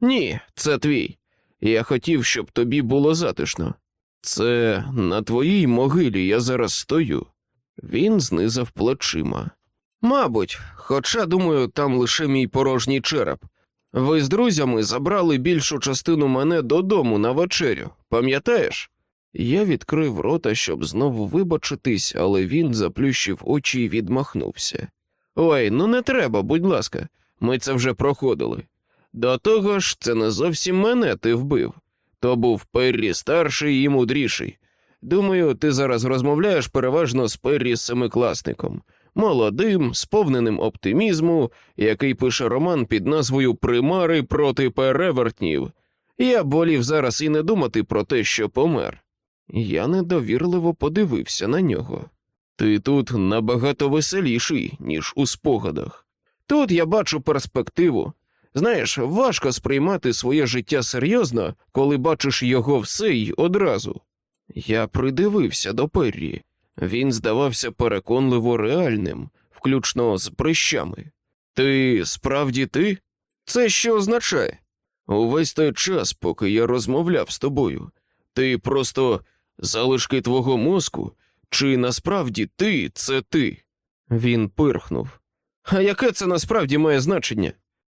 Ні, це твій. Я хотів, щоб тобі було затишно. Це на твоїй могилі я зараз стою. Він знизав плечима. Мабуть, хоча, думаю, там лише мій порожній череп. Ви з друзями забрали більшу частину мене додому на вечерю, пам'ятаєш? Я відкрив рота, щоб знову вибачитись, але він заплющив очі і відмахнувся. Ой, ну не треба, будь ласка, ми це вже проходили. До того ж, це не зовсім мене ти вбив. То був Перрі старший і мудріший. Думаю, ти зараз розмовляєш переважно з Перрі семикласником, молодим, сповненим оптимізму, який пише роман під назвою Примари проти перевертнів. Я б волів зараз і не думати про те, що помер. Я недовірливо подивився на нього. Ти тут набагато веселіший, ніж у спогадах. Тут я бачу перспективу. Знаєш, важко сприймати своє життя серйозно, коли бачиш його все й одразу. Я придивився до Перрі. Він здавався переконливо реальним, включно з прищами. Ти справді ти? Це що означає? Увесь той час, поки я розмовляв з тобою, ти просто залишки твого мозку, чи насправді ти це ти? Він пирхнув. А яке це насправді має значення?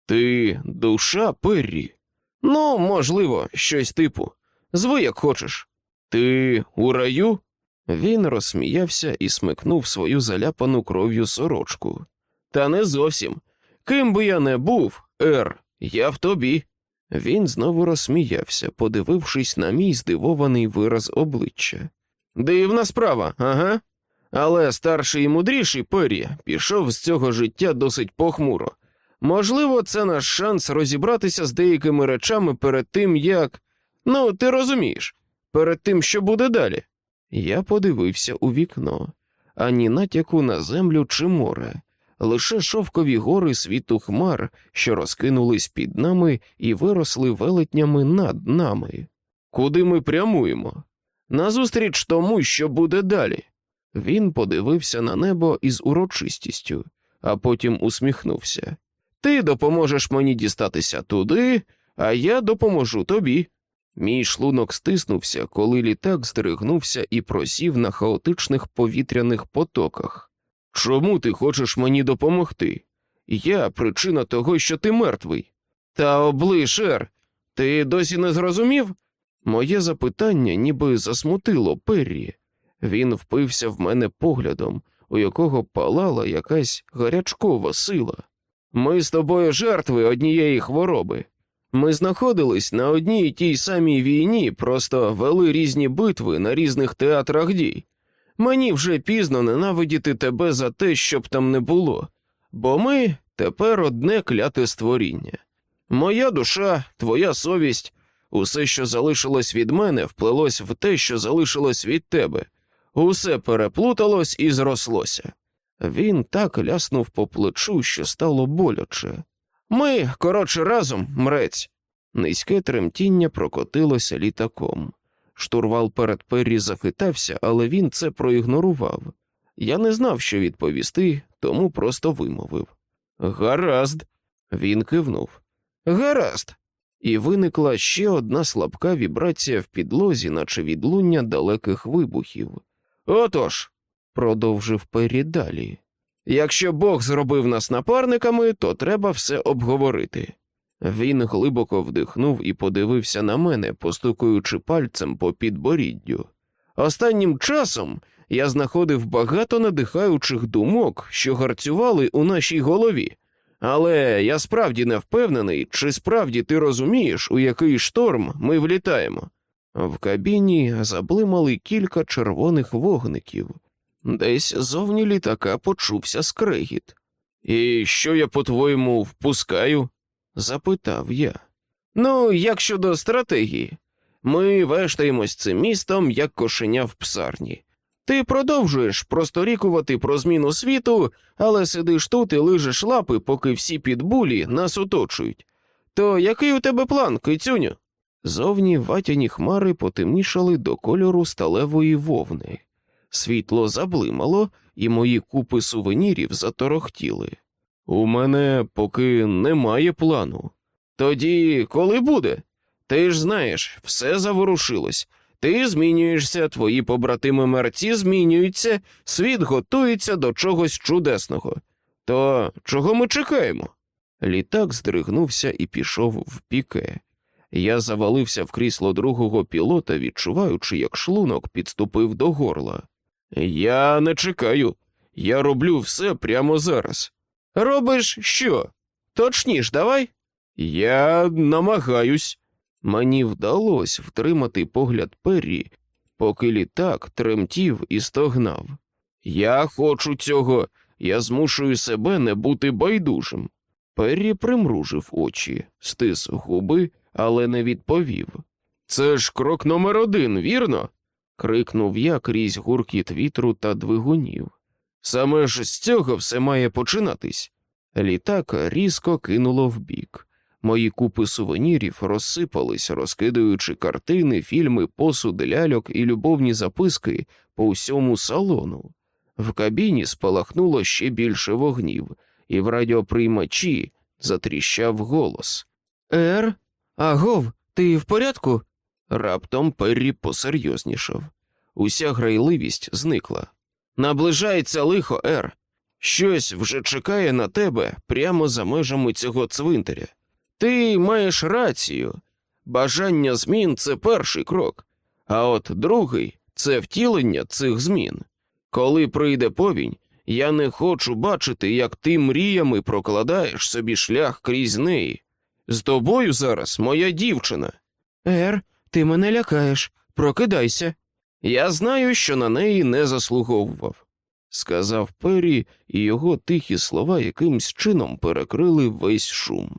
Ти душа Перрі? Ну, можливо, щось типу. Зви, як хочеш. Ти у раю? Він розсміявся і смикнув свою заляпану кров'ю сорочку. Та не зовсім. Ким би я не був, Ер, Я в тобі. Він знову розсміявся, подивившись на мій здивований вираз обличчя. Дивна справа, ага. Але старший і мудріший Пері пішов з цього життя досить похмуро. Можливо, це наш шанс розібратися з деякими речами перед тим, як. Ну, ти розумієш, перед тим, що буде далі. Я подивився у вікно, ані натяку на землю чи море, лише шовкові гори світу хмар, що розкинулись під нами і виросли велетнями над нами. Куди ми прямуємо? Назустріч тому, що буде далі. Він подивився на небо із урочистістю, а потім усміхнувся. Ти допоможеш мені дістатися туди, а я допоможу тобі. Мій шлунок стиснувся, коли літак здригнувся і просів на хаотичних повітряних потоках. Чому ти хочеш мені допомогти? Я причина того, що ти мертвий. Та облиш, Ер, ти досі не зрозумів? Моє запитання ніби засмутило Перрі. Він впився в мене поглядом, у якого палала якась гарячкова сила. Ми з тобою жертви однієї хвороби. Ми знаходились на одній і тій самій війні, просто вели різні битви на різних театрах дій. Мені вже пізно ненавидіти тебе за те, щоб там не було, бо ми тепер одне кляте створіння. Моя душа, твоя совість, усе, що залишилось від мене, вплелось в те, що залишилось від тебе. Усе переплуталось і зрослося. Він так ляснув по плечу, що стало боляче. Ми, коротше, разом, мрець. Низьке тремтіння прокотилося літаком. Штурвал перед Перрі захитався, але він це проігнорував. Я не знав, що відповісти, тому просто вимовив. Гаразд. Він кивнув. Гаразд. І виникла ще одна слабка вібрація в підлозі, наче відлуння далеких вибухів. Отож, продовжив Перрі далі. Якщо Бог зробив нас напарниками, то треба все обговорити. Він глибоко вдихнув і подивився на мене, постукуючи пальцем по підборіддю. Останнім часом я знаходив багато надихаючих думок, що гарцювали у нашій голові, але я справді не впевнений, чи справді ти розумієш, у який шторм ми влітаємо. В кабіні заблимали кілька червоних вогників. Десь зовні літака почувся скрегіт. І що я, по-твоєму, впускаю? запитав я. Ну, як щодо стратегії, ми вештаємось цим містом, як кошеня в псарні. Ти продовжуєш просторікувати про зміну світу, але сидиш тут і лижеш лапи, поки всі підбулі нас оточують. То який у тебе план, кицюню? Зовні ватяні хмари потемнішали до кольору сталевої вовни. Світло заблимало, і мої купи сувенірів заторохтіли. У мене поки немає плану. Тоді коли буде? Ти ж знаєш, все заворушилось. Ти змінюєшся, твої побратими мерці змінюються, світ готується до чогось чудесного. То чого ми чекаємо? Літак здригнувся і пішов в піке. Я завалився в крісло другого пілота, відчуваючи, як шлунок підступив до горла. Я не чекаю, я роблю все прямо зараз. Робиш що? Точніш, давай? Я намагаюсь. Мені вдалося втримати погляд Перрі, поки літак тремтів і стогнав. Я хочу цього, я змушую себе не бути байдужим. Перрі примружив очі, стис губи, але не відповів. Це ж крок номер один, вірно? крикнув я крізь гуркіт вітру та двигунів. Саме ж з цього все має починатись. Літак різко кинуло вбік. Мої купи сувенірів розсипались, розкидаючи картини, фільми, посуд, ляльок і любовні записки по всьому салону. В кабіні спалахнуло ще більше вогнів, і в радіоприймачі затріщав голос. Ер, агов, ти в порядку? Раптом Перрі посерйознішав. Уся грайливість зникла. Наближається лихо, Ер. Щось вже чекає на тебе прямо за межами цього цвинтаря. Ти маєш рацію. Бажання змін це перший крок, а от другий це втілення цих змін. Коли прийде повінь, я не хочу бачити, як ти мріями прокладаєш собі шлях крізь неї. З тобою зараз моя дівчина. Ер, ти мене лякаєш. Прокидайся. Я знаю, що на неї не заслуговував, сказав Пері, і його тихі слова якимсь чином перекрили весь шум.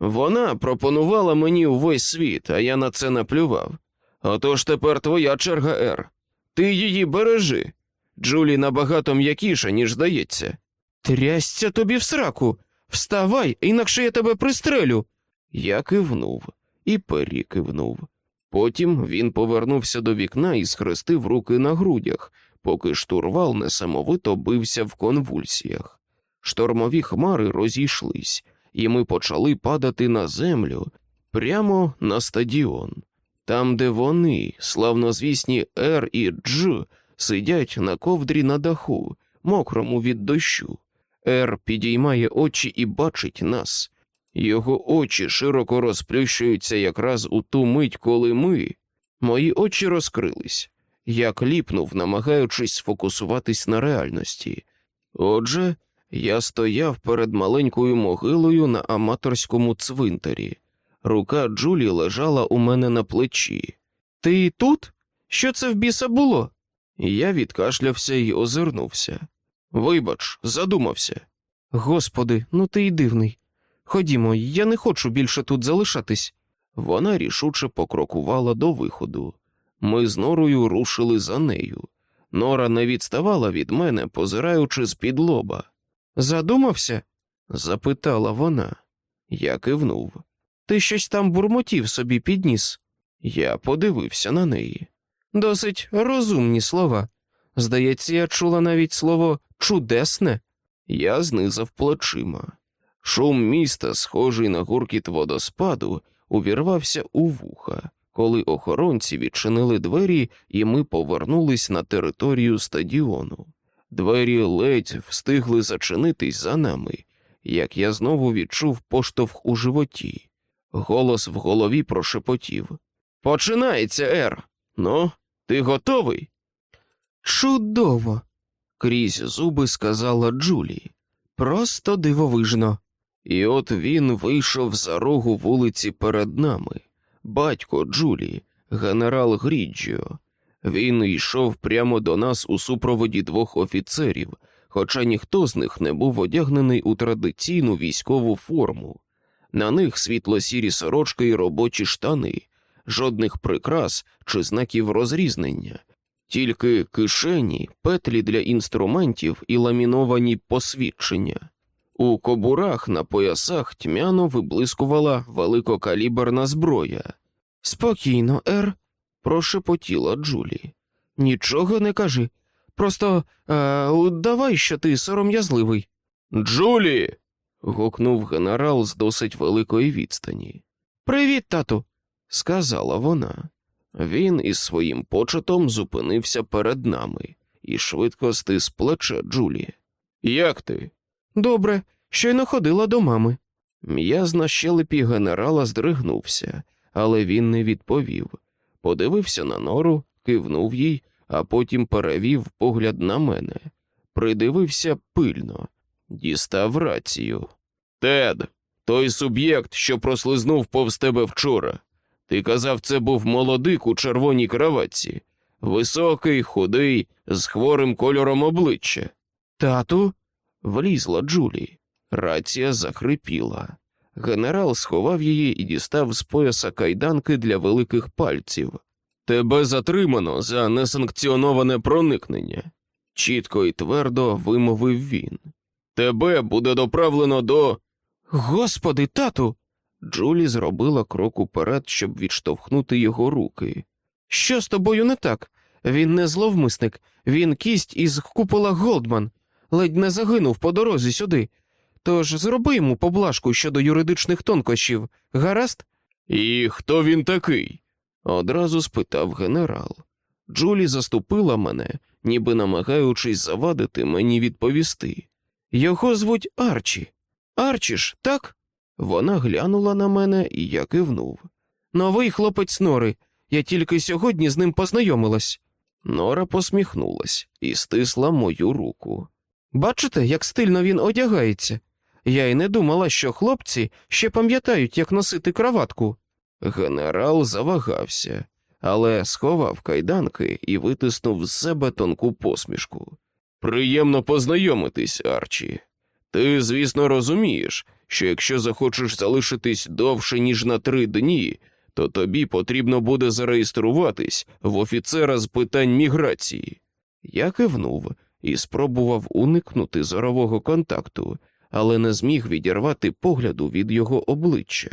Вона пропонувала мені увесь світ, а я на це наплював. Отож тепер твоя черга, Ер. Ти її бережи. Джулі набагато м'якіша, ніж здається. Трясся тобі в сраку. Вставай, інакше я тебе пристрелю. Я кивнув, і Пері кивнув. Потім він повернувся до вікна і схрестив руки на грудях, поки штурвал несамовито бився в конвульсіях. Штормові хмари розійшлись, і ми почали падати на землю прямо на стадіон, там, де вони, славнозвісні Р і Дж, сидять на ковдрі на даху, мокрому від дощу. Р підіймає очі і бачить нас. Його очі широко розплющуються якраз у ту мить, коли ми. Мої очі розкрились. Я кліпнув, намагаючись сфокусуватись на реальності. Отже, я стояв перед маленькою могилою на аматорському цвинтарі. Рука Джулі лежала у мене на плечі. Ти тут? Що це в біса було? Я відкашлявся і озирнувся. Вибач, задумався. Господи, ну ти й дивний. Ходімо, я не хочу більше тут залишатись. Вона рішуче покрокувала до виходу. Ми з норою рушили за нею. Нора не відставала від мене, позираючи з під лоба. Задумався? запитала вона. Я кивнув. Ти щось там бурмотів собі підніс. Я подивився на неї. Досить розумні слова. Здається, я чула навіть слово чудесне. Я знизав плечима. Шум міста, схожий на гуркіт водоспаду, увірвався у вуха, коли охоронці відчинили двері, і ми повернулись на територію стадіону. Двері ледь встигли зачинитись за нами, як я знову відчув поштовх у животі. Голос в голові прошепотів. Починається, Ер. Ну, ти готовий? Чудово, крізь зуби сказала Джулі. просто дивовижно. І от він вийшов за рогу вулиці перед нами. Батько Джулі, генерал Гріджіо. Він йшов прямо до нас у супроводі двох офіцерів, хоча ніхто з них не був одягнений у традиційну військову форму. На них світло-сірі сорочки і робочі штани, жодних прикрас чи знаків розрізнення, тільки кишені, петлі для інструментів і ламіновані посвідчення. У кобурах на поясах тьмяно виблискувала великокаліберна зброя. Спокійно, Ер, Прошепотіла Джулі. нічого не кажи. Просто е, удавай, що ти сором'язливий. Джулі. гукнув генерал з досить великої відстані. Привіт, тату. Сказала вона. Він із своїм почетом зупинився перед нами і швидко стис плече Джулі. Як ти? Добре, щойно ходила до мами. М'яз на щелепі генерала здригнувся, але він не відповів. Подивився на нору, кивнув їй, а потім перевів погляд на мене. Придивився пильно, дістав рацію. Тед, той суб'єкт, що прослизнув повз тебе вчора. Ти казав, це був молодик у червоній краватці, високий, худий, з хворим кольором обличчя. Тату, Влізла Джулі. Рація захрипіла. Генерал сховав її і дістав з пояса кайданки для великих пальців. Тебе затримано за несанкціоноване проникнення, чітко і твердо вимовив він. Тебе буде доправлено до. господи, тату, Джулі зробила крок уперед, щоб відштовхнути його руки. що з тобою не так? Він не зловмисник, він кість із купола Голдман, ледь не загинув по дорозі сюди. Тож зроби йому поблажку щодо юридичних тонкощів, гаразд? І хто він такий? одразу спитав генерал. Джулі заступила мене, ніби намагаючись завадити мені відповісти. Його звуть Арчі. Арчі ж, так? Вона глянула на мене, і я кивнув. Новий хлопець Нори. Я тільки сьогодні з ним познайомилась. Нора посміхнулась і стисла мою руку. Бачите, як стильно він одягається? Я й не думала, що хлопці ще пам'ятають, як носити краватку. Генерал завагався, але сховав кайданки і витиснув з себе тонку посмішку. Приємно познайомитись, Арчі. Ти, звісно, розумієш, що якщо захочеш залишитись довше, ніж на три дні, то тобі потрібно буде зареєструватись в офіцера з питань міграції. Я кивнув і спробував уникнути зорового контакту, але не зміг відірвати погляду від його обличчя.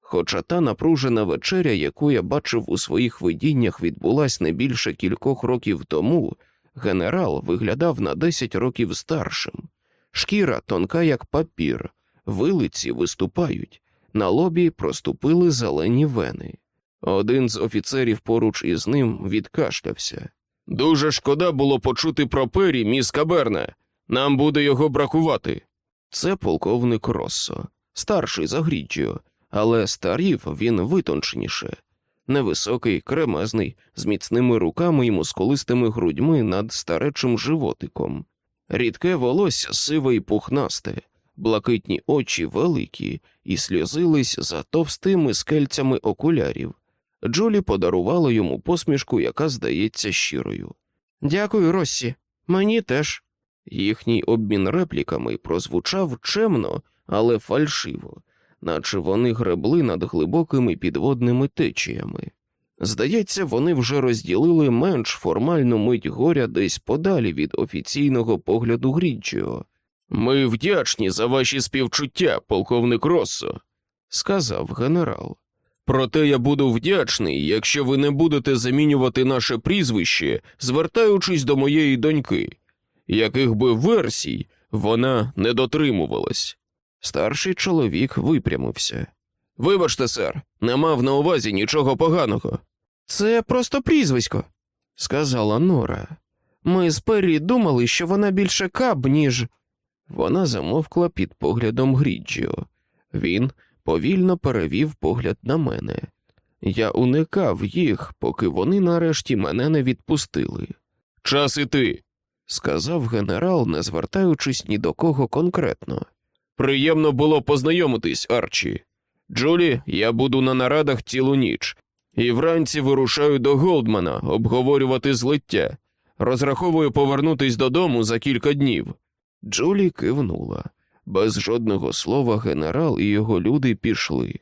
Хоча та напружена вечеря, яку я бачив у своїх видіннях, відбулась не більше кількох років тому, генерал виглядав на десять років старшим. Шкіра тонка, як папір, вилиці виступають, на лобі проступили зелені вени. Один з офіцерів поруч із ним відкашлявся. Дуже шкода було почути про пері, міс Каберне. Нам буде його бракувати. Це полковник Россо, старший за Гріджіо, але старів він витонченіше. Невисокий, кремезний, з міцними руками і мускулистими грудьми над старечим животиком. Рідке волосся сиве й пухнасте, блакитні очі великі і сльозились за товстими скельцями окулярів. Джулі подарувала йому посмішку, яка здається щирою. Дякую, Россі. Мені теж. Їхній обмін репліками прозвучав чемно, але фальшиво, наче вони гребли над глибокими підводними течіями. Здається, вони вже розділили менш формальну мить горя десь подалі від офіційного погляду Гріджіо. Ми вдячні за ваші співчуття, полковник Россо, сказав генерал. Проте я буду вдячний, якщо ви не будете замінювати наше прізвище, звертаючись до моєї доньки, яких би версій вона не дотримувалась. Старший чоловік випрямився. Вибачте, сер, не мав на увазі нічого поганого, Це просто прізвисько, сказала Нора. Ми з Перрі думали, що вона більше каб, ніж. Вона замовкла під поглядом Гріджіо. Він повільно перевів погляд на мене. Я уникав їх, поки вони нарешті мене не відпустили. Час іти, сказав генерал, не звертаючись ні до кого конкретно. Приємно було познайомитись, Арчі. Джулі, я буду на нарадах цілу ніч, і вранці вирушаю до Голдмана обговорювати злиття. Розраховую повернутись додому за кілька днів. Джулі кивнула. Без жодного слова генерал і його люди пішли.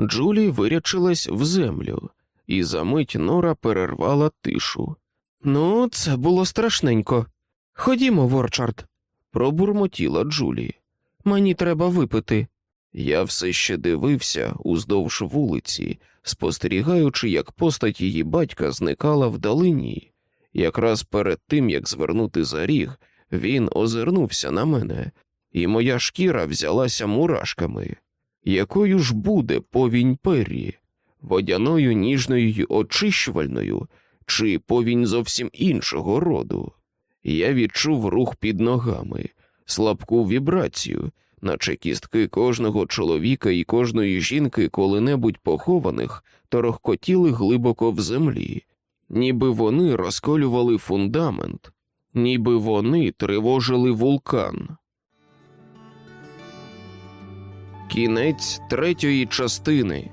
Джулі вирячилась в землю, і за мить Нора перервала тишу. Ну, це було страшненько. Ходімо, Ворчард, Пробурмотіла Джулі. мені треба випити. Я все ще дивився уздовж вулиці, спостерігаючи, як постать її батька зникала вдалині. Якраз перед тим, як звернути за ріг, він озирнувся на мене, і моя шкіра взялася мурашками. Якою ж буде повінь пері? Водяною ніжною й очищувальною, чи повінь зовсім іншого роду? Я відчув рух під ногами, слабку вібрацію, наче кістки кожного чоловіка і кожної жінки коли-небудь похованих торохкотіли глибоко в землі, ніби вони розколювали фундамент, ніби вони тривожили вулкан. Кінець третьої частини.